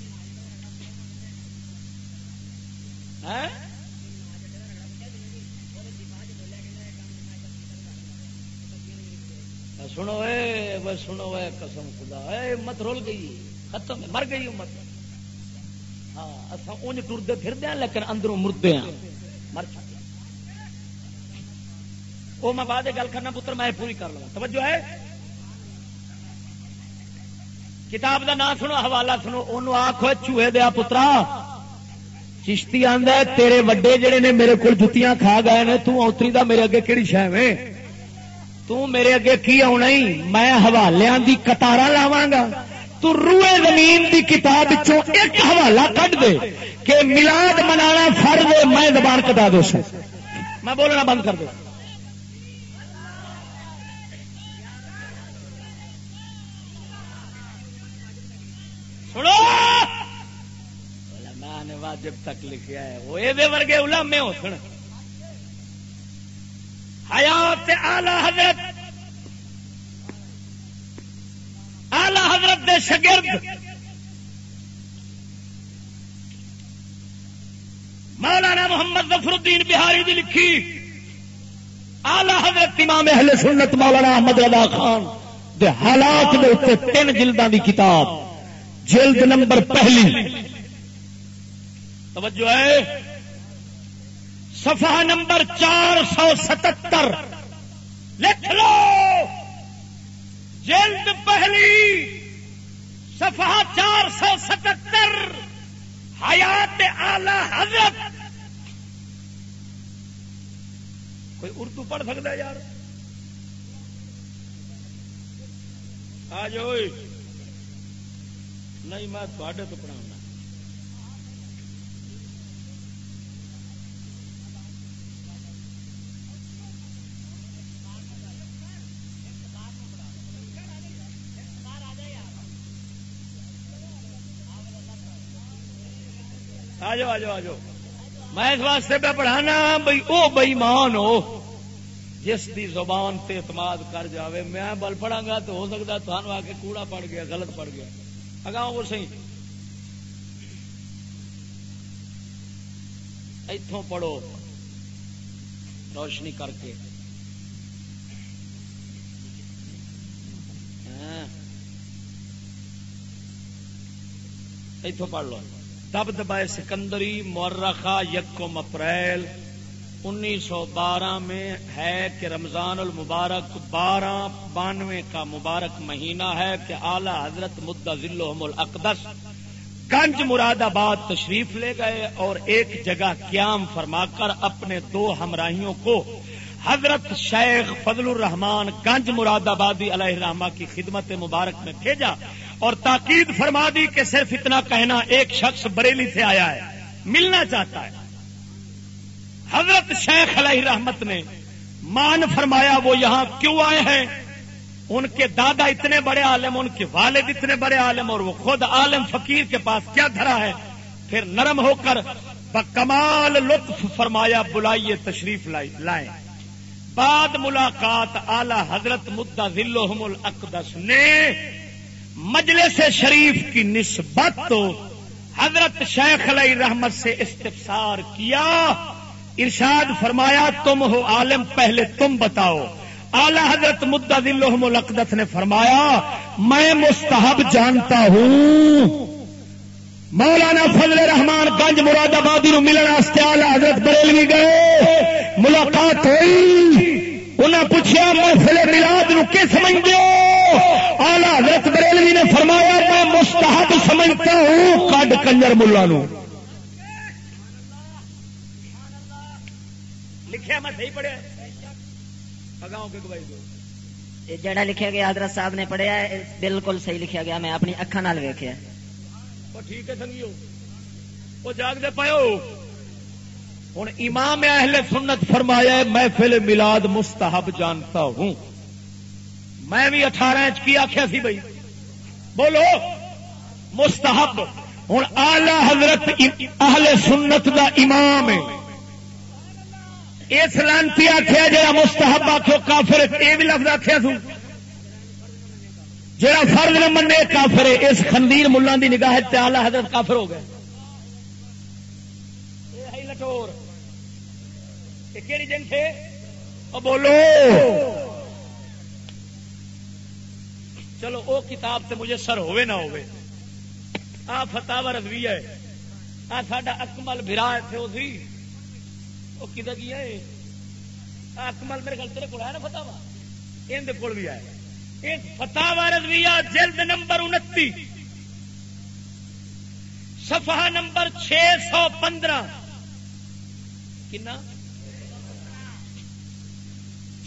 ہاں؟ سنو، اے سنو، اے، قسم خدا۔ اے، امت رول گئی۔ ختم، مر گئی امت۔ ہاں اصا انج ٹرتے پھرتے ہیں، لیکن اندروں مردے ہیں۔ مر چکے وہ میں بعد گل کرنا پتر، میں پوری کر لوا توجہ ہے؟ کتاب دا نام سنو، حوالہ سنو۔ انہوں آخو چوہے دیا پترا، چشتی آندا تیرے وڈے جڑے نے میرے کو جتیاں کھا گئے نے، تو اوتری دا میرے اگے کہڑی شہ میں تو میرے اگے کی آنا ہی؟ میں حوالے دی کتارا لاواں گا۔ تو روئے زمین دی کتاب چوں ایک حوالہ کٹ دے کہ ملاد منانا فرض ہے، میں زبان کٹا دو سو میں بولنا بند کر دو سنو! علماء نے واجب تک لکھیا ہے۔ وہ یہ ورگے علامے ہو، سن۔ حیات آلہ حضرت آلہ حضرت دے شگرد۔ مولانا محمد ظفر الدین بہاری دی لکھی۔ آلہ حضرت امام اہل سنت مولانا احمد رضا خان دے حالات دے اتنے تین جلدوں دی کتاب۔ جلد نمبر پہلی۔ توجہ ہے۔ صفحہ نمبر چار سو ستر لکھ لو۔ جلد پہلی، صفحہ چار سو ستہتر، حیات آلہ حضرت۔ کوئی اردو پڑھ سکتا ہے یار؟ آ جاؤ نہیں، میں تھوڑے تو پڑھاؤں آ جاؤ آ جاؤ آ جاؤ میں اس واسطے پہ پڑھانا بھائی او بئی مان ہو۔ جس دی زبان تے اعتماد کر جاوے، میں بل پڑھا گا تو ہو سکتا تھانوں آ کے کوڑا پڑ گیا، غلط پڑ گیا۔ اگاؤ وہ سی اتوں پڑھو۔ روشنی کر کے۔ ہاں۔ اتوں پڑھ لو۔ دب دبائے سکندری مورخہ یکم اپریل انیس سو بارہ میں ہے کہ رمضان المبارک بارہ بانوے کا مبارک مہینہ ہے کہ اعلی حضرت مدہ ذل الاقدس گنج مراد آباد تشریف لے گئے اور ایک جگہ قیام فرما کر اپنے دو ہمراہیوں کو حضرت شیخ فضل الرحمان گنج مراد آبادی علیہ رحمہ کی خدمت مبارک میں بھیجا اور تاکید فرما دی کہ صرف اتنا کہنا ایک شخص بریلی سے آیا ہے، ملنا چاہتا ہے۔ حضرت شیخ علیہ رحمت نے مان فرمایا وہ یہاں کیوں آئے ہیں؟ ان کے دادا اتنے بڑے عالم، ان کے والد اتنے بڑے عالم اور وہ خود عالم فقیر کے پاس کیا دھرا ہے؟ پھر نرم ہو کر کمال لطف فرمایا، بلائیے تشریف لائیں۔ بعد ملاقات اعلی حضرت مدہ ذلحم الاقدس نے مجلس شریف کی نسبت تو حضرت شیخ علیہ رحمت سے استفسار کیا۔ ارشاد فرمایا، تم ہو عالم، پہلے تم بتاؤ۔ اعلی حضرت مدہ دلحم القدت نے فرمایا، میں مستحب جانتا ہوں۔ مولانا فضل رحمان گنج مراد آبادی نو ملنے آلہ حضرت بریلوی گئے۔ ملاقات ہوئی۔ انہیں پوچھا میں فلے ملاد نو کی سمجھ دو آلہ حضرت بریلوی نے فرمایا میں مستحب سمجھتا ہوں کڈ کنجر ملا نو۔ لکھیا میں صحیح پڑھیا۔ جڑا لکھا گیا حضرت صاحب نے پڑھیا ہے بالکل صحیح لکھا گیا میں اپنی اکھا نال ویکیا ٹھیک ہے سنگیو۔ وہ جاگ دے پاؤ ہوں امام اہل سنت فرمایا ہے محفل ملاد مستحب جانتا ہوں۔ میں بھی اٹھارہ انچ کی آخیا سی بھائی۔ بولو۔ مستحب۔ ہوں آلہ حضرت اہل سنت دا امام ہے۔ اس لانتی آخیا جا مستحب آخو کافر یہ بھی لفظ آخیا سو جا فرد نہ منے کافر اس خندیر ملان دی نگاہ آلہ حضرت کافر ہو گئے۔ لٹور۔ کہڑی جنگ تھے بولو۔ چلو وہ کتاب سے مجھے سر ہوئے نہ ہوئے آ فتح رضوی ہے۔ آ ساڈا اکمل برا تھے او وہ وہ کدھر کی ہے؟ اکمل میرے گھر تیرے کو ہے نا فتح ان کول بھی آئے ایک فتح رضویہ جلد نمبر انتی۔ صفحہ نمبر چھ سو پندرہ۔ کنا؟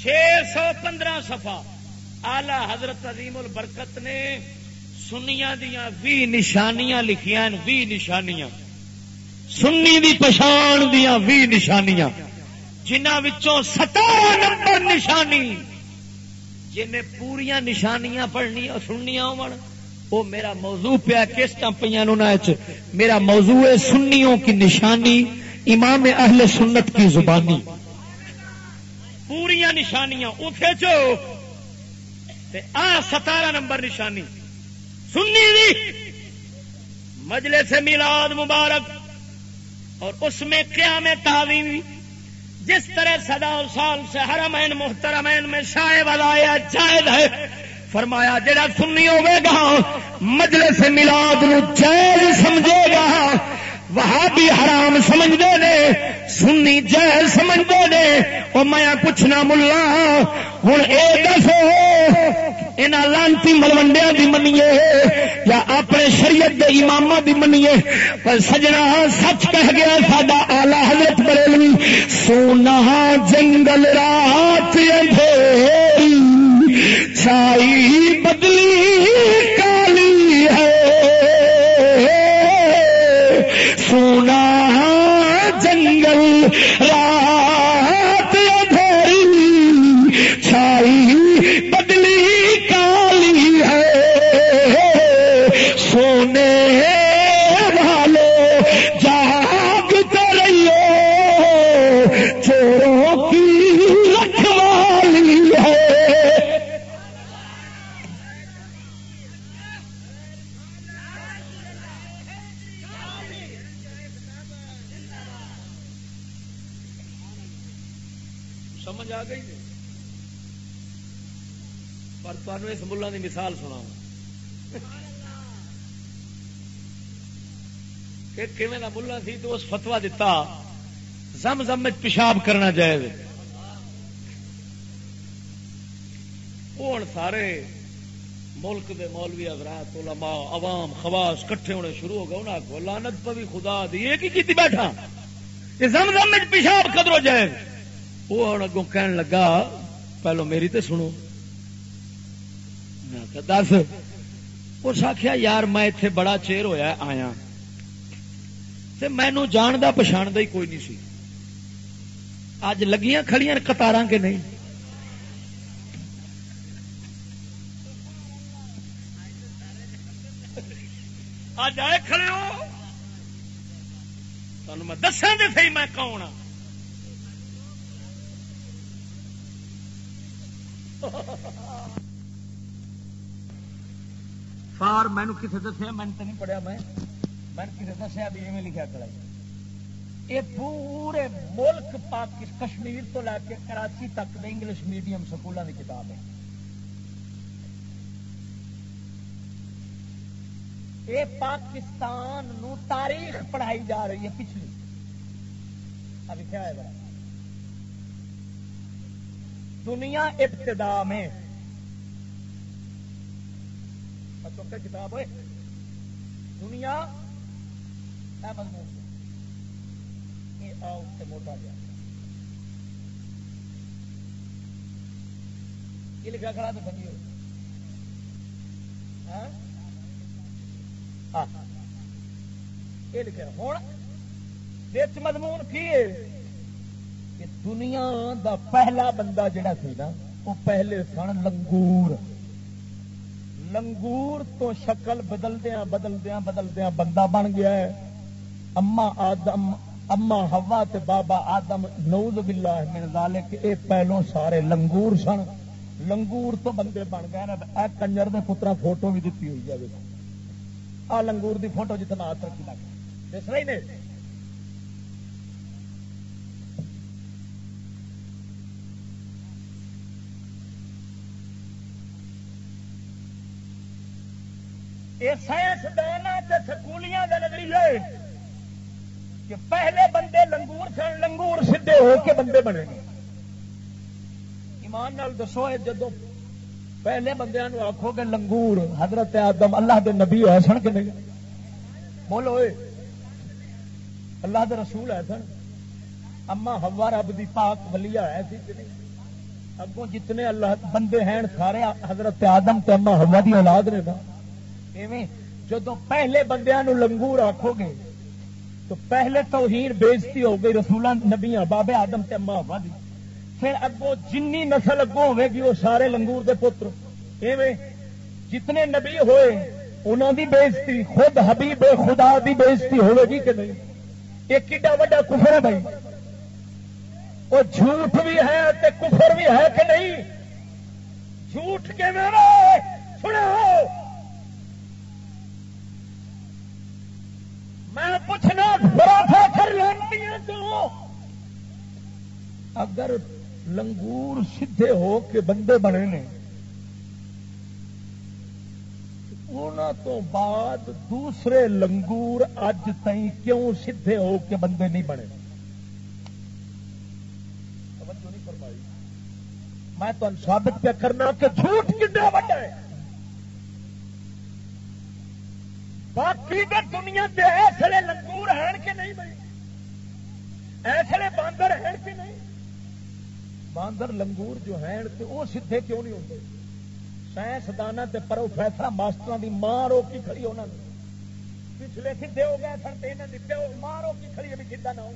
چھ سو پندرہ سفا آلہ حضرت عظیم البرکت نے سنیا دیا بھی نشانیاں لکھیاں بھی نشانیاں۔ سنی دی پچھان دیا بھی نشانیاں۔ جنہوں ستارہ نمبر نشانی جن پوریا نشانیاں پڑھنیا سننیا ہو وہ میرا موضوع پیا کس پہ میرا موضوع ہے سنیوں کی نشانی، امام اہل سنت کی زبانی۔ پوریا نشانیاں اٹھے چو آ ستارہ نمبر نشانی۔ سننی مجلے سے میلاد مبارک۔ اور اس میں قیام تعظیمی جس طرح سدا سال سے حرمین، محترمین میں شائع والا جائز ہے۔ فرمایا، جڑا سنی ہوے گا مجلے سے ملاد نو جائز سمجھے گا۔ وہاں بھی حرام سمجھتے نے، سنی جائز سمجھتے نے۔ وہ میں پوچھنا، ملا ہوں یہ دسو۔ ان لانتی ملوڈیا کی منیے یا اپنے شریعت کے امام کی منیے پر سجنا سچ کہہ گیا ساڈا آلہ حضرت بریلوی، سونا جنگل رات چھائی بدلی کالی ہے۔ سونا اس ملا کی مثال سنا کہ ملا سی تو اس فتوا دتا، زم زم میں پیشاب کرنا جائے ہوں سارے ملک دے مولوی حضرات، علماء، عوام، خواص کٹھے ہونے شروع ہو گئے، انہاں کو لعنت پوی خدا دی، یہ کی کیتی بیٹھا؟ یہ زم زم وچ پیشاب قدرو جائے وہ ہن اگوں کہن لگا، پہلو میری تے سنو۔ میں دس اس آخیا یار میں اتنے بڑا چیر ہویا آیا تے مینو جاندا پچھاڑدا ہی کوئی نہیں سی اج لگیاں کھڑیاں قطاراں کے نہیں اج آئے کھڑے ہو تمہیں میں دسا دے سی میں کون ہوں فار مینو کسی دسیا؟ میں تو نہیں پڑھیا میں۔ میں کسی دسیا بھی ایویں لکھا کڑائی یہ پورے ملک پاک کشمیر تو لے کے کراچی تک دے انگلش میڈیم سکولوں کی کتاب ہے۔ یہ پاکستان نو تاریخ پڑھائی جا رہی ہے پچھلی۔ ابھی کیا ہے بڑا؟ دنیا ابتدا میں کتاب ہوئے۔ دنیا آؤ موٹا گیا۔ یہ لکھا کھڑا تو سمجھو ہاں؟ ہاں۔ یہ لکھا ہوں مضمون کی کہ دنیا دا پہلا بندہ جڑا سی نا، وہ پہلے سن لنگور۔ لنگور تو شکل بدلدیا بدلدیا بدلدیا بندہ بن گیا ہے۔ اما آدم، اما ہوا تے بابا آدم نوز باللہ من ذالک، اے پہلوں سارے لنگور سن۔ لنگور تو بندے بن گئے نا اے کنجر دے پترا فوٹو بھی دیتی ہوئی ہے۔ آ لنگور دی فوٹو جتنا ہاتھ رکھی لگ دس رہی نے سائنس دان سکولیاں نظریے کہ پہلے بندے لنگور سن، لنگور سیدے ہو کے بندے بنے ایمان نال دسو جدو پہلے بندے آخو گے لنگور، حضرت آدم، اللہ دے نبی ہے سن کے نہیں؟ بولو اللہ دے رسول ہے سن۔ اما ہوا رب دی پاک ولیا ہے سی کہ نہیں؟ اگوں جتنے اللہ بندے ہیں، سارے حضرت آدم تے اما ہوا دی اولاد نے ایویں جدو پہلے بندیاں نو لنگور آخو گے تو پہلے تو ہی بےزتی ہو گئی رسولہ نبیاں، بابے آدم تے اما ہوا دی۔ پھر اگوں جنی نسل اگوں ہوے گی وہ سارے لنگور دے پتر۔ ایویں جتنے نبی ہوئے انہوں دی بےزتی، خود حبیب خدا دی بےزتی ہوے گی کہ نہیں؟ یہ کڈا وا کفر ہے بھائی۔ وہ جھوٹ بھی ہے تے کفر بھی ہے کہ نہیں؟ جھوٹ کے میرے سنو میں پوچھنا برا اگر لنگور سیدھے ہو کے بندے بنے نے تو بعد دوسرے لنگور اج تھی کیوں سیدھے ہو کے بندے نہیں بنے؟ میں ثابت پہ کرنا کہ جھوٹ کتنا بڑا ہے باقی دنیا کے ایسے لنگور ہیں کہ نہیں بنے ایسے باندر ہیں کہ نہیں؟ باندر لنگور جو ہیں وہ سیدھے کیوں نہیں ہوتے سائنسدان پروفیسر ماسٹر کی ماں روکی کھڑی انہوں نے پچھلے سیدھے ہو گئے سن تو پیو ماں روکی کھڑی بھی سیدھا نہ ہو۔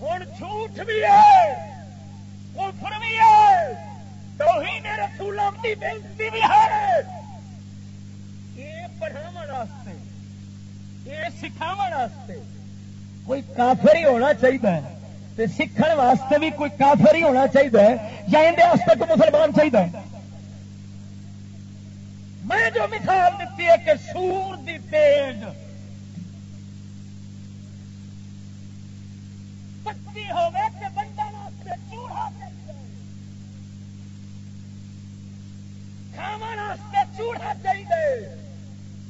ہوں جھوٹ بھی ہے، کفر بھی ہے، توہین رسولوں کی بےزتی بھی ہے۔ پڑھاو یہ سکھاو کوئی کافر ہی ہونا چاہیے سیکھ واسطے بھی کوئی کافر ہی ہونا چاہیے یا اندر کوئی مسلمان چاہیے میں جو مثال دیتی ہے کہ سور دی تیز پتی ہوگی کہ بندہ چوڑا کھاوا چوڑا چاہیے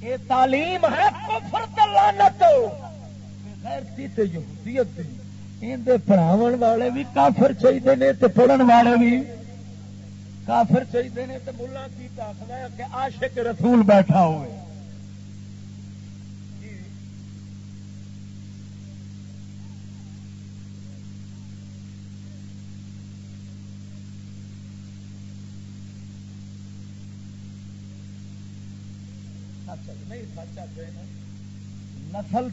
یہ تعلیم ہے کفر لعنت۔ غیرتی تے یہودیت اندے پڑھاون والے بھی کافر چاہیے نے تے پڑھن والے بھی۔ کافر چاہیے نے تے ملا کی آخر ہے کہ عاشق رسول بیٹھا ہوئے۔ نسل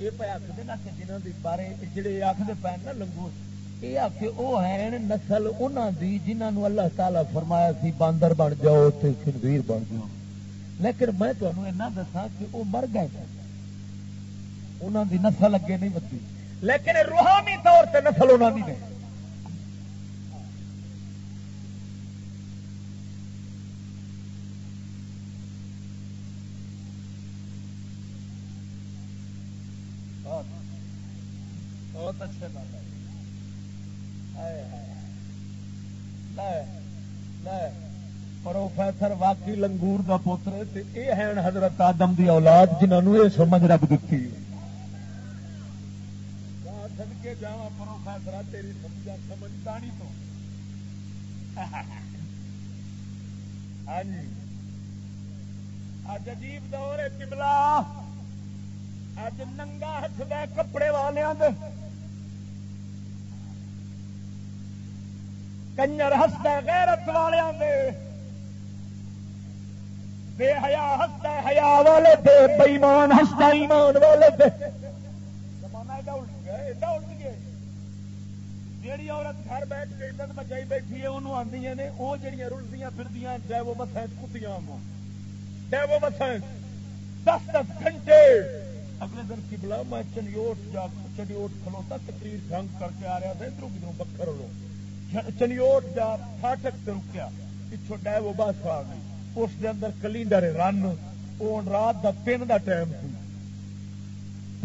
یہ پہ آخر نا کہ جنہوں کے بارے جڑے آخر نا یہ وہ ہے نسل انہوں دی جنہوں اللہ تعالی فرمایا سی، باندر بن جاؤ تو خنویر بن جاؤ۔ لیکن میں تمہیں ایسا دسا کہ وہ مر گئے انہوں دی نسل اگے نہیں بدی لیکن روحانی طور سے نسل انہوں کی نہیں پروفیسر واقعی لنگور کا پوتر یہ ہے حضرت آدم دی اولاد جنہوں یہ سمجھ رب دیتی کے جا پروفیسر تیری سمجھا سمجھدانی تو۔ ہاں جی۔ اج عجیب دور ہے چملا اج ننگا ہاتھ دے کپڑے والوں دے۔ کنجر ہستا غیرت والوں دے۔ بے حیا ہستا حیا والے تھے بےمان ہستا ایمان والے تھے جیڑی عورت گھر بیٹھ کے عزت بچائی بیٹھی ہے انہوں آدی نے وہ جہیا رلدیاں پھردیاں چاہے وہ بسیں کتیاں چاہے وہ بسیں دس دس گھنٹے۔ اگلے دن کی بلا میں چنیوٹ جا، چنیوٹ کھلوتا، تقریر ڈنگ کر کے آ رہا تھا، ادھر کدھر بکر لو۔ چنیوٹ جا فاٹک سے رکیا پچھو ڈیو بس آ گئی۔ اس دے اندر کلینڈر رن. وہ رات کا تین کا ٹائم سی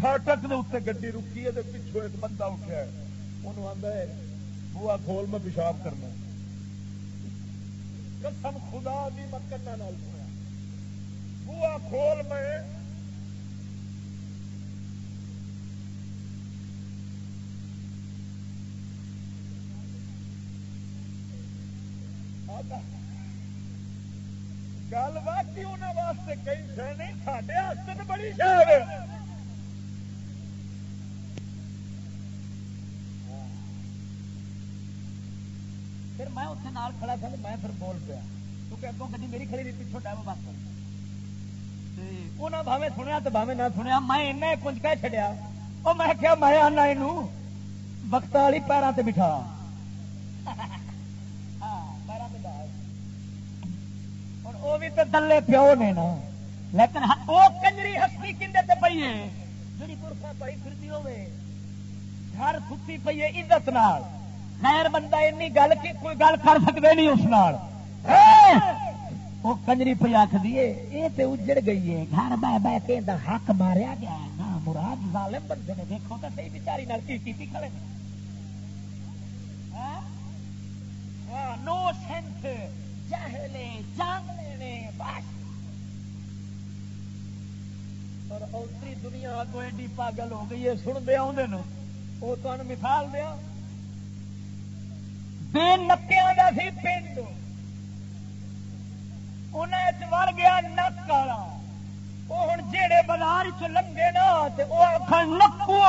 فاٹک دے اتنے گی رکی ہے پچھو ایک بندہ اٹھا انہوں آتا ہے بوا کھول میں پیشاب کرنا قسم خدا بھی مکنا سنیا۔ بوا کھول میں۔ آتا گل واقعی انہوں واسطے کئی شہ نہیں سڈے تو بڑی شہر پھر میں اتنے نال کھڑا تھا میں پھر بول پیا، کیونکہ اگوں گی میری کھڑی رہی پیچھو ڈائم بس انہیں بھاوے سنیا تو بھاوے نہ سنیا، میں ایسا کچھ کہہ چڑیا وہ میں کیا میں آنا یہ وقت والی پیروں سے بٹھا۔ وہ بھی تو دلے پیو نے نا۔ لیکن وہ کنجری ہستی کھے پی ہے جی برفا پائی پھرتی ہوے گھر ستی پی ہے عزت نال۔ خیر بندہ این گل کی کوئی گل کر سکتے نہیں اس نال۔ ہاں! وہ کنجری پی آخری یہ تو اجڑ گئی ہے۔ گھر بہ بہ کے حق ماریا گیا نا مراد ظالم بندے نے دیکھو تو صحیح بچاری نال کی کھڑے۔ ہاں! ہاں، نو سینس جہلے جانگلے نے اور اوتری دنیا کو ایڈی پاگل ہو گئی ہے، سن دے آدھے نا وہ تمہیں مثال دیا بے نکیا کا سی پنڈ۔ انہیں وڑ گیا نک والا وہ ہوں جہے بازار چ لگے نا وہ آخر نکو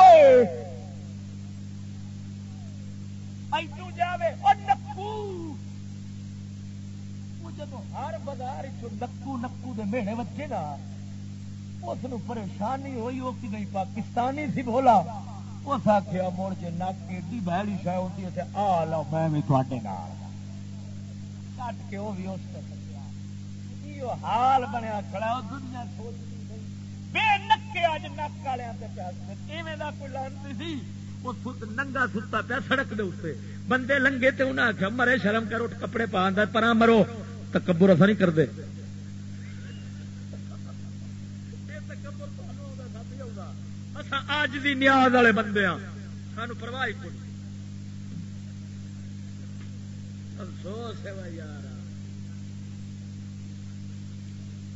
ایڈو جاوے اور نکو۔ جب ہر بازار نکو نکو دے میڑے بچے نا اس پریشانی ہوئی، وہ کہ نہیں، پاکستانی سی بولا۔ اس آخیا مڑ چ نک ایڈی بہلی شا ہوتی ہے آ لو، میں بھی تھوڑے کٹ کے وہ بھی اس حال بنیا کھڑا دنیا سوچتی بے نکے اج نک والے کوئی لانتی سی۔ ننگا ستا پیا سڑک دے بندے لنگے تے انہیں آخیا مرے شرم کرو کپڑے پا پر مرو۔ تکبر اصا نہیں کرتے اج دی نیاز والے بندے ہاں سانو پرواہ کوئی۔ افسوس ہے بھائی یار۔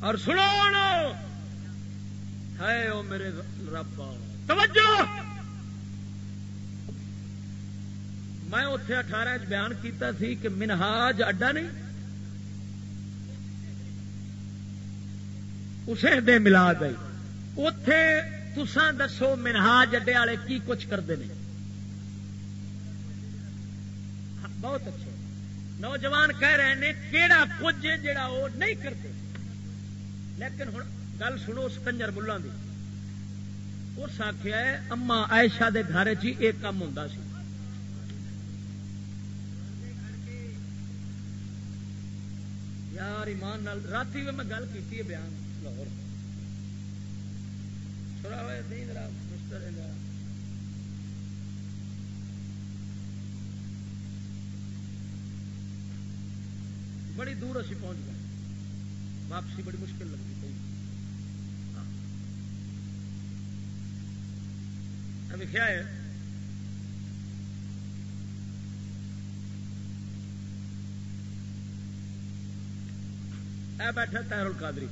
اور سنو ہے او میرے رب توجہ! میں اتے اٹھارہ بیان کیتا سی کہ منہاج اڈا نہیں۔ اسے دے ملا دے اتے تسان دسو منہاج اڈے والے کی کچھ کرتے ہیں بہت اچھے۔ نوجوان کہہ رہے ہیں کہڑا کچھ جڑا وہ نہیں کرتے لیکن ہوں گل سنو اس کنجر ملوں کی اس آخیا اما عائشہ دے گھر چ ایک کام ہوں سی۔ یار ایمان نال، رات بھی میں گل کی بیان۔ لاہور۔ تھوڑا مسٹر بڑی دور اسی پہنچ گئے۔ واپسی بڑی مشکل لگتی پی لکھا ہاں۔ ہے؟ اے بیٹھا تیر القادری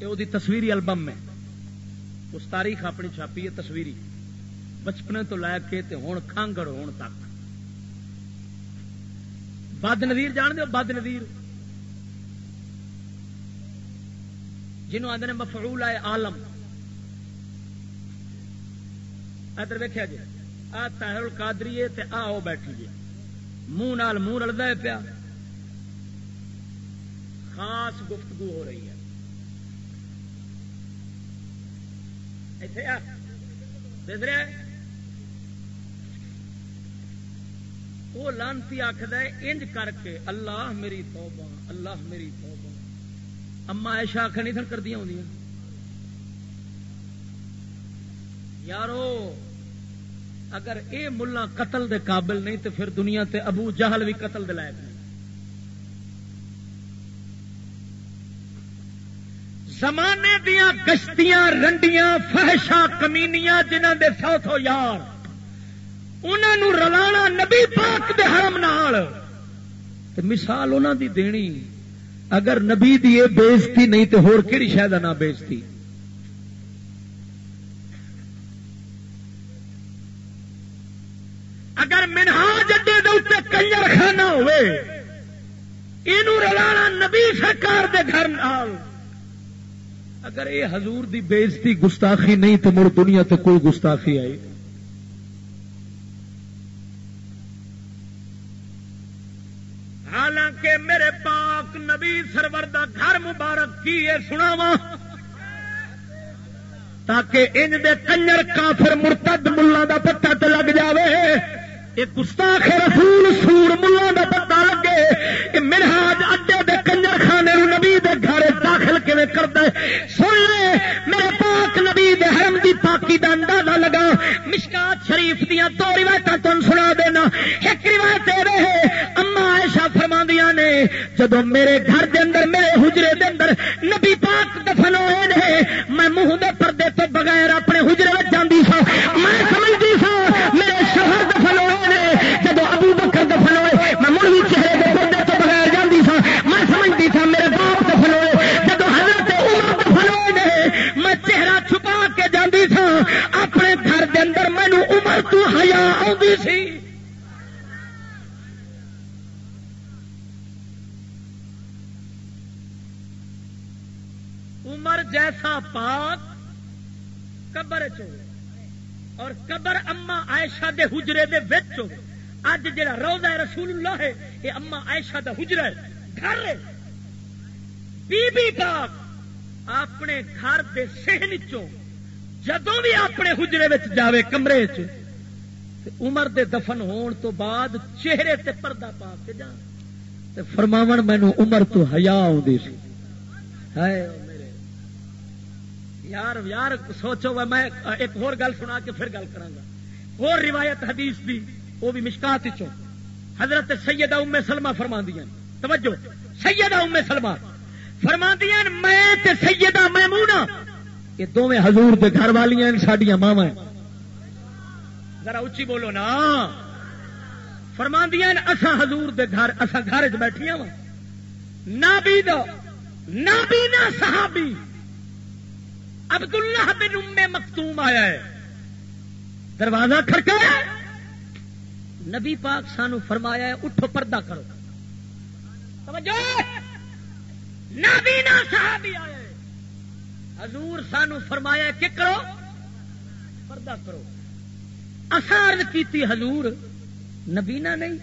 یہ وہ تصویری البم میں اس تاریخ اپنی چھاپی ہے تصویری۔ بچپنے تو لے کے ہوں کانگڑ ہون تک۔ بد ندیر جان دو بد ندیر جنہوں آدھے مفعول آئے آلم ادھر ویکیا جی۔ آ تاہر القادری تے آ وہ بیٹھی جی۔ منہ نال منہ رلدا پیا۔ خاص گفتگو ہو رہی ہے۔ دیکھ رہے وہ لانتی آخد انج کر کے اللہ میری توبہ اللہ میری توبہ اما ایشا آخ نہیں سن کردیا ہوں یارو اگر اے ملا قتل دے قابل نہیں تو پھر دنیا تے ابو جہل بھی قتل دے لائق نہیں زمانے دیا گشتیاں، رنڈیاں فہشا کمینیاں جنہ دے سوتھ ہو یار انہوں رلانا نبی پاک دے حرم نال۔ تے مثال انہوں دی دینی، اگر نبی دی یہ بےزتی نہیں تو ہور کہڑی شاید نہ بےزتی اگر منہاج اڈے دے کنجر خانہ ہوئے یہ رلانا نبی سرکار دے گھر نال۔ اگر یہ حضور دی بےزتی گستاخی نہیں تو مڑ دنیا تے کوئی گستاخی آئی۔ حالانکہ میرے پاک نبی سرور دا گھر مبارک کی ہے سناوا تاکہ ان دے کنجر کافر مرتد ملا دا پتہ تے لگ جاوے۔ ایک گستاخ رسول سور ملا دا پتہ لگے کہ منہاج اڈے دے کنجر خانے نبی دے گھر داخل کیویں کردا ہے۔ سن لے، میرے پاک نبی دے حرم دی پاکی دا اندازہ لگا مشکات شریف دیاں دو روایتاں تن سنا دینا۔ ایک روایت اے رہے اما عائشہ فرماندیاں نے، جدوں میرے گھر دے اندر، میرے حجرے دے اندر نبی پاک دفن ہوئے نے میں منہ دے پردے تو بغیر اپنے حجرے وچ جاندی سا میں سمجھدی سا میرے شوہر دفن ہوئے ابو بکر دفن ہوئے میں مڑ بھی چہرے کے پردے تو بغیر جاندی سا میں سمجھتی تھا میرے باپ دفن ہوئے جب حضرت عمر تو دفن ہوئے میں چہرہ چھپا کے جاندی تھا اپنے گھر دے اندر مینو عمر تو حیا آتی سی۔ عمر جیسا پاک قبر چ اور قبر اما عائشہ دے حجرے دے وچ ہوئے۔ اج جڑا روزہ رسول اللہ ہے یہ اما عائشہ دا حجرا ہے، گھر ہے۔ بی بی پاک اپنے گھر دے سہن چوں جدوں بھی اپنے حجرے وچ جاوے کمرے چ عمر دے دفن ہون تو بعد چہرے تے پردہ پا کے جا تے فرماون، مینوں عمر تو حیا آوندی سی۔ ہائے یار یار، سوچو، میں ایک اور گل سنا کے پھر گل کراں گا۔ اور روایت حدیث دی۔ وہ بھی مشکات چو حضرت سیدہ ام سلمہ فرما توجہ۔ سیدہ ام سلمہ فرما میں تے سیدہ میمونہ۔ یہ دونیں حضور دے گھر والیاں ساڈیاں ماوا ذرا اچھی بولو نا۔ فرما اسا حضور دے گھر اسا گھر چ بیٹھیا وا نابی دو نابینا صحابی۔ عبداللہ بن ام مختوم آیا ہے۔ دروازہ کھڑکا نبی پاک سانو فرمایا ہے، اٹھو پردہ کرو۔ توجہ! نابینا صحابی آیا ہے حضور سانو فرمایا کہ کرو؟ پردہ کرو۔ اثار کی حضور نبینا نہیں۔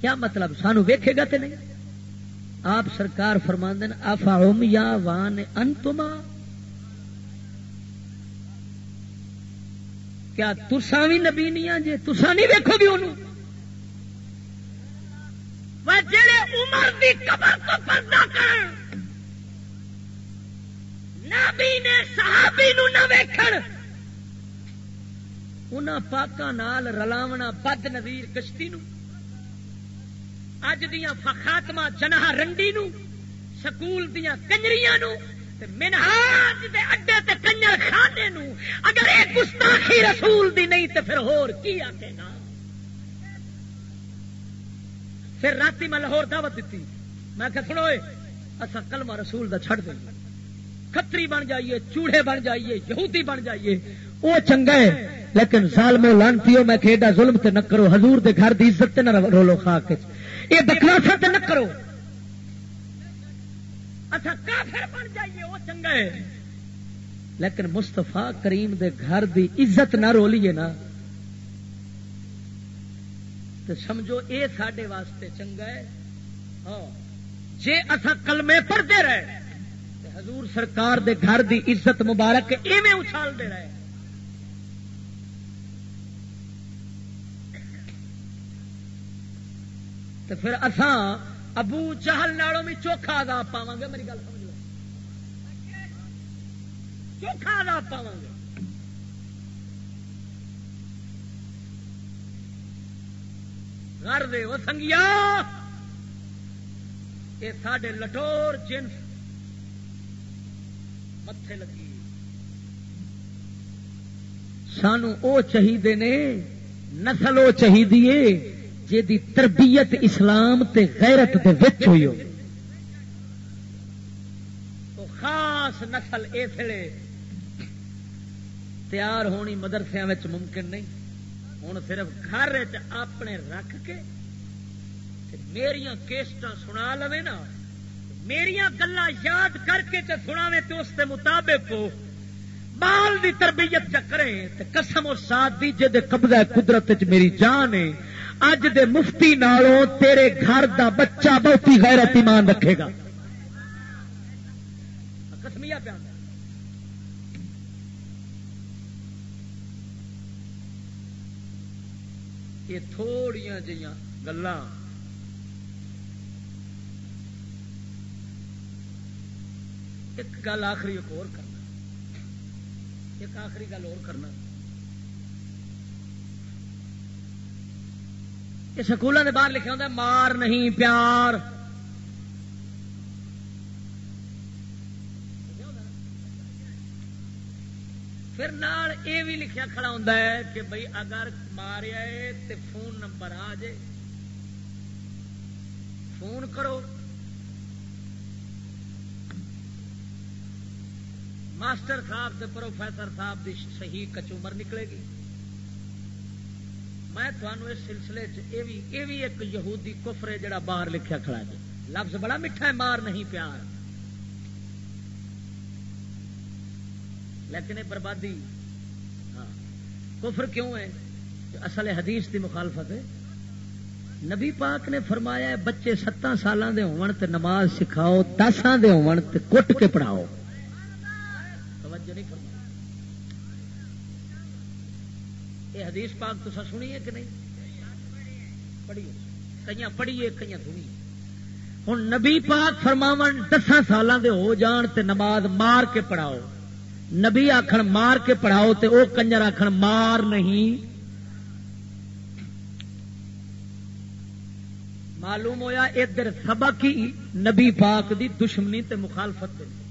کیا مطلب سانو ویکھے گا تے نہیں؟ آپ سرکار فرما دین افاؤم یا وان انتما؟ کیا تسا بھی نبی نہیں جی تسا نہیں ویکو گی انہوں جڑے عمر دی قبر تو پردہ کر نبی نے صحابی نو نہ ویکھن۔ انہاں پاکاں نال رلاونا بد نظیر کشتی نو اج دیا خاتمہ جناح رنڈی نو سکول دیا کنجری منہاج دے اڈے تے کنجر خانے نو۔ اگر ایک گستاخی رسول دی نہیں تو پھر ہور کی آتے گا؟ پھر رات میں لاہور دعوت دیتی۔ میں کہ سنو اصا کلمہ رسول دا چھڑ دیں کتری بن جائیے، چوڑے بن جائیے، یہودی بن جائیے۔ وہ چنگا ہے، لیکن سال لانتی ہو میں کہ ایڈا ظلم تے نہ کرو۔ حضور دے گھر دی عزت تے نہ رولو خاک یہ بکراسا نہ کرو۔ اچھا کافر بن جائیے، وہ چنگا ہے۔ لیکن مستفا کریم دے گھر دی عزت نہ رولیے نا۔ تو سمجھو، اے ساڈے واسطے چنگا ہے۔ ہاں جے اصا کلمے پڑھتے رہے حضور سرکار دے گھر دی عزت مبارک ایویں اچھالتے رہے۔ تو پھر اساں ابو چہل نالوں بھی چوکھا آداب پاو گے میری گل سمجھ لو۔ چوکھا آداب پاو گے گھر دے وہ سنگیا یہ سڈے لٹور جنس متے لگی۔ سانو او چاہیے نے، نسل وہ چاہیے جی تربیت اسلام تے غیرت دے وچ ہوئی ہو تو خاص نسل اس لیے تیار ہونی مدرسے ممکن نہیں۔ ہوں صرف گھر اپنے رکھ کے میرا کیسٹ سنا لو نا۔ میرا گلا یاد کر کے سنا تو اس کے مطابق بال دی تربیت چکرے قسم اور ساتھ دی جے قبضہ قدرت میری جان ہے۔ اج دے مفتی نالوں تیرے گھر دا بچہ بہت ہی غیرت ایمان رکھے گا۔ کسمیا پیا یہ جہاں گلا ایک گل آخری ایک اور کرنا۔ ایک آخری گل اور کرنا۔ یہ سکولوں کے باہر لکھا ہوتا مار نہیں، پیار۔ پھر نال یہ بھی لکھا کھڑا ہوتا ہے کہ بھائی اگر ماریا تو فون نمبر آ جائے فون کرو۔ ماسٹر صاحب پروفیسر صاحب کی صحیح کچومر نکلے گی۔ میں تھانوں اس سلسلے یہ بھی ایک یہودی کفر ہے جڑا باہر لکھیا کھڑا ہے۔ لفظ بڑا میٹھا ہے، مار نہیں پیار۔ لیکن یہ بربادی ہاں۔ کفر کیوں ہے؟ اصل حدیث کی مخالفت ہے۔ نبی پاک نے فرمایا ہے، بچے ستاں سالوں کے ہون تے نماز سکھاؤ، دساں دے ہون تے کٹ کے پڑھاؤ توجہ نہیں فرمایا یہ حدیث پاک تو سنی ہے کہ نہیں؟ پڑھیے کئی پڑھیے کئی سنی ہوں نبی پاک فرماو دساں سالوں دے ہو جان تے نماز مار کے پڑھاؤ۔ نبی آخر مار کے پڑھاؤ تے او کنجر آخر مار نہیں۔ معلوم ہویا ادھر سبق ہی نبی پاک دی دشمنی تے مخالفت دے۔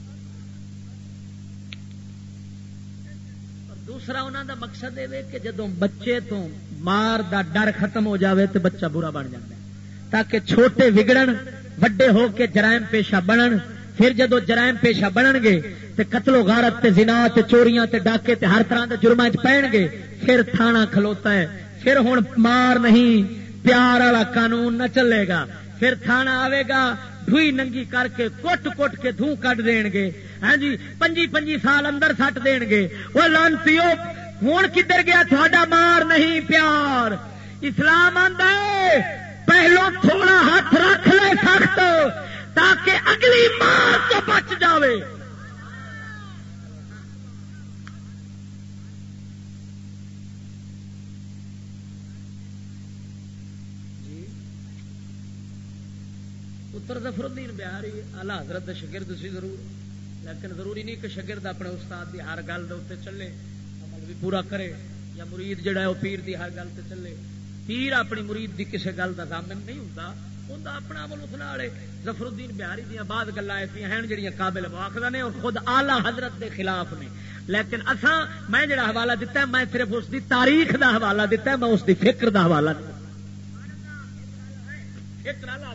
دوسرا انہوں دا مقصد یہ کہ جدو بچے تو مار دا ڈر ختم ہو جاوے تو بچہ برا بن جائے تاکہ چھوٹے وگڑن، وڈے ہو کے جرائم پیشہ بنن۔ پھر جدو جرائم پیشہ بنن گے تے قتل و غارت تے زنا تے چوریاں تے ڈاکے تے ہر طرح کے جرم پہن گے، پھر تھانہ کھلوتا ہے۔ پھر ہوں مار نہیں، پیار والا قانون نہ چلے گا۔ پھر تھانہ آئے گا ڈوئی ننگی کر کے کٹ کٹ کے دھو کٹ دین گے۔ ہاں جی پنجی پنجی سال اندر سٹ دین گے۔ وہ لانتی ہوں کدھر گیا؟ تھوڑا مار نہیں پیار۔ اسلام آدھا پہلو تھوڑا ہاتھ رکھ لے سخت، تاکہ اگلی مار تو بچ جاوے۔ پتر ظفر الدین بہاری آلہ حضرت شگرد سی ضرور. لیکن ضروری نہیں کہ شگرد اپنے استاد دی ہر گل دے چلے، عمل بھی پورا کرے، یا مرید جڑا ہے وہ پیر دی ہر گل تے چلے. پیر اپنی مرید دی کسی گل کا ضامن نہیں ہوتا انہیں اپنا عمل اس نال ظفر الدین بہاری دیا بعد گلا ایسا ہیں جہاں قابل واقع نے اور خود آلہ حضرت دے خلاف نے. لیکن اصا میں جڑا حوالہ دیتا ہے، میں صرف اس دی تاریخ دا حوالہ دیتا ہے، میں اس دی فکر دا حوالہ دیتا فکر حضرت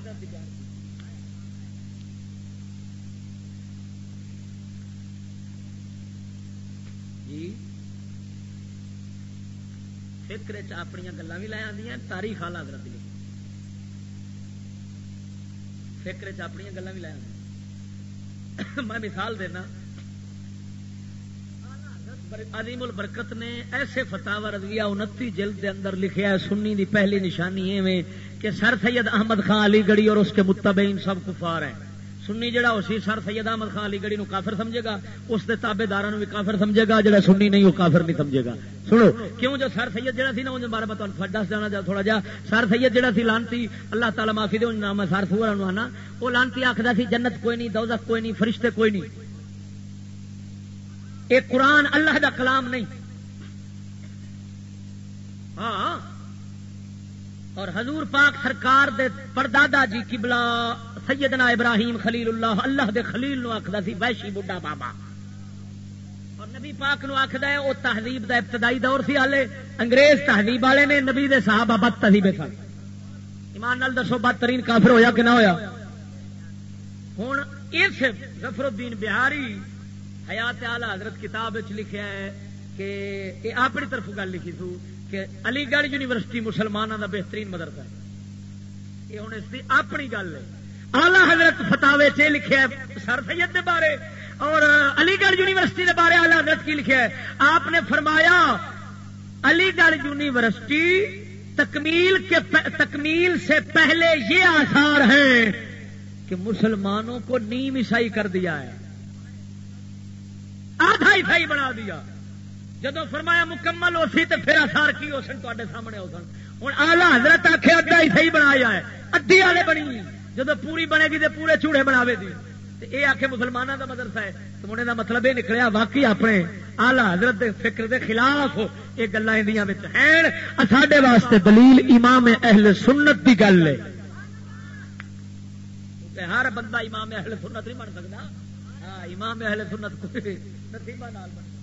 دی فکر اپنی گلیں بھی لے آدی تاریخ آلہ حضرت لکھی فکر اپنی گلیں بھی لے آدی میں مثال دینا عظیم البرکت نے ایسے فتح رضویہ انتی جلد کے اندر لکھیا ہے، سنی دی پہلی نشانی ایویں کہ سر سید احمد خان علی گڑھی اور اس کے متبعین سب کفار ہیں۔ سنی جڑا اسی سر سید احمد خان علی گڑھی کافر سمجھے گا، اس کے تابے دار بھی کافر سمجھے گا، جڑا سنی نہیں، وہ کافر نہیں سمجھے گا۔ سنو، کیوں جو سر سید جڑا سی نا ان بارے میں دس جانا جا، تھوڑا جا۔ سر سید جڑا سی لانتی، اللہ تعالی معافی دے نام سر سور آنا وہ لانتی آخر سی، جنت کوئی نہیں، دوزخ کوئی نہیں، فرشتے کوئی نہیں۔ یہ قرآن اللہ دا کلام نہیں۔ ہاں۔ اور حضور پاک سرکار دے پردادا جی کبلا سیدنا ابراہیم خلیل اللہ اللہ دے خلیل نو آخر سی ویشی بڈا بابا۔ اور نبی پاک نو آخد ہے وہ تہذیب دا ابتدائی دور سی ہالے انگریز تہذیب والے نے، نبی دے صحابہ بد تہذیب سن۔ ایمان نال دسو، بدترین کافر ہویا کہ نہ ہویا؟ ہوں اس ظفر الدین بہاری حیات آلہ حضرت کتاب لکھا ہے کہ یہ اپنی طرف گل لکھی سو کہ علی گڑھ یونیورسٹی مسلمانوں کا بہترین مدرسہ ہے۔ یہ ہوں اس کی اپنی گل ہے۔ آلہ حضرت فتاوے چ لکھا ہے سر سید کے بارے اور علی گڑھ یونیورسٹی کے بارے آلہ حضرت کی لکھا ہے۔ آپ نے فرمایا علی گڑھ یونیورسٹی تکمیل کے تکمیل سے پہلے یہ آثار ہیں کہ مسلمانوں کو نیم عیسائی کر دیا ہے۔ آدھا عیسائی بنا دیا۔ جدو فرمایا مکمل ہو سی تو پھر آسار کی ہو سن تے سامنے ہو سن۔ ہوں آلہ حضرت آخے ادھا عیسائی بنایا ہے۔ ادھی والے بنی۔ جدو پوری بنے گی تو پورے چوڑے بناوے دی۔ یہ آخے مسلمانوں کا مدرسہ ہے۔ تو ہونے کا مطلب یہ نکلیا، واقعی اپنے آلہ حضرت دے فکر دے خلاف یہ گلا ہیں۔ ساڈے واسطے دلیل امام اہل سنت کی گل ہے۔ ہر بندہ امام اہل سنت نہیں بن سکتا ہاں امام اہل سنت نصیبہ نال بن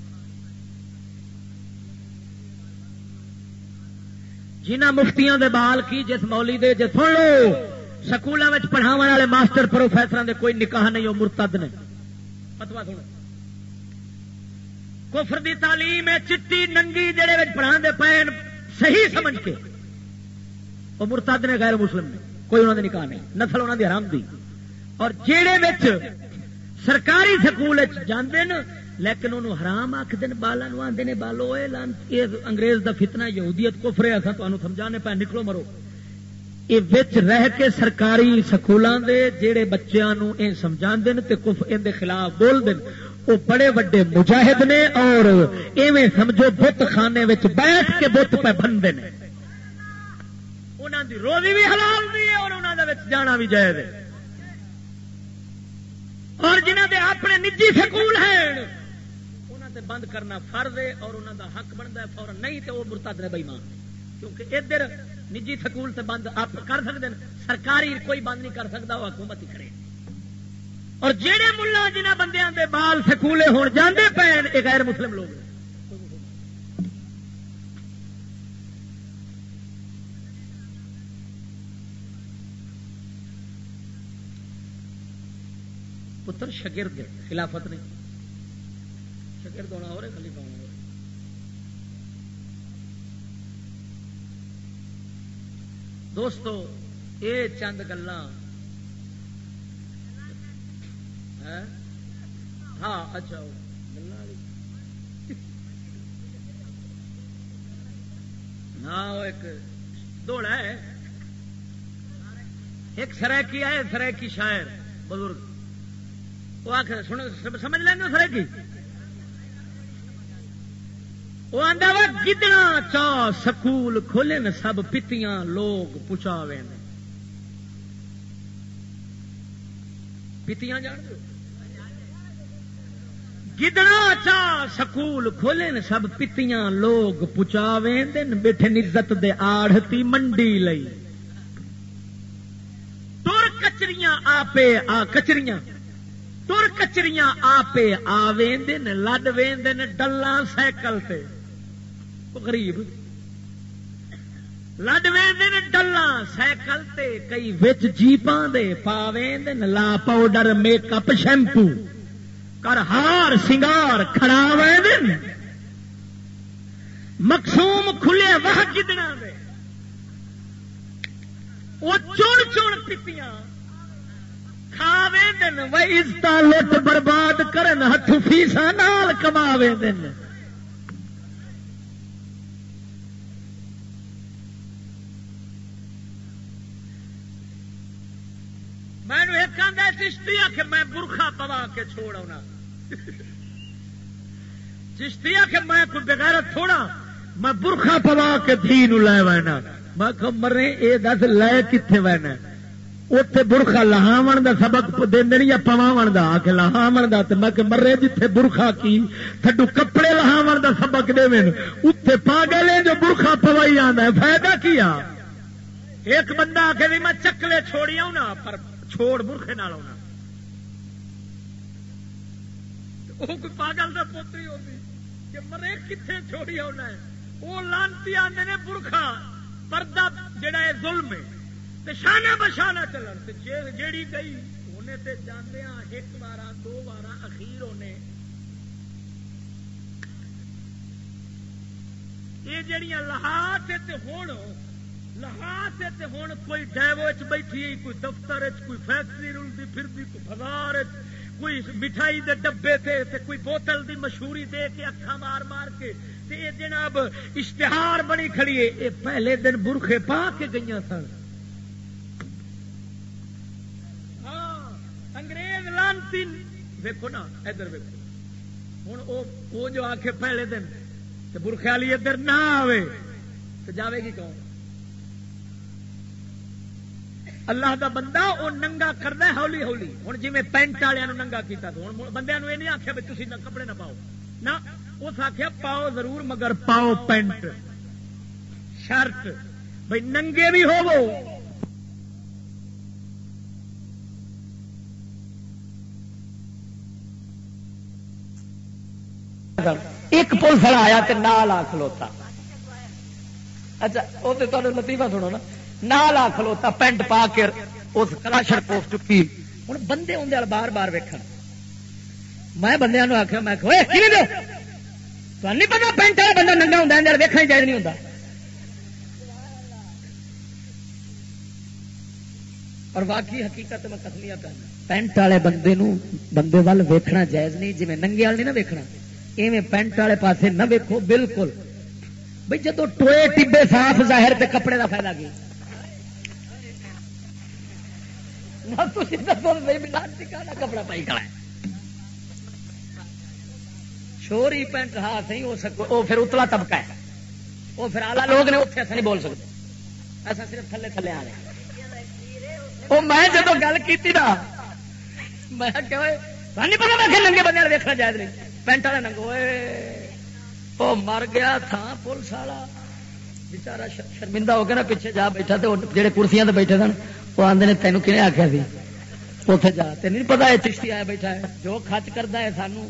جنہ مفتیاں دے بال کی جس مولی دے، جس سن لو سکولوں میں پڑھاو والے ماسٹر پروفیسر دے کوئی نکاح نہیں وہ مرتد نے پتوا سن کفر دی تعلیم چٹی ننگی جڑے پڑھا دے صحیح سمجھ کے۔ وہ مرتد نے غیر مسلم نے، کوئی انہوں نے نکاح نہیں۔ نسل انہوں دی حرام دی۔ اور جہے سرکاری سکول جانے لیکن انہوں حرام آخ دن بالا آدھے نے، بالو انگریز دا فتنہ، یہودیت کو فرے اصا تمہیں سمجھانے پہ نکلو مرو۔ یہ رہ کے سرکاری سکولوں دے جہے بچوں یہ سمجھا دن تے کف ان خلاف بول دن وہ بڑے وڈے مجاہد نے اور ایویں سمجھو بت خانے بیٹھ کے بت پہ بنتے ہیں انہوں دی روزی بھی حلال دی ہے اور انہوں دے جانا بھی جائز ہے۔ اور جنہ دے اپنے نجی سکول ہیں تے بند کرنا فرض ہے اور انہوں دا حق بنتا ہے فورن نہیں تو وہ مرتد نے بئی مان کیونکہ ادھر نجی سکول تے بند آپ کر سکتے ہیں، سرکاری کوئی بند نہیں کر سکتا وہ حکومت ہی کرے اور جہے ملا جنہ بندیاں دے بال سکولے ہون جاندے پے یہ غیر مسلم لوگ پتر شگرد خلافت نہیں۔ شگرد ہونا ہو رہے خلیفہ ہونا ہو رہے دوستو یہ چند گلا ہاں اچھا ہاں وہ ایک دوڑا ہے ایک سرائکی ہے سرائکی شاعر بزرگ وہ آخر سمجھ لیں گے سرائکی وہ آدھا وا گدڑا چا سکول کھولے سب پتیاں لوگ پچاوے پتیاں جان گدڑا چا سکول کھولے سب پتیاں لوگ پچاوے دن بیٹھے نزت دے آڑتی منڈی لئی۔ تر کچریاں آپے آ کچریاں۔ تر کچریاں آپے آ وین لڈ وین ڈلہ سائیکل سے غریب۔ لڈ وین ڈلہ سائیکل تے کئی وچ جیپاں دے پا وین لا پاؤڈر، میک اپ، شیمپو۔ کر ہار، سنگار، کھڑا وین مقصوم کھلے وہ گدنا دے۔ وہ چون چون پیپیاں کھاوے دن وہ عزت لٹ برباد کرن ہاتھ فیسا نال کماوے دن میں ایک آدھا چشتی آ کہ میں برخا پوا کے چھوڑ آنا چشتی آ کہ میں کوئی بغیر تھوڑا میں برخا پوا کے دھی نو لے وینا میں کہ مرے یہ دس لے کتنے وینا اتے برخا لہاو دا سبق دین یا پواو دا آ کے لہاو دا میں کہ مرے جتھے برخا کی تھڈو کپڑے لہاو دا سبق دے اتے پا گئے جو برخا پوائی آنا فائدہ کیا ایک بندہ آ کے بھی میں چکلے چھوڑی آؤں پر چھوڑ برخے نال ہونا وہ کوئی پاگل کا پوتری ہوتی کہ مرے کتنے چھوڑی ہونا ہے؟ وہ لانتی آتے نے برخا، پردہ جڑا ہے ظلم ہے۔ شانہ بشانہ چلن جیڑی گئی انہیں تے جانے ایک بار دو بار اخیر ہونے۔ یہ جڑیاں لہات ہوں کوئی ڈیو بیٹھی کوئی دفتر کوئی فیکٹری رلتی پھرتی کوئی بازار کوئی مٹھائی دے ڈبے تے تے کوئی بوتل دی مشہوری دے کے اکھا مار مار کے تے جناب اشتہار بنی کھڑی ہے۔ یہ پہلے دن برخے پا کے گئی سن۔ ہاں انگریز لانتی۔ ویکو نا، ادھر ویکو ہوں وہ جو آ کے پہلے دن برخے والی ادھر نہ آئے تو جاوے گی کون؟ اللہ دا بندہ وہ ننگا کرنا ہولی ہولی۔ ہوں جی پینٹ والوں ننگا کیا ہوں بندے یہ نہیں آخیا بھی تھی کپڑے نہ پاؤ۔ نہ، اس آخیا پاؤ ضرور مگر پاؤ پینٹ۔ شرٹ بھائی ننگے بھی ہو ایک پولیس والا آیا تو نال آ کھلوتا اچھا وہ تو لطیفہ سنو نا۔ نال آ کھلوتا، پینٹ پا کے اس کلاشر پوسٹ چکی۔ ہوں بندے اندر بار بار ویک میں بندے آخیا میں نہیں پتا پینٹ والا بندہ ننگا ہوں اندر ویکنا چاہیے نہیں ہوتا اور واقعی حقیقت میں کسمیا پہ پینٹ والے بندے نو بندے وال ویکھنا جائز نہیں جی ننگے والے نہیں نہ ویکھنا۔ ایویں پینٹ والے پاسے نہ ویکھو، بالکل۔ بھائی جدو ٹوئے ٹبے صاف ظاہر تے کپڑے کا فائدہ کی؟ کپڑا پائی کھڑا شوری پینٹ ہاں سی وہ پھر اتلا طبقہ ہے۔ وہ پھر آلہ لوگ نے اتنے ایسا نہیں بول سکتے۔ ایسا صرف تھلے تھلے آ رہے وہ میں جب گل کی نا، میں نہیں پتا میں ننگے بندے دیکھنا چاہیے نہیں۔ پینٹ والے ننگو وہ مر گیا تھا پولیس والا بچارا شرمندہ ہو کے نا پیچھے جا بیٹھا تو جہے کرسیاں بیٹھے سن وہ آدھے نے تینوں کھنے آخیا سی؟ اتنے جا تین نہیں پتا ہے چشتی آیا بیٹھا ہے، جو خچ کرتا ہے سانو۔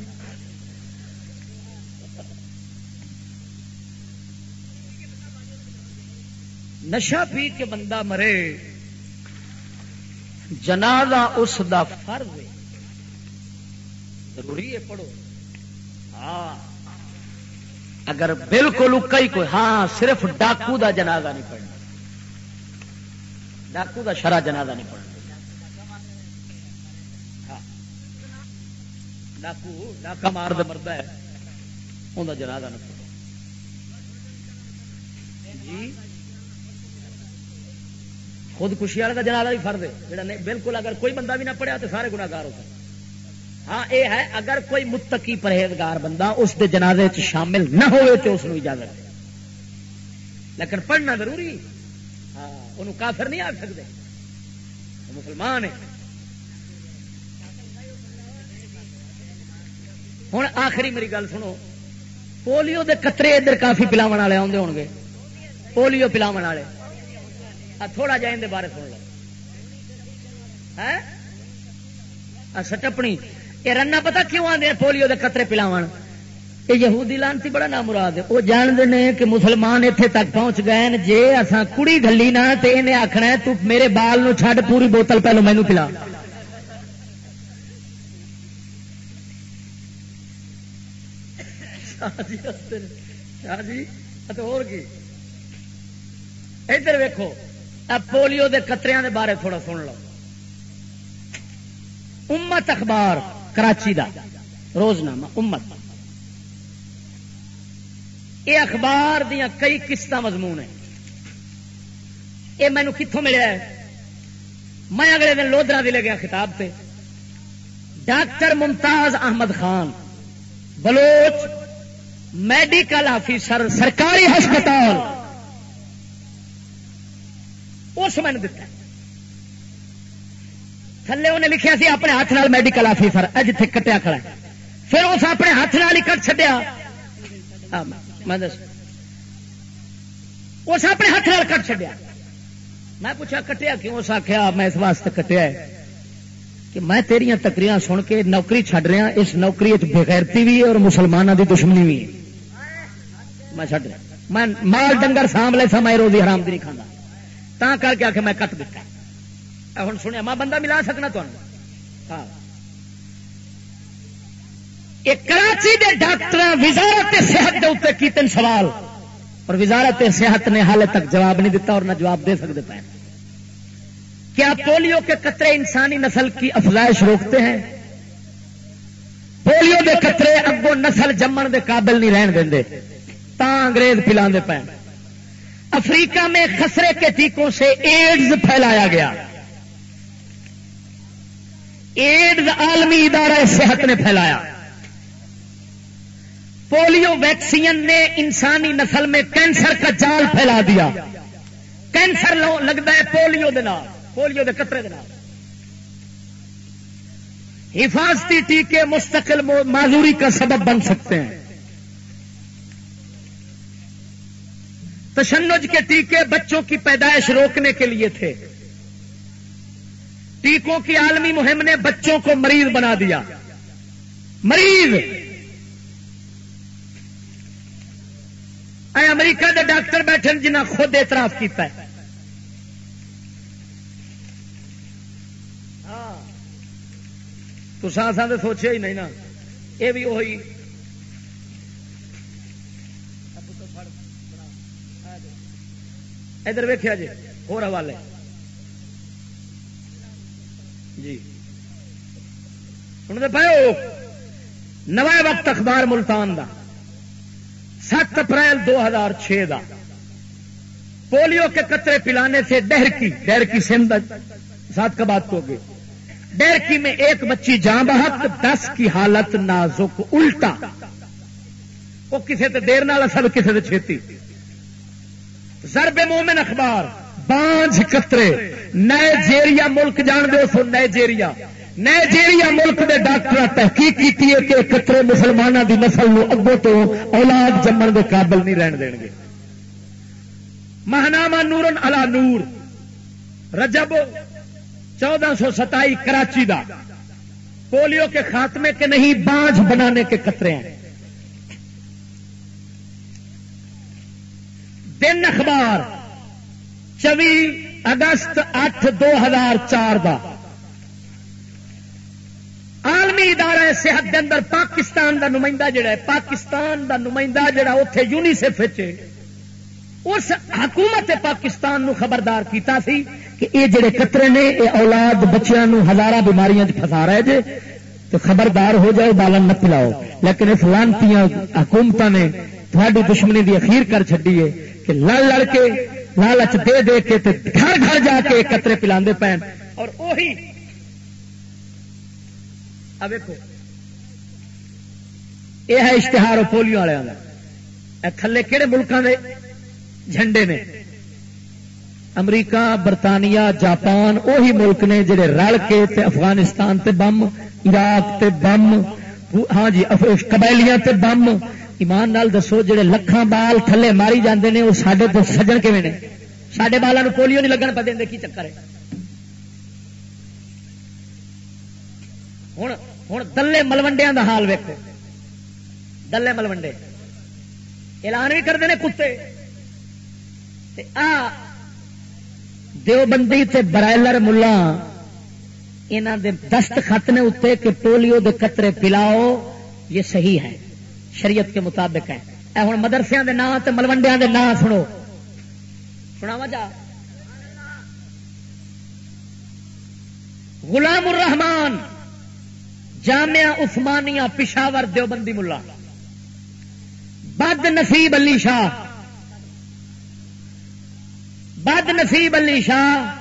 نشا پی کے بندہ مرے، جنازہ اس دا فرض ہے۔ ضروری ہے، پڑھو۔ ہاں۔ اگر بالکل اکا ہی کوئی ہاں صرف ڈاکو دا جنازہ نہیں پڑھنا۔ ڈاکو دا شرا جنازہ نہیں پڑھنا۔ ہاں۔ ڈاکو، ڈاکا مار مرد ہے۔ انہیں جنازہ نہیں پڑھنا جی؟ خودکشی والے کا جنازہ بھی فرد ہے جڑا نہیں، بالکل اگر کوئی بندہ بھی نہ پڑھیا تو سارے گناگار ہو سکتے۔ ہاں یہ ہے، اگر کوئی متقی پرہیزگار بندہ اس دے جنازے چ شامل نہ ہوئے تو اس اجازت لیکن پڑھنا ضروری۔ انہوں کافر نہیں آ سکتے مسلمان ہے ہوں آخری میری گل سنو۔ پولیو دے قطرے ادھر کافی پلاو والے آدھے ہو گے پولیو پلاو والے۔ تھوڑا جا اندر بارے سن لو۔ اچھا ٹپنی یہ رنا پتا کیوں آدھے پولیو دے قطرے پلاو یہ یہودی لانتی بڑا نام مراد ہے۔ وہ جانتے ہیں کہ مسلمان اتنے تک پہنچ گئے جے اصا کڑی گلی نہ تو انہیں آخنا ہے، تو میرے بال نو چھڈ پوری بوتل پہلو مینو پلا۔ جی ادھر ویکو پولیو دے قطریاں دے بارے تھوڑا سن لو۔ امت اخبار، کراچی دا۔ روزنامہ، امت۔ یہ اخبار دیا کئی قسط مضمون ہیں۔ یہ مینو کتوں ملیا ہے؟ میں اگلے دن لودرا دلے گیا خطاب سے doctor Mumtaz Ahmed Khan, Baloch medical officer, سرکاری ہسپتال۔ اس میں دتا تھلے انہیں لکھیا سی، اپنے ہاتھ نال میڈیکل آفیسر جتنے کٹیا کھڑا پھر اس اپنے ہاتھ نال ہی کٹ چڈیا میں دس اس اپنے ہاتھ نال کٹ چڈیا میں پوچھا، کٹیا کیوں؟ اس آخیا میں اس واسطے کٹیا ہے کہ میں تیریاں تکریاں سن کے نوکری چھڈ رہا ہاں، اس نوکری بغیرتی بھی ہے اور مسلمانوں کی دشمنی بھی ہے۔ میں چڈ رہا ہاں۔ میں مال ڈنگر سام لے سا، میں روزی حرام دی نہیں کھانا تا کر کے آ کے میں کٹ دیتا ہوں سنیا، میں بندہ ملا سکنا تمہیں ہاں۔ کراچی دے ڈاکٹر وزارت صحت کے اتنے کیتے سوال۔ اور وزارت صحت نے حال تک جواب نہیں دیتا اور نہ جواب دے سکتے پائے کیا پولیو کے قطرے انسانی نسل کی افزائش روکتے ہیں؟ پولیو کے قطرے اگو نسل جمن دے قابل نہیں رہن دیں تا انگریز پلا پے۔ افریقہ میں خسرے کے ٹیکوں سے ایڈز پھیلایا گیا۔ ایڈز عالمی ادارہ صحت نے پھیلایا۔ پولیو ویکسین نے انسانی نسل میں کینسر کا جال پھیلا دیا۔ کینسر لگتا ہے پولیو پولیو دے قطرے حفاظتی ٹیکے مستقل معذوری کا سبب بن سکتے ہیں۔ تشنج کے ٹیکے بچوں کی پیدائش روکنے کے لیے تھے۔ ٹیکوں کی عالمی مہم نے بچوں کو مریض بنا دیا۔ مریض اے امریکہ کے ڈاکٹر بیٹھے جنہیں خود اعتراف کیتا ہے۔ ہاں۔ تو ساتھ سوچے ہی نہیں نا۔ یہ بھی وہی ادھر ویکیا جی اور حوالے۔ جی۔ سنتے پاؤ۔ نو وقت اخبار ملتان دا۔ سات اپریل دو ہزار چھ دا۔ پولیو کے قطرے پلانے سے ڈہر کی ڈہر کی سندھ سات کا بات تو گئی ڈہرکی میں ایک بچی جان بحق دس کی حالت نازک، الٹا۔ وہ کسی تے دیر نال، سب کسی چھیتی زرب مومن اخبار بانج قطرے۔ نائجیریا ملک جان دو سو نائجیریا نائجیریا ملک دے ڈاکٹر تحقیق کی ہے کہ قطرے مسلمانوں کی نسل نو اگوں تو اولاد جمن دے قابل نہیں رہن دیں گے۔ مہنامہ نورن الا نور، رجب چودہ سو ستائی کراچی دا۔ پولیو کے خاتمے کے نہیں، بانج بنانے کے قطرے ہیں۔ دن اخبار، چوی اگست اٹھ دو ہزار چار کا عالمی ادارہ صحت دے اندر پاکستان دا نمائندہ جڑا ہے، پاکستان دا نمائندہ جڑا اتے یونیسف اس حکومت پاکستان نو خبردار کیتا سی کہ یہ جڑے قطرے نے یہ اولاد بچیاں نو ہزارہ بیماریاں پھسا رہے جے، تو خبردار ہو جائے، بالن نہ پلاؤ۔ لیکن اس لانتی حکومت نے تھوڑی دشمنی دی اخیر کر چڈی ہے کہ لڑ لڑ کے لالچ دے دے کے گھر گھر جا کے قطرے پلا پین اور ویکو یہ ہے اشتہار پولیو والے تھلے کہڑے ملکوں کے جھنڈے نے؟ امریکہ، برطانیہ، جاپان وہی ملک نے جڑے رل کے تے افغانستان تے بم، عراق تے بم ہاں جی قبیلیاں تے بم۔ ایمان نال دسو، جڑے لکھاں بال تھلے ماری جاندے نے، وہ سڈے تو سجن کیون نے؟ سڈے بالوں پولیو نہیں لگن پہ کی چکر ہے؟ ہوں ہوں دلے ملوڈیا کا حال ویکو دلے ملوڈے اعلان بھی کرتے ہیں کتے۔ آ، دیوبندی تے برائلر ملا۔ یہاں دے دست خط نے اتنے کہ پولیو دے قطرے پلاؤ، یہ صحیح ہے۔ شریعت کے مطابق ہے۔ اے ہوں مدرسے دے نام تے ملوڈیا دے نام سنو۔ سنا جا۔ غلام الرحمان جامعہ عثمانیہ پشاور دیوبندی ملا۔ بد نصیب علی شاہ۔ بد نصیب علی شاہ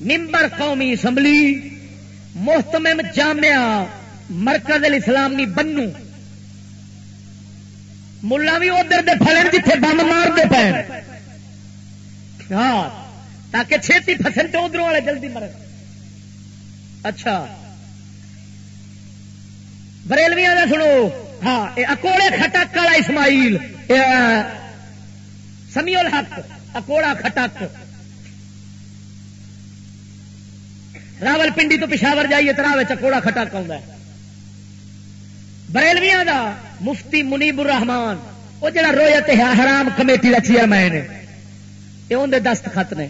ممبر قومی اسمبلی محتمم جامعہ مرکز الاسلامی بنو۔ ملا بھی ادھر دے فلن جتھے بم مارتے پے۔ ہاں تاکہ چھتی فسن تو ادھر والے جلدی مر اچھا۔ بریلویاں کا سنو۔ ہاں اکوڑے کھٹک والا اسماعیل سمیو الحق، اکوڑا کھٹک۔ راول پنڈی تو پشاور جائیے تو راہ اکوڑا کھٹک آ بریلویا کا مفتی منیب الرحمان وہ جڑا رویت حرام کمیٹی کا چیئرمین یہ اندر دستخط نے۔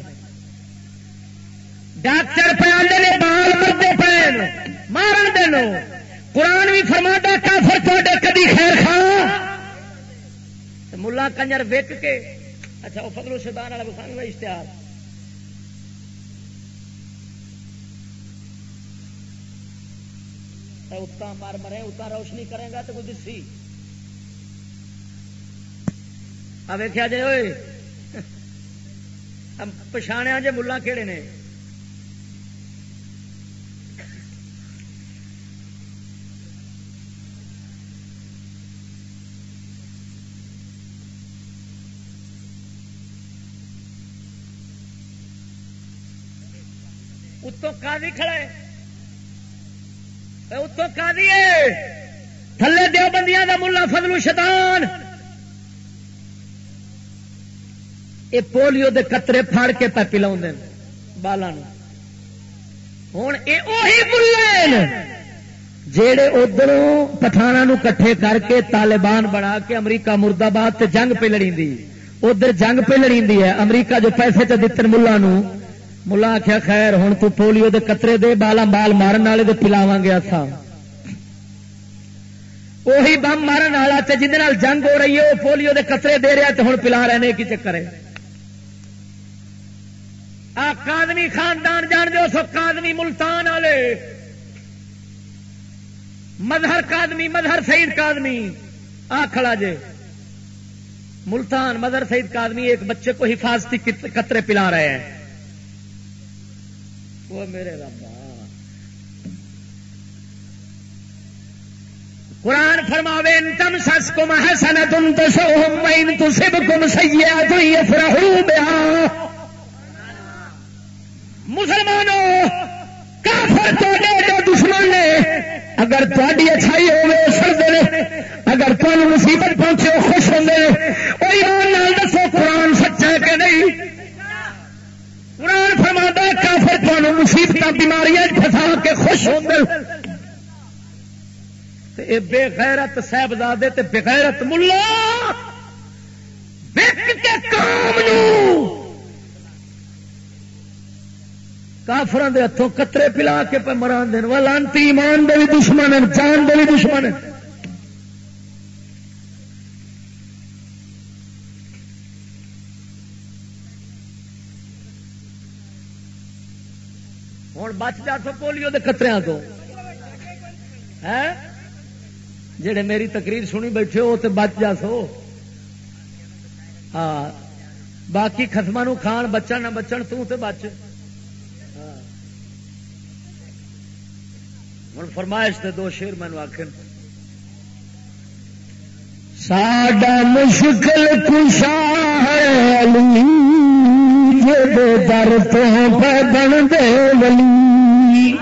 ڈاکٹر پہ بال مرتے پے مارن دینو قرآن بھی فرما کافر تے کدی خیر خان ملا کنجر وک کے۔ اچھا وہ فضل شیطان والا بخان اشتہار۔ اتنا مار مرے اتنا روشنی کرے گا تو کوئی دسی۔ ویخیا جی ہوئے پچھاڑیا جی ملا کہڑے نے؟ اتوں کادی کھڑے اتوں کادی تھلے دیو بندیاں کا ملا فضل شیطان۔ یہ پولیو دے قطرے پھاڑ کے پہ پلا بالا ہوں یہ جڑے ادھر پٹھانا کٹھے کر کے طالبان بنا کے امریکہ مرداباد جنگ پہ لڑی ادھر جنگ پہ لڑی ہے، امریکہ جو پیسے چ دن ملا ملا آخیا، خیر ہوں تو پولیو دے قطرے دے بالا بال مارن والے پلاوا گیا تھا وہی بم مارن والا جن جنگ ہو رہی ہے وہ پولیو دے قطرے دے رہا تو ہوں پلا رہے کی چکر ہے۔ کادمی خاندان جان دو سو کادمی ملتان والے۔ مظہر کادمی مظہر سعید کادمی آ کھڑا جے۔ ملتان، مظہر سعید کادمی ایک بچے کو حفاظتی قطرے پلا رہے ہیں۔ وہ میرے ربا قرآن فرماوے، ان تم سس کم حسن تم تو سو مین تو سب کم سیا تو یہ بیا مسلمانوں کافر تو دشمن نے، اگر تاری اچھائی ہوگی سڑتے اگر تمہیں مصیبت پہنچے، خوش ہوں وہ ایمان نال دسو قرآن سچا کہ نہیں۔ قرآن فرما کافر تمہیں مصیبت بیماریاں فسا کے خوش ہو بے غیرت صاحبزادے تے بے غیرت ملا۔ کام کافران دے ہاتھوں کترے پلا کے پہ مران دین۔ لانتی ایمان دے بھی دشمن جان دے بھی دشمن ہوں بچ جا تو پولیو دے کتریا تو۔ جڑے میری تقریر سنی بیٹھے ہو تو بچ جا سو۔ ہاں۔ باقی خسما کھان، بچن نہ بچن تے بچ۔ ہوں فرمائش دے دو شیر مینو آخر ساڈا مشکل کشا ہے در تو بن دے ولی۔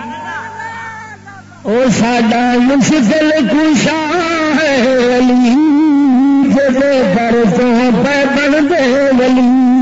او ساڈا مشکل کشا ہے علی جب در تو بن دے ولی۔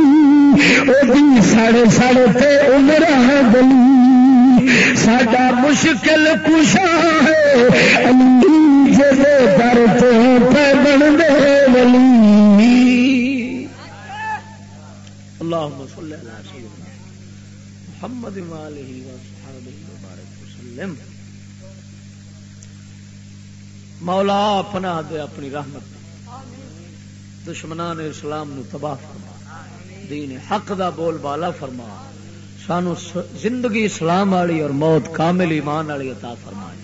وہ سڑ سڑ پہ عمر گلی۔ ساڈا مشکل کشا ہے۔ در تو بن دے ولی۔ محمد وسلم۔ مولا اپنا دے اپنی رحمت۔ دشمنان اسلام نو تباہ فرما۔ دین حق دا بول بالا فرما۔ سانو زندگی اسلام والی اور موت کامل ایمان والی عطا فرمائے۔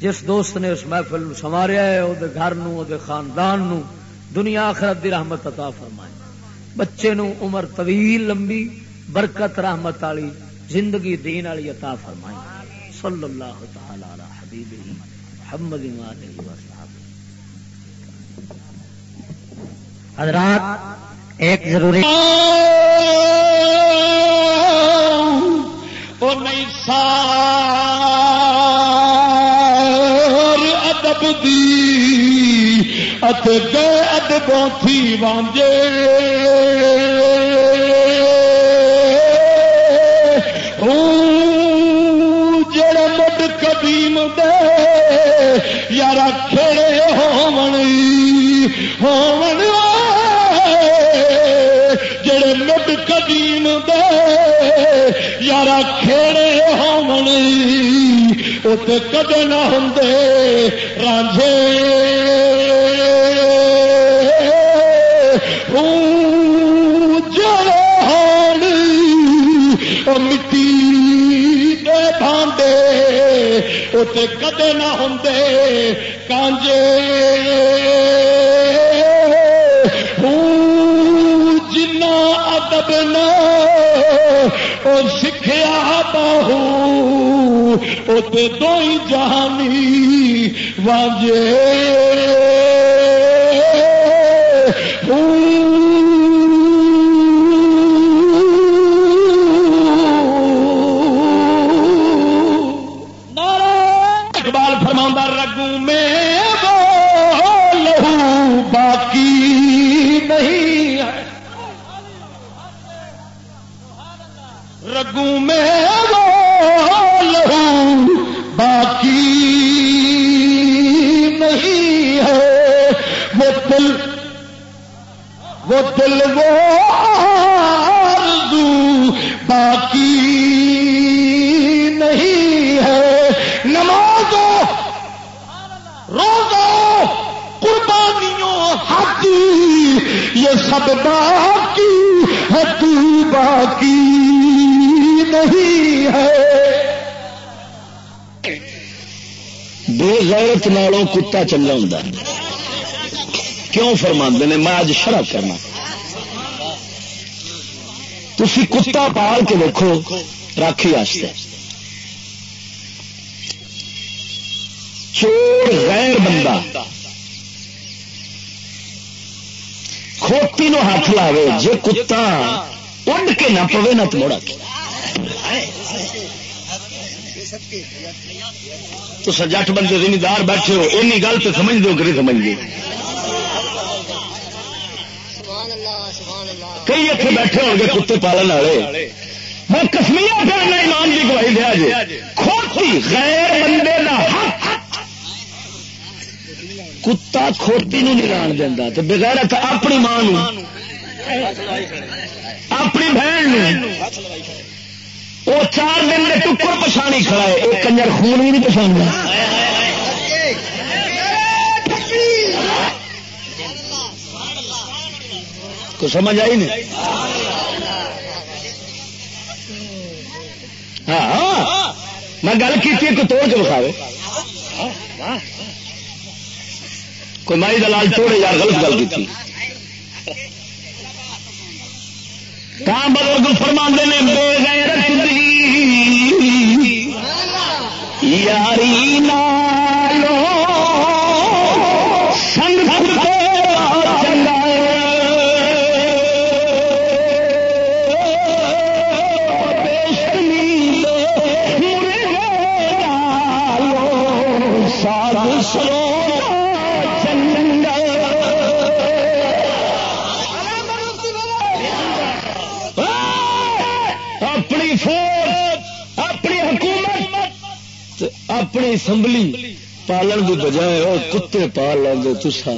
جس دوست نے اس محفل نو سواریا ہے وہ گھر نو وہ خاندان نو، دنیا آخرت دی رحمت عطا فرمائے۔ بچے نو عمر طویل، لمبی، برکت، رحمت والی، زندگی دین والی عطا فرمائے۔ صلی اللہ تعالی علی حبیب محمد و آلہ و صحابہ۔ حضرات ایک ضروری نہیں سار ادب دی گے ادبوں تھی وانجے۔ جڑے مڈ قدیم دے یار کھڑے ہو جڑے مڈ قدیم دے یار کھیڑے وہ کدے نہ ہوں رانجے مٹی دے بانڈے اتنے کدے نہ ہوں کانجے۔ ادب نہ سکھیا بہو اتنے ہی جانی واجے۔ دل وہ آرزو باقی نہیں ہے۔ نمازوں، روزوں، قربانیوں، حقی، یہ سب باقی ہے، تو باقی نہیں ہے۔ بے غیرت نالوں کتا چنگا ہوں کیوں فرما نے؟ میں اج شرح کرنا۔ تھی کتا پال کے دیکھو راکھی واسطے چور غیر بندہ۔ کھوتی نو ہاتھ لاوے، جے کتا اڈ کے نہ پوے، نہ تو تو سجٹ بندے زمیندار بیٹھے ہو این گل تو سمجھ دو کہ سمجھ دو کئی اتنے بیٹھے ہو گے کتے پالن والے۔ میں کسمیا کرنا ایمان کی گواہی دیا جی۔ کھوتی غیر بندے کا کتا کھوتی نو نہیں لان دینا تو بغیر اپنی ماں اپنی بہن وہ چار دن کے ٹکر پچھانی کھڑا ہے۔ ایک کنجر خون بھی نہیں پچھانا کو سمجھ آئی نہیں؟ ہاں, ہاں۔ میں گل کی توڑ کے بکھاوے کوئی مائی دلال توڑے یار غلط گل کی بزرگ فرما نے بے غیرت دی یاری نالو اپنی اسمبلی پالن کی بجائے اور کتے پال لے تسا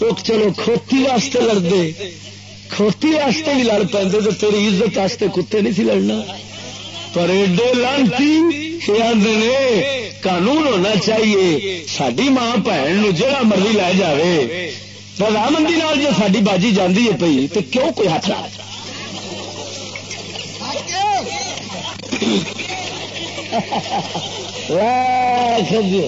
وہ چلو کھوتی واسطے لڑتے کھوتی واسطے بھی لڑ پہ تو تیری عزت واسطے کتے نہیں سی لڑنا۔ پر ایڈے لانتی نے، قانون ہونا چاہیے۔ ساری ماں بھن جہاں مرضی لے جائے رضامندی نال جو ساری باجی جاندی ہے پی تو کیوں کوئی ہاتھ لا جی، جی،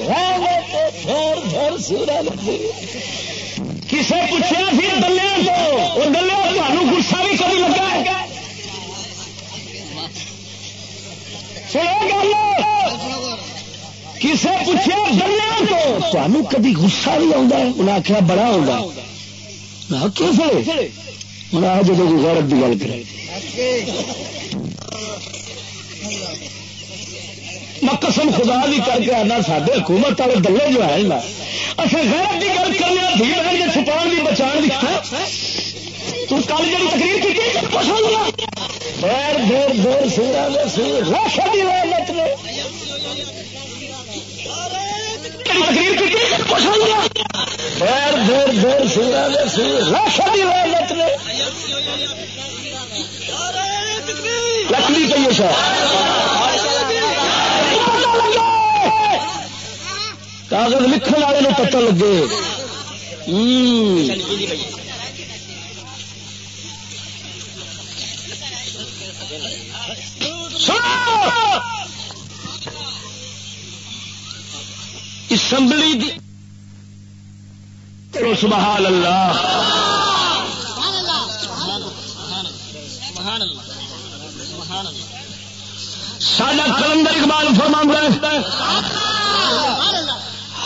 کسے پوچھا سی دلیا تو؟ دلیا تمہوں گسا بھی کبھی لگا کسے پوچھا دلیا تو؟ تمہیں کبھی گسا بھی آتا ہے؟ انہیں آخیا بڑا آتا کیوں سڑے ہوں آ جب غورت کی گل کرے۔ میں قسم خدا بھی کر کے آنا سارے حکومت والے دلے جو ہے نا اچھا غیرت کی گل کرنے دھی بہن جی کے چھپا بھی بچا بھی تو کل جی تقریر کی خیر دور دور سورا راشا بھی رحمت نے۔ تقریر کی خیر دور دور سورا راشا بھی رحمت نے۔ لکڑی پہ سر کاغذ لکھن والے پتہ لگے۔ اسمبلی سبحان اللہ۔ ساڈا کلندر اقبال فرمان رہتا ہے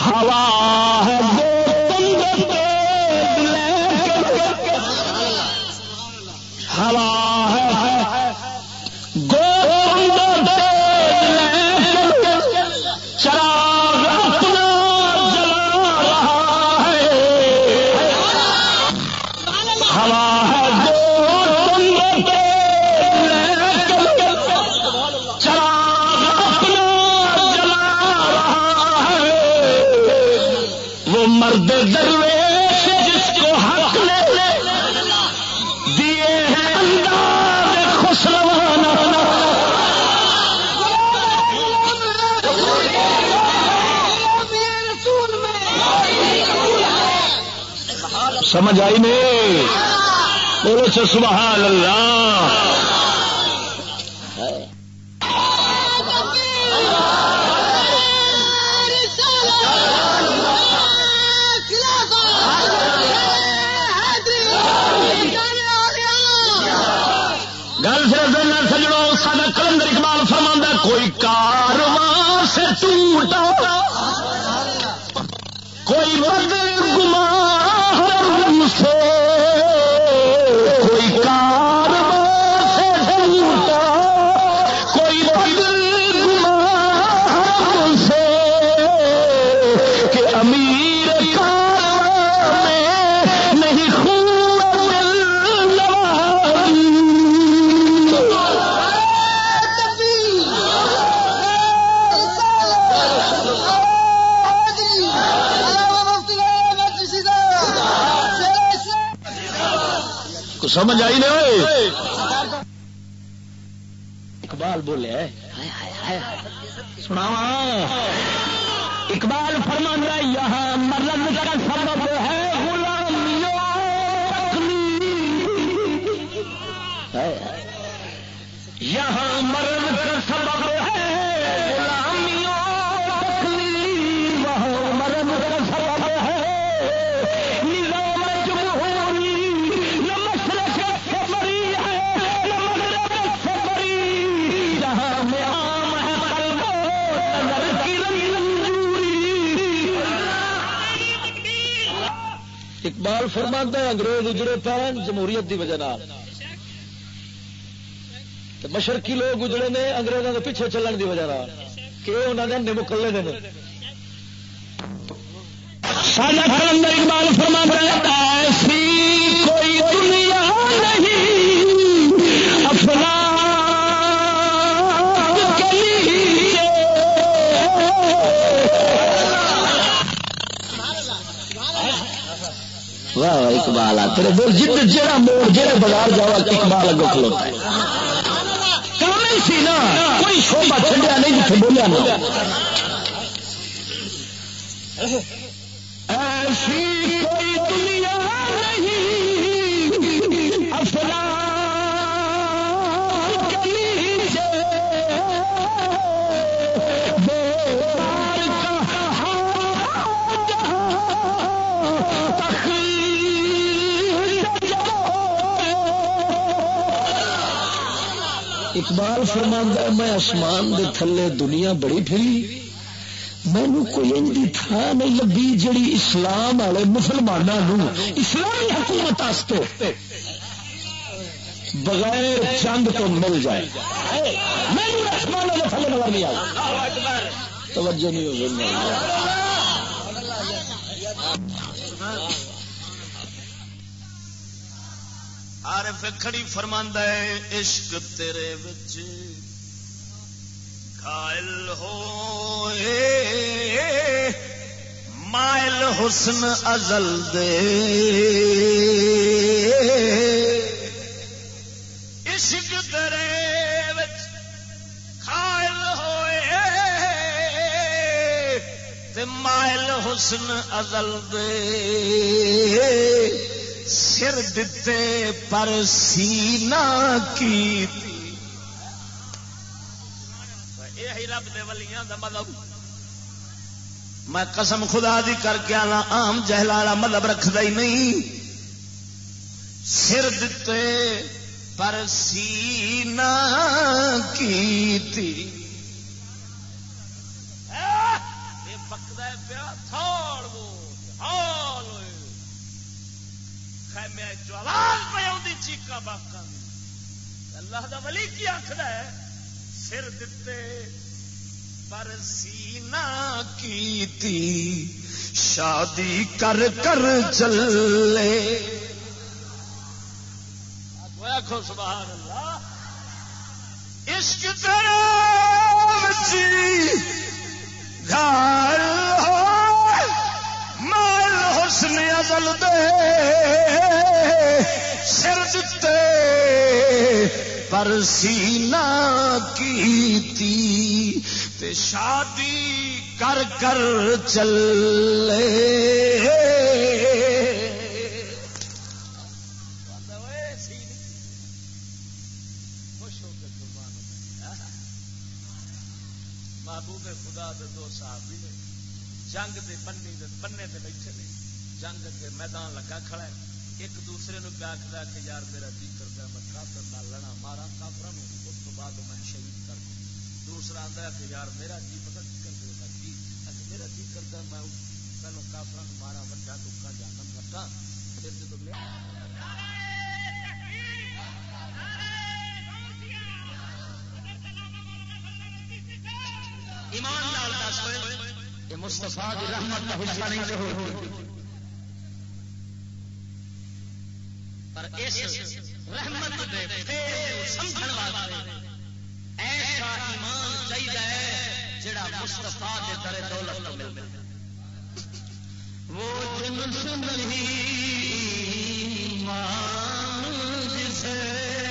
ہوا ہے۔ مرد درویش جس کو حق لے لے دیے ہیں انداز خسروانہ سمجھ آئی نہیں؟ بولو سبحان اللہ۔ سمجھ اقبال ہے انگریز اجڑے پہن جمہوریت دی وجہ مشرقی لوگ اجڑے نے انگریزوں کے پیچھے چلن دی وجہ کہ انہوں نے۔ نمکلے نے سارا اقبال فرمان واہ واہ اقبال آ تیرے دل جد جہاں موڑ جہاں بازار جاؤ اقبال اگو کھلوتا ہے کامل سی نا کوئی شوبہ چھڈیا نہیں جتنے بولیا نا اقبال فرماندہ ہے، میں آسمان دے تھلے دنیا بڑی پھری۔ مینو کوئی انجی تھا نہیں لبھی جڑی اسلام والے مسلمانوں اسلامی حکومت واسطے بغیر چند تو مل جائے۔ توجہ نہیں ہو گئی عارف کھڑی فرماندا ہے عشق تیرے وچ قائل ہوئے مائل حسن ازل دے عشق تیرے وچ قائل ہوئے تے مائل حسن ازل دے سر دتے پر سینا کی۔ یہی رب دے ولیاں دا مطلب میں قسم خدا دی کر کے آنا عام جہلا مطلب رکھدا ہی نہیں۔ سر دتے پر سینا کی پکتا ہے پیا تھوڑ وہ ہال ہوئے خیمے جو آواز پہ آؤں چیقا باقا اللہ دا ولی کی آخر ہے؟ سر دتے پر سینا کی شادی کر کر چلے۔ آخو سبحان اللہ۔ عشق تیرا گھر ہو۔ حسن ازل دے سر دتے پر سینا کی تے شادی کر کر چلے۔ خوش ہو محبوب خدا دے دو صحابی نے، جنگ دے بنی دے بننے بیٹھے نے۔ جنگ کے میدان لگا کھڑا ہے۔ ایک دوسرے نو پیا آخر کہ یار میرا جی کرتا ہے، میں کافر نہ لڑا مارا کافر اس تو بعد میں شہید کر دوں۔ دوسرا آتا ہے کہ یار میرا جی پتا کی کر دے جی۔ اچھا، میرا جی کرتا میں پہلو کافر مارا بچا ٹکا جانا بٹا پھر جب جی ایمان لال دس مستفا رحمت کا حصہ نہیں پر اس رحمت دے سمجھن واسطے ایسا ایمان چاہیے جڑا مستفا دے درے دولت تو مل وہ جنس نہیں جسے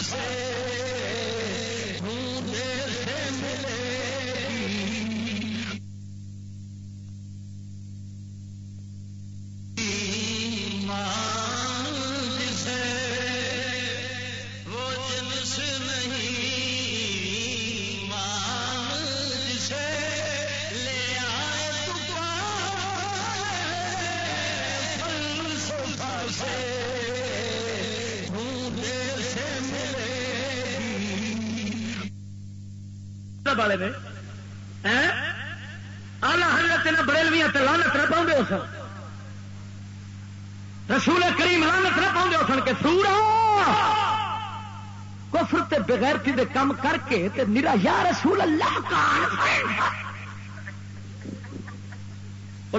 سے والے نے? آلہ حضرت نے بریلویاں لانت نہ پاؤں ہو سن۔ رسول کریم لانت نہ پاؤں ہو سن کے سورا کفر تے بغیرتی دے کم کر کے تے میرا یا رسول اللہ کا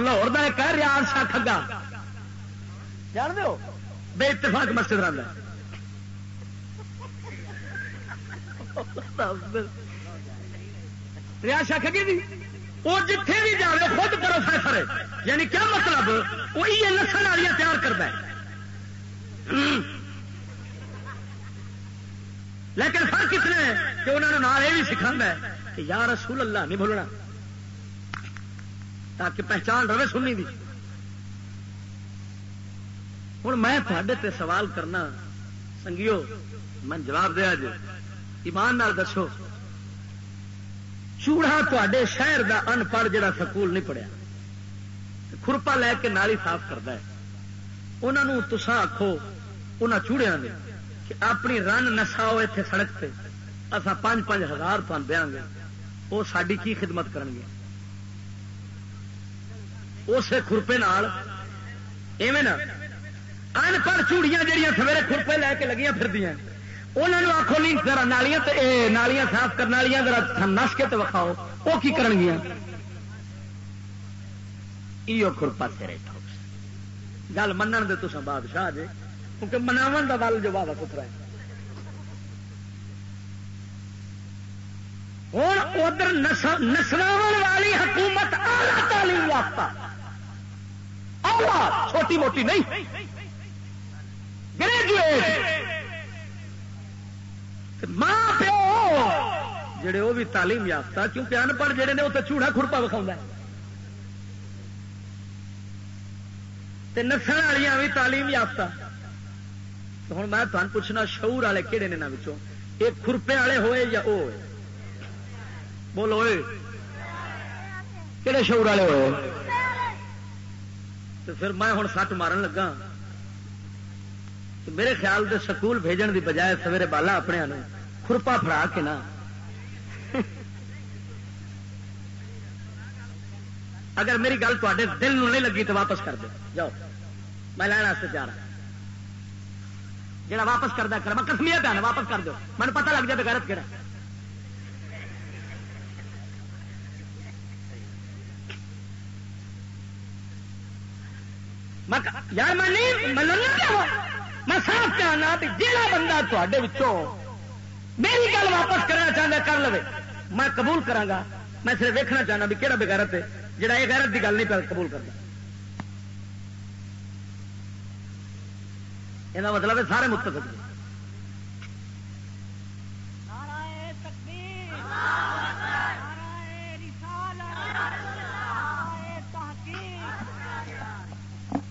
لاہور کا ایک ریاض شاہ کھگا۔ جان دو بے اتفاق مسجد رہا ریاشا کھگی دی وہ جتھے بھی جائے خود پروفیسر ہے۔ یعنی کیا مطلب؟ وہ یہ نسل والی تیار کرتا ہے۔ لیکن فرق کتنے ہے کہ انہوں نے نال یہ بھی سکھا ہے کہ یا رسول اللہ، نہیں بولنا تاکہ پہچان رہے سنی دی۔ ہوں میں تھے سوال کرنا، سنگیو، میں جواب دیا جی۔ ایمان نال دسو۔ چوڑا تے شہر دا ان پڑھ جڑا سکول نہیں پڑھیا۔ خرپا لے کے نالی صاف کرتا ہے۔ انہوں تسا آخو ان چوڑیا نے کہ اپنی رن نساؤ اتنے سڑک سے اصا پانچ پانچ ہزار تن دیا گے۔ وہ ساری کی خدمت کر گے؟ اسے خرپے ایویں نا ان پڑھ چوڑیاں جہیا سویرے خرپے لے کے لگیاں پھر انہوں نے آخو نہیں، ذرا نالیاں نالیاں صاف کرنے والی ذرا نس کے تو وکھاؤ۔ وہ کی کرن گیا خرپا تیرے گل من دے تو بادشاہ جی کیونکہ مناو کا بل جو بابا ستھرا ہے۔ ہوں ادھر نسلاو والی حکومت آلہ تعلیم یافتہ۔ چھوٹی موٹی نہیں۔ گریجویٹ۔ ماں پیو! جڑے وہ بھی تعلیم یافتہ، کیونکہ ان پڑھ جڑے نے وہ تو چوڑا خرپا وکھاؤ نسل والی بھی تعلیم یافتہ۔ ہوں میں تمہیں پوچھنا، شعور والے کہڑے نے یہ خرپے والے ہوئے یا وہ ہوئے؟ بولو کہڑے شعور والے ہوئے؟ تو پھر میں ہوں سٹ مارن لگا میرے خیال دے سکول بھیجن دی بجائے سویرے بالا اپنے خرپا فرا کے نا۔ اگر میری گل تے دل نہیں لگی تو واپس کر دو۔ جاؤ۔ میں لینا جا رہا جا واپس کرتا کر میں کسمیا پہ واپس کر دو۔ مجھے پتا لگ جائے غیرت کہڑا یار میں نہیں میں ہاں۔ صاف کہنا بھی جہاں بندہ تے میری گل واپس کرنا چاہتا کر لو میں قبول کرا میں صرف ویکنا چاہنا بھی کہڑا بغیرت ہے جہاں یہ غیرت کی گل نہیں قبول کرتا یہ مطلب ہے سارے متفق۔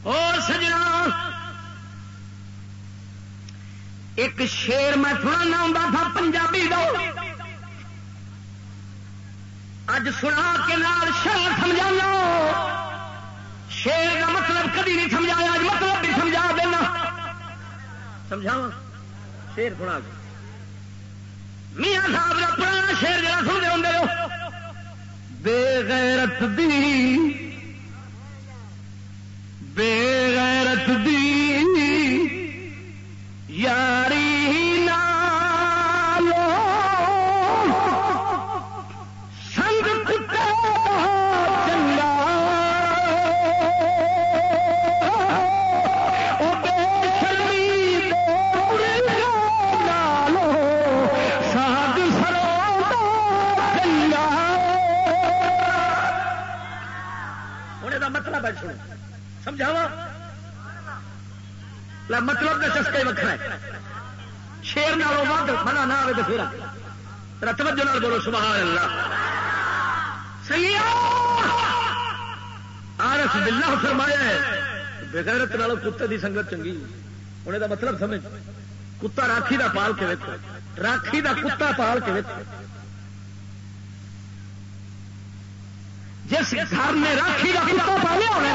اور سجنا ایک شیر میں تھوڑا نہ تھا، پنجابی دو اج سنا کے نال شیر سمجھا شیر کا مطلب کدی نہیں سمجھایا، اج مطلب بھی سمجھا دینا۔ سمجھاوا شیر سنا کے میاں صاحب کا پرانا شیر جا سنتے ہوں بے غیرت دی، بے غیرت دی یاری سمجھاوا؟ مطلب کا چسکا ہی وکر ہے۔ شیر نال ود منا نہ آئے تو پھر توجہ نال بولو سبحان اللہ صحیح آرس بلا فرمایا ہے، بغیرت نالوں کتے دی سنگت چنگی۔ انہیں دا مطلب سمجھ۔ کتا راکھی دا پال کے ویکو راکھی دا کتا پال کے ویکو جس گھر میں راکھی دا کتا پالیا ہونا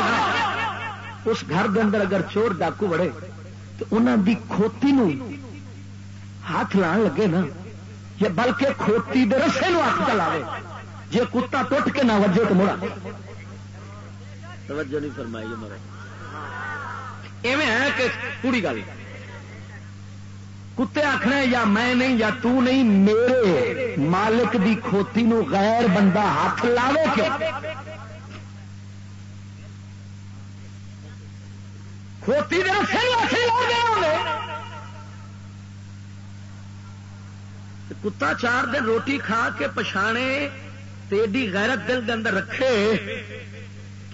اس گھر کے اندر اگر چور ڈاکو وڑے، تو انہوں دی کھوتی نو ہاتھ لان لگے نا، یا بلکہ کھوتی دے رسے نو ہاتھ چلاوے۔ جے کتا ٹوٹ کے نہ وجے تو مڑا۔ توجہ نہیں فرمائی مرے ایویں ہے کہ پوری گل ہے۔ کتے آخنا یا میں نہیں یا تو نہیں، میرے مالک دی کھوتی نو غیر بندہ ہاتھ لاوے کیوں؟ کھوتی دے لا کتا چار دن روٹی کھا کے پچھانے تیڈی غیرت دل کے اندر رکھے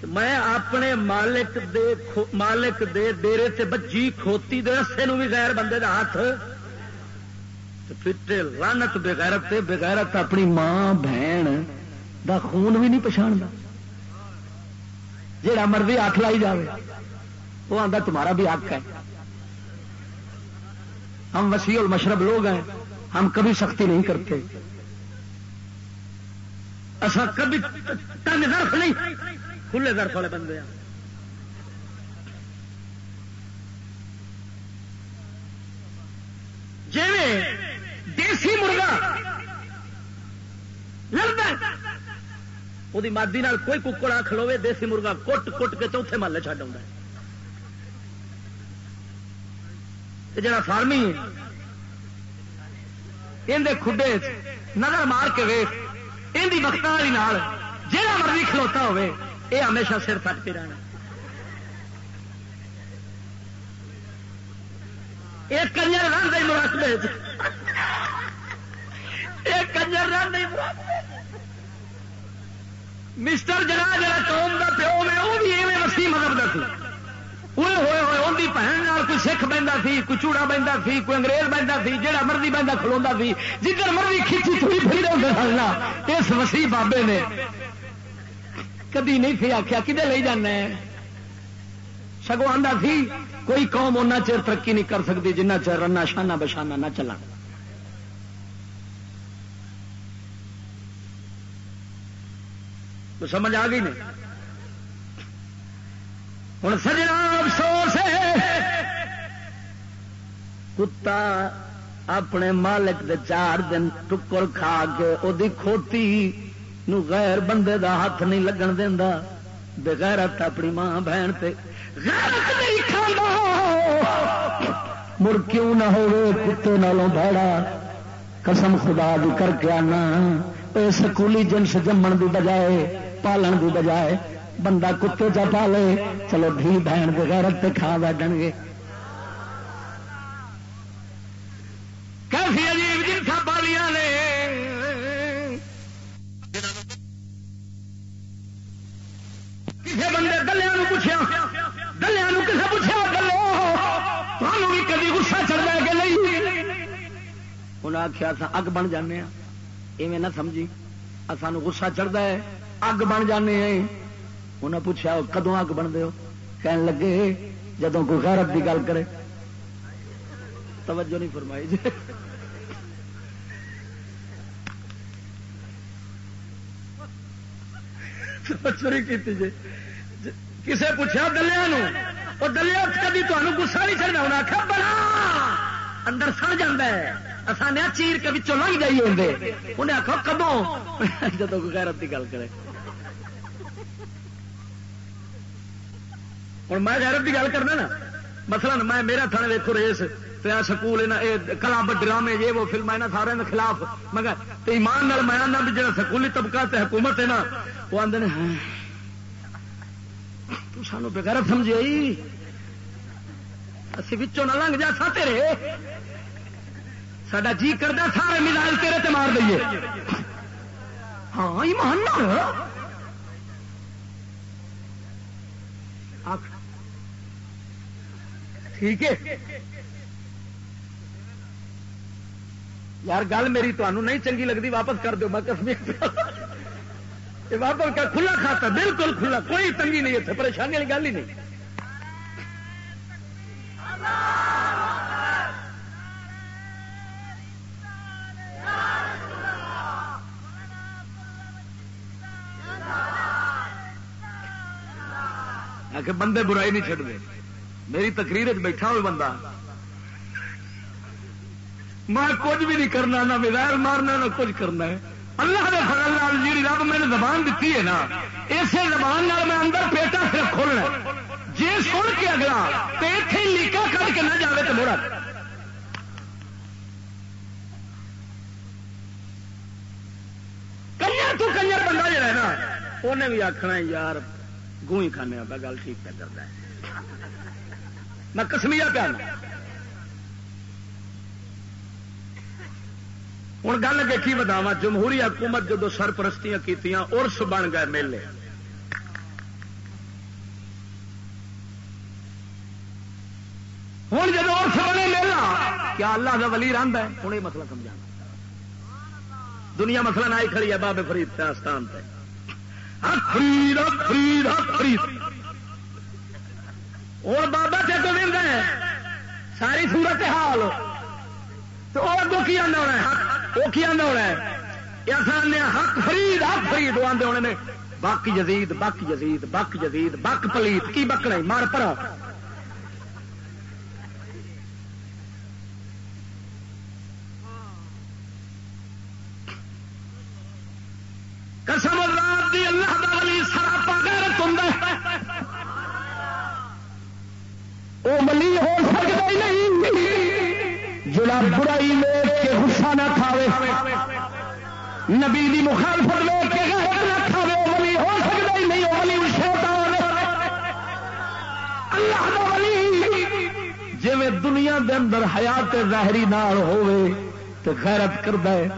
کہ میں اپنے مالک دے مالک دے ڈیرے سے بجی کھوتی دے رسے نو بھی غیر بندے دا ہاتھ پھٹے لانت بغیرت تے بغیرت اپنی ماں، بہن دا خون بھی نہیں پچھاڑتا جہاں مرضی ہاتھ لائی جاوے، وہ آتا تمہارا بھی حق ہے۔ ہم وسیع المشرب لوگ ہیں، ہم کبھی سختی نہیں کرتے۔ ایسا کبھی تنگ ظرف نہیں، کھلے ظرف والے بندے ہیں جی دیسی مرغا۔ لڑتا وہ مادی کوئی ککڑا کھلوے دیسی مرغا کٹ کٹ کے چوتھے محلے چڈ آ جڑا فارمی اندر کھڈے نظر مار کے ویخ ان وقت والی جہاں مرضی کھلوتا ہوے یہ ہمیشہ سر تک کے رہنا ایک کنجر رن دے مراقبے ایک کنجر رن دے مسٹر جنا جا قوم کا پیو میں وہ بھی ایویں وسیع مذہب کا سی۔ ہوئے ہوئے ہوئے ان کی بہن کوئی سکھ بہتا سی، کوئی چوڑا بہتا سی، کوئی انگریز بہتا سی جہاں مرضی بہتا کھلوا سی۔ جدھر مرضی کھیچی تھوڑی پھر ہوتے سننا اس وسیع بابے نے کدی نہیں سی آخیا کدے لے جانا سگو آتا سی، کوئی قوم اُنہ چر ترقی نہیں کر سکتی جنہ چر رنا شانہ بشانہ نہ چلا تو سمجھ آ گئی نہیں۔ ہوں سجنا افسوس ہے۔ کتا اپنے مالک دے چار دن ٹکر کھا کے وہ کھوتی نو غیر بندے دا ہاتھ نہیں لگن دینا بغیرت اپنی ماں بہن تے غیرت نہیں کھانا مڑ کیوں نہ ہوئے کتے نالوں بھڑا قسم خدا دی کر کے آنا۔ اے سکولی جنس جمن دی بجائے پالن دی بجائے بندہ کتے چا پالے چلو دھی بہن بغیرت تے کھا بیٹھن گے کیسی عجیب جنسا پالیاں نے کسی بندے گلیا پوچھا گلیا کسے پوچھا گلو تمہوں بھی کدی گسا چڑھتا ہے کہ نہیں انہیں آخیا اگ بن جانے ایویں نہ سمجھی سانو گسا چڑھتا ہے اگ بن جانے انہیں پوچھا کدو اگ بنتے ہو؟ کہن لگے جدو کوئی غیرت کی گل کرے۔ توجہ نہیں فرمائی جی۔ چوری کی جی۔ کسے پوچھا دلیا وہ دلیا کبھی تمہیں گسا نہیں چڑھنا انہیں آخر بڑا اندر سڑ جا آسان چیر کے بچوں لنگ جائیے اندر انہیں آخو کدوں؟ جب غیرت کی گل کرے۔ ہوں میں غیرت کی گل کرنا نا مثلا میں میرا تھانے ویکو ریس سکول کلب ڈرامے یہ وہ فلم یہاں سارے خلاف مگر ایمان نال میں آنا بھی جا سکولی طبقہ تے حکومت ہے نا وہ آدھے ہاں۔ سانو بغیر سمجھے اسی بچوں نہ لنگ جا سا تیرے سڈا جی کرتا سارے میزائل تیرے تے مار دئیے ہاں ایمان نال ٹھیک ہے؟ یار گل میری تمہیں نہیں چنگی لگتی، واپس کر دو، میں کشمیر واپس کر، کھلا کھاتا، بالکل کھلا، کوئی تنگی نہیں اتنے پریشانی والی گل ہی نہیں۔ کہ بندے برائی نہیں چڑھتے میری تقریر بیٹھا ہوئے بندہ۔ میں کچھ بھی نہیں کرنا، نہ میزائل مارنا، نہ کچھ کرنا ہے۔ اللہ کے فضل جی رب میں نے زبان دیتی ہے نا، اسی زبان میں اندر پیٹا پھر کھولنا جی سن کے اگلا پیٹ ہی لیکا کر کے نہ جائے تو موڑا کنجر تو کنجر بندہ جا نا انہیں بھی آخنا یار گوئی کھانے کا گل ٹھیک پہ کرتا ہے۔ میں کسمیا پیا ہوں گل دیکھی بداوا جمہوری حکومت جدو سرپرستیاں کی ارس بن گئے میلے۔ ہوں جب ارس بنے میلا کیا اللہ کا ولی رنگ ہے؟ ہوں یہ مسئلہ سمجھا دنیا مسئلہ نہ ہی کھڑی ہے، بابے فرید آستان پہ۔ ہاں، فرید ہاں، فرید ہاں، فرید۔ اور بابا چیک مل رہے ساری سورت حال۔ تو وہ اگوں کی آنا ہونا ہے وہ کی آنا ہونا ہے آسان حق فرید حق فرید، وہ آدھے ہونے نے۔ بک جزید بک جزید بک جزید بک پلیت۔ کی بکنا مار پڑا قسم رات دی اللہ دا ولی سراپا غیرت ہوں وہ ولی ہو سکتا ہی نہیں۔ جڑا برائی لے کے غصہ نہ کھاوے، نبی دی مخالفت لے کے غیرت نہ کھاوے وہ ولی ہو سکتا ہی نہیں وہ ولی شیطان اللہ دا ولی۔ جی دنیا دے اندر حیات ظاہری نال ہوئے تو غیرت کردا ہے،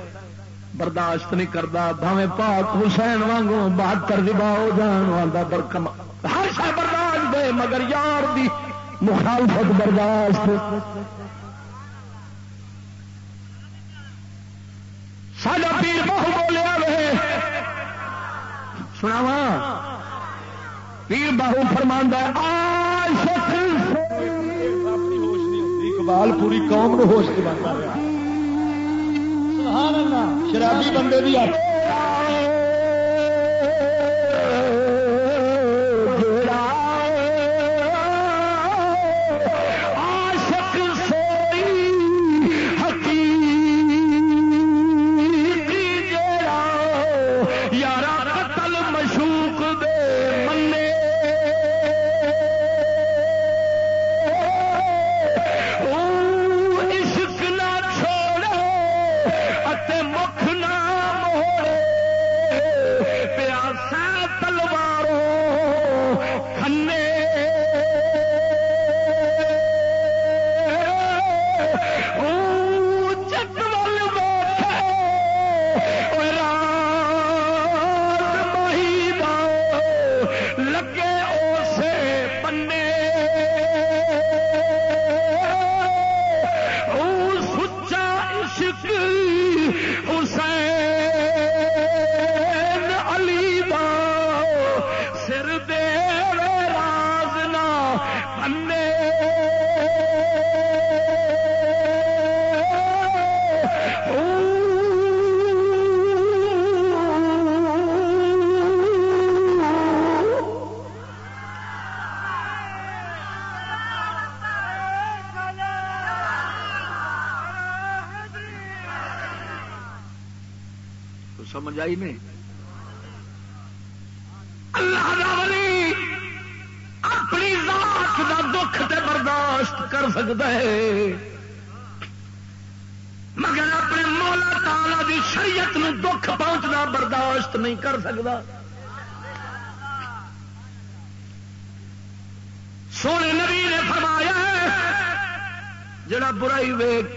برداشت نہیں کرتا بھاوے پاک حسین وانگو بہتر دبا ہو جان آتا برکم ہر شا برداشت دے، مگر یار دی مخالفت برداشت۔ ساڈا پیر بہو بولیا وے۔ سناوا پیر بہو فرماندہ اقبال پوری قوم نو ہوش کے بنتا شرابی بندے بھی آ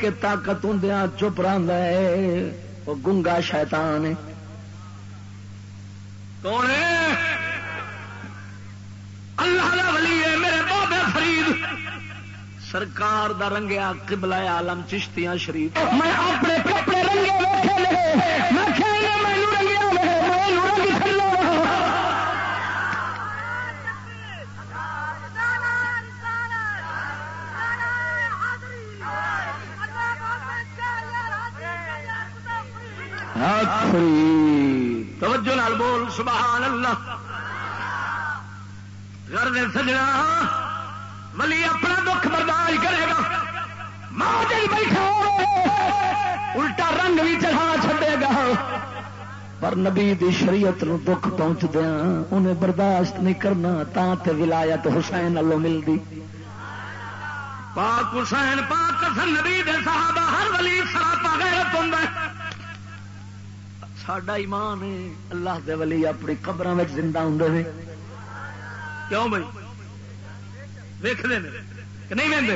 کے طاقت ہوں چپ رہا ہے۔ وہ گنگا شیطان ہے۔ کون ہے؟ اللہ دا ولی ہے میرے بابے فرید۔ سرکار دا رنگیا قبلہ عالم چشتیاں شریف۔ میں اپنے کپڑے رنگے میں رنگیا میں رنگ کھلو توجہ نال بول سبحان اللہ۔ گھر سجنا ولی اپنا دکھ برداشت کرے گا۔ ماں جی بیٹھا الٹا رنگ بھی چڑھا چھڈے گا۔ پر نبی دی شریعت نو دکھ پہنچ دیا انہیں برداشت نہیں کرنا تا تے ولایت حسین اللہ ملتی پاک حسین پاک حسن نبی دے صحابہ ہر ولی سراپا غیرت ہوں ساڈا ایمان ہے، اللہ دے ولی اپنی قبر زندہ ہوں کیوں بھائی؟ ویختے ہیں کہ نہیں وہدے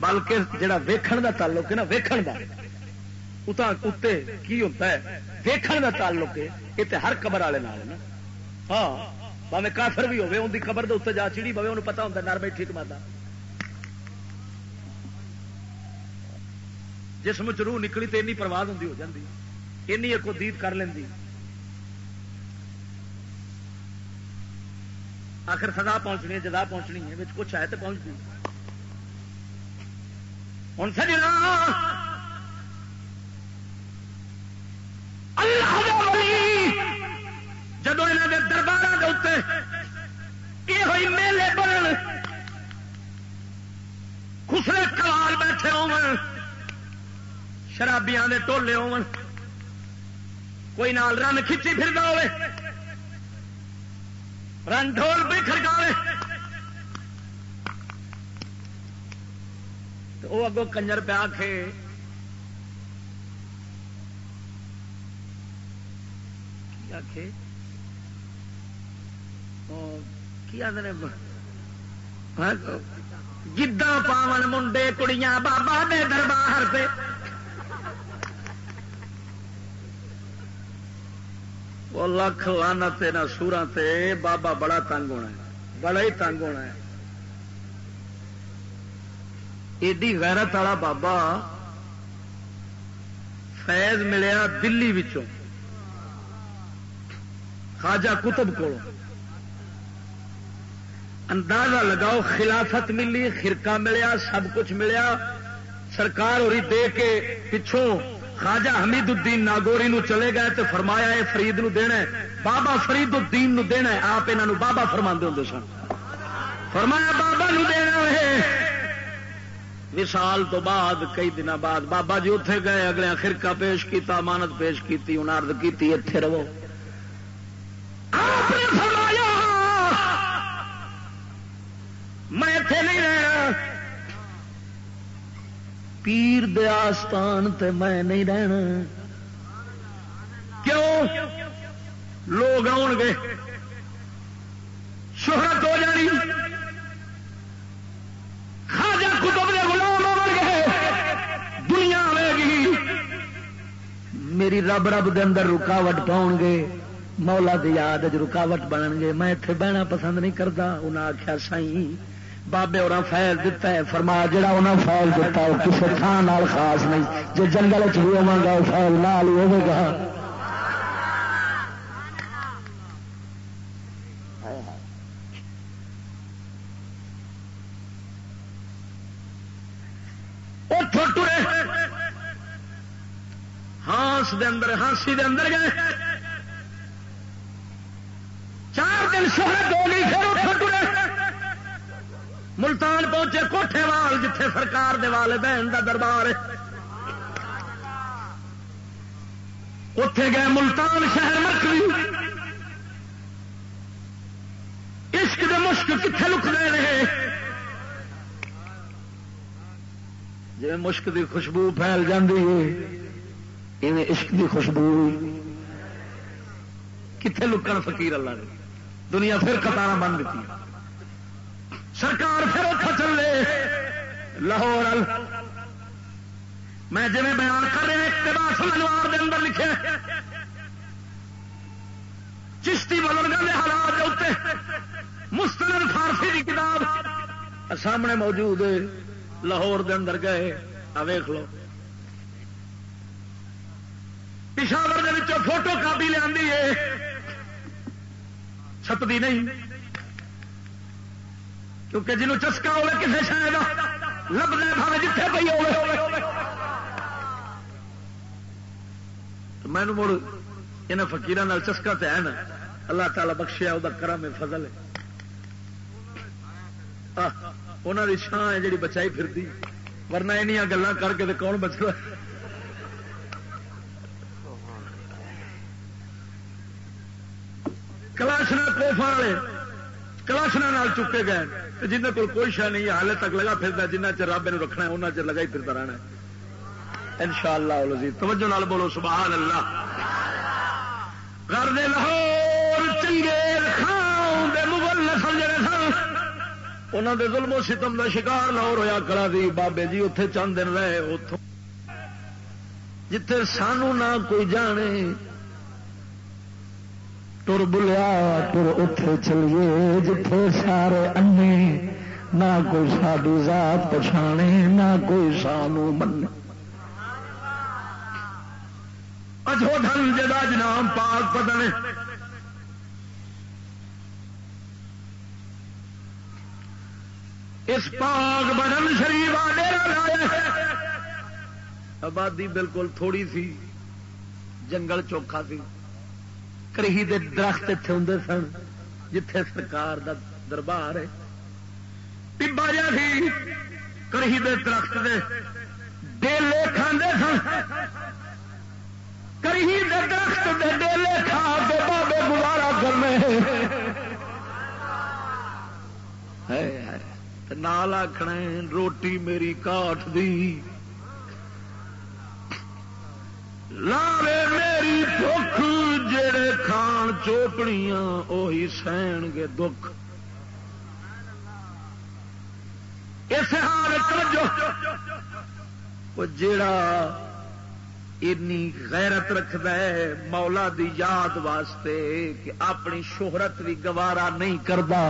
بلکہ جڑا ویکھن دا تعلق ہے نا، ویکھن دا۔ اتنا اتنے کی ہوتا ہے؟ ویکھن دا تعلق ہے۔ یہ تو ہر قبر والے نا۔ ہاں پہ کافر بھی ہوے ان کی قبر دے اتنے جا چڑی پوے انہوں پتا ہوتا نر بیٹھی کمادا جسم چ روح نکلی تو این پرواز ہوں ہو جاتی این ایک دید کر لینی آخر سزا پہنچنی ہے جدا پہنچنی ہے کچھ ہے تو پہنچ گئی ہوں سجنا اللہ جب یہاں کے دربار کے اتنے یہ ہوئی میلے بن خسرے کلال بیٹھے ہو شرابیاں ٹولے ہو کوئی نال رن کھچی پھر ہوے رن ڈھول بھی خرکاوے وہ اگو کنجر پہ آ کے گا پاون منڈے کڑیاں بابا دے دربار پہ وہ لکھ لانا نہ سورا بابا بڑا تنگ ہونا ہے، بڑا ہی تنگ ہونا ہے۔ ایڈی غیرت والا بابا فیض ملیا دلی وچوں، خواجہ کتب کو اندازہ لگاؤ خلافت ملی خرکا ملیا، سب کچھ ملیا، سرکار ہوئی دے کے پچھوں خواجہ حمید الدین ناگوری نو چلے گئے تو فرمایا ہے فرید نو دینا ہے۔ بابا فرید الدین نو دینا ہے، آپ انہوں بابا فرما ہوں سن۔ فرمایا بابا نو دینا ہے۔ وسال تو بعد، کئی دن بعد بابا جی اتے گئے، اگلے خرکا پیش کیتا، امانت پیش کی ارد کی اتے رہو۔ آپ نے فرمایا، میں اتے نہیں رہنا۔ پیر دستان تے میں نہیں رہنا۔ کیوں؟ لوگ آؤ گے۔ شہرت ہو جانی۔ خاجا کتب دے غلام ہو گئے دنیا آئے گی۔ میری رب رب دے اندر رکاوٹ پاؤ گے۔ مولا دی یاد رکاوٹ بنن گے۔ میں اتنے بہنا پسند نہیں کرتا انہیں آخیا سائی بابے اور فیل دتا ہے، فرما جڑا انہیں فیل دتا وہ کسی تھان خاص نہیں۔ جی جنگل چ ہوا گا فیل نال ہی ہوگا ہانس دے اندر، ہانسی دے اندر گئے۔ چار دن شہرت ہو گئی، پھر ٹرے۔ ملتان پہنچے، کوٹھے وال جتھے سرکار دے والے بہن کا دربار اتے گئے ملتان شہر مرکزی۔ عشق دے مشک کتنے لکتے رہے؟ جی مشک دی خوشبو پھیل جاتی ہے عشق دی خوشبو کتنے لکن فقیر اللہ نے؟ دنیا پھر قطار بن دیتی سرکار پھر اتوں چلے۔ لاہور میں جی بیان کر رہا اقتباس منوار دے اندر لکھے چشتی بزرگوں کے حالات اتنے مستند فارسی کی کتاب سامنے موجود لاہور دے اندر گئے، آ ویخ لو۔ پشاور فوٹو کاپی لیا چھپتی نہیں۔ کیونکہ جنوب چسکا ہوے کسی شہر کا لبنا بھاوے جتنے پی ہو میں مڑ یہ فکیر چسکا تو ہے نا، اللہ تعالی بخشیا وہ کرم ہے، فضل ہے۔ انہوں کی شان ہے جی بچائی پھرتی ورنہ یہ گلیں کر کے کون بچ رہا کلاشنا کوفا والے۔ کلاشنا چکے گئے۔ جنہیں کو کوئی شہ نہیں حال تک لگا پھر جنہ چر رب نو رکھنا ان چر لگا ہی پھرتا رہنا ان شاء اللہ توجہ نال بولو سبحان اللہ گھر دے لاہور چنگے خان دے مغل نسل جڑے سن انہوں دے ظلم و ستم دا شکار لاہور ہویا کرا دی بابے جی اتے چند دن رہے اتوں جتھے سانو نہ کوئی جانے تر بلیا تر اتے چلیے، جتھے سارے انے، نہ کوئی ساری ذات پچھانے، نہ کوئی سانو من اجو دھن جا جنام پاک پتنے اس پاک بدن شریف آبادی بالکل تھوڑی سی، جنگل چوکھا سی۔ کرہی دے درخت اتنے ہوں سن، جتھے سرکار دا دربار ہے۔ ٹبا جا سی، کرہی دے درخت دے۔ ڈیلے کھانے سن۔ کرہی دے درخت دے ڈیلے کھا کے بابے گزارا کرنے۔ نال آخنا روٹی میری کاٹ دی۔ لاوے میری دکھ جڑے کھان چوپڑیاں وہی سہن گے دکھ اس حال جڑا اینی غیرت رکھد ہے مولا دی یاد واسطے کہ اپنی شہرت بھی گوارا نہیں کرتا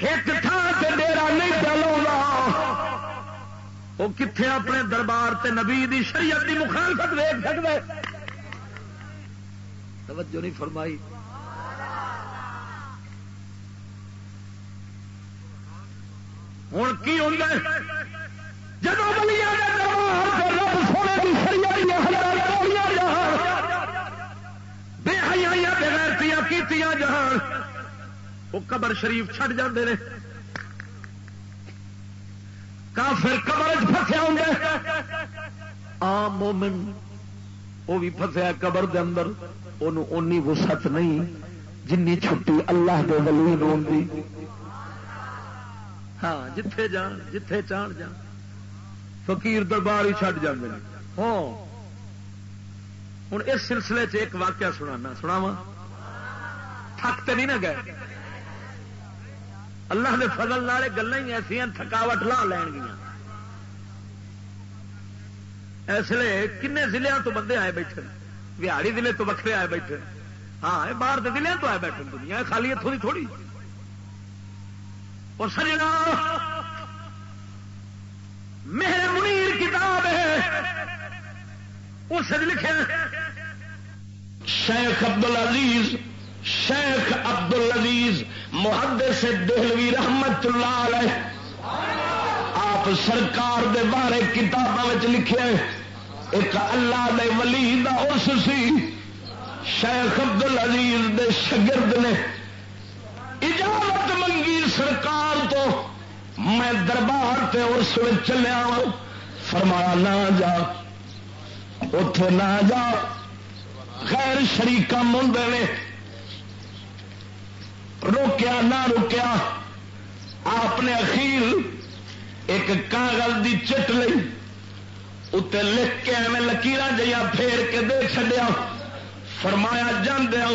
ایک تھان سے ڈیرا نہیں چلو وہ کتنے اپنے دربار تے نبی دی شریعت دی مخالفت ویک سکتے توجہ نہیں فرمائی۔ ہوں کی ہوں جب بے حیا بغیرتیاں کیتیاں جہان وہ قبر شریف چھڈ جاندے نے۔ کافر قبر فسیا ہوں آم مومن وہ بھی فسیا قبر دے اندر اونی وسعت نہیں جن چھٹی اللہ دے ولی دی ہاں جتھے جان، جتھے چان جان۔ فقیر دربار ہی چڈ جاندے ہاں۔ ہوں اس سلسلے چ ایک واقعہ سنانا سناوا تھک نہیں نہ گئے۔ اللہ کے فضل والے گلا ہی ایسا تھکاوٹ لا لین گیا اس لیے کن ضلع تو بندے آئے بیٹھے، بہاڑی ضلع تو وکرے آئے بیٹھے۔ ہاں باہر کے ضلع تو آئے بیٹھے دنیا خالی اتوں کی تھوڑی۔ اور سجنا میرے منیر کتاب ہے۔ اس لکھے شیخ عبد العزیز شیخ عبد العزیز محدث دہلوی رحمت اللہ علیہ آپ سرکار دے بارے کتابوں لکھے ایک اللہ دے ولی دا اس سی۔ شیخ عبد العزیز دے شگرد نے اجازت منگی سرکار تو۔ میں دربار تے اس چلیا ہاں۔ فرمایا نہ جا۔ اتے نہ جا۔ خیر شریک کام ہوں روکیا نہ روکیا، آپ نے اخیر ایک کاغذ دی چٹ لی اتنے لکھ کے ایویں لکیر جہاں پھیر کے دے چڈیا فرمایا جاندیا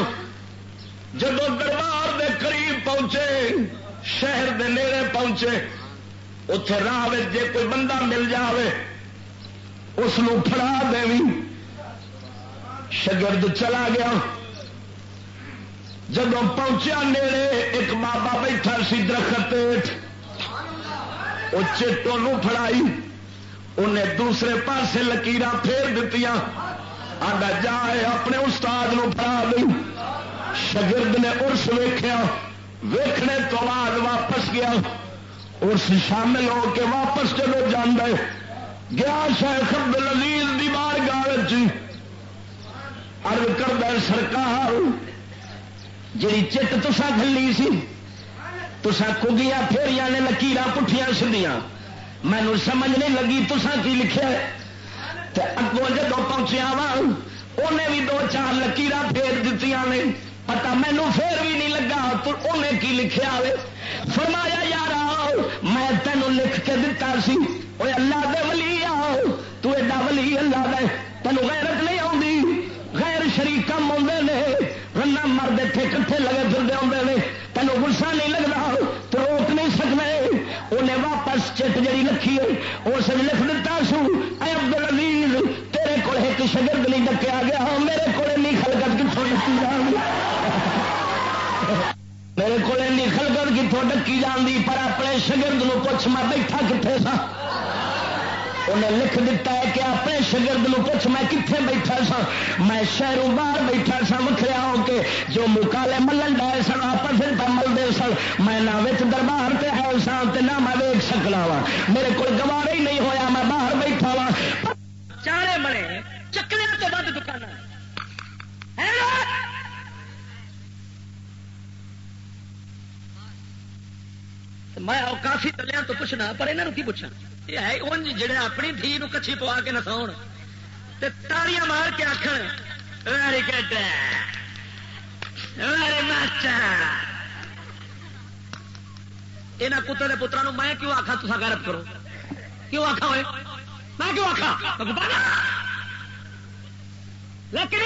جب دربار دے قریب پہنچے، شہر دے نیڑے پہنچے اتے راہ جے کوئی بندہ مل جائے اس فڑا دیں شگرد چلا گیا۔ جب پہنچیا نیڑے، ایک بابا بیٹھا سی درخت وہ چیٹوں فڑائی انہیں دوسرے پاسے لکیر پھیر دیتی آڈا جائے اپنے استاد نو فرا دی۔ شگرد نے ارس ویخیا ویخنے تو بعد واپس گیا۔ ارس شامل ہو کے واپس چلو جانا گیا شیخ عبد العزیز دی بار گال چی ارد کر سرکار جی چٹ تسا گلی سی تسا کگیاں پھیریاں نے لکیر پٹھیاں سدیاں مینو سمجھ نہیں لگی تسا کی لکھا اگوں جدو پہنچیا وا انہیں بھی دو چار لکیر پھیر دیتی نے۔ پتا مینو پھر بھی نہیں لگا تو انہیں کی لکھا ہوئے فرمایا یار میں تینوں لکھ کے دتا سی۔ وہ اللہ دے ولی آؤ، تو ایڈا ولی اللہ دے۔ تینوں غیرت نہیں آتی غیر شریک کم آتے نے رنا مرد اتنے کٹھے لگے پھرتے آتے تینوں گسا نہیں لگتا تو روک نہیں سکتے انہیں واپس چٹ جڑی لکھی ہے اس لکھ دیتا سو، اے عبد العزیز تیرے کو ایک شگرد نہیں ڈکیا گیا، میرے کو خلقت کتوں ڈکی جان میرے کو خلقت کتوں ڈکی جان پر اپنے شگرد نو پوچھ میں بیٹھا کتنے سا انہیں لکھ دیتا ہے کہ اپنے شگرد نو پوچھ میں کتنے بیٹھا سا؟ میں شہروں باہر بیٹھا سا وکھریا ہو کے جو مکالے ملن ڈائے سن آپ پھر ملتے سن۔ میں نہ دربار سے ہے سا نہ میں ویک سکنا وا۔ میرے کو گوارا ہی نہیں ہویا، میں باہر بیٹھا وا۔ چارے بڑے چکلے تو ود دکان میں کافی تلیا تو پوچھنا، پر یہاں کی پوچھنا یہ انج جڑے اپنی دھی کچھی پوا کے نسا تاریاں مار کے آخر ویری گڈ ویری مچ یہاں کتے کے پترا میں کیوں آخا تصا غیرت کرو کیوں آخا ہوئے میں کیوں آخا لیکن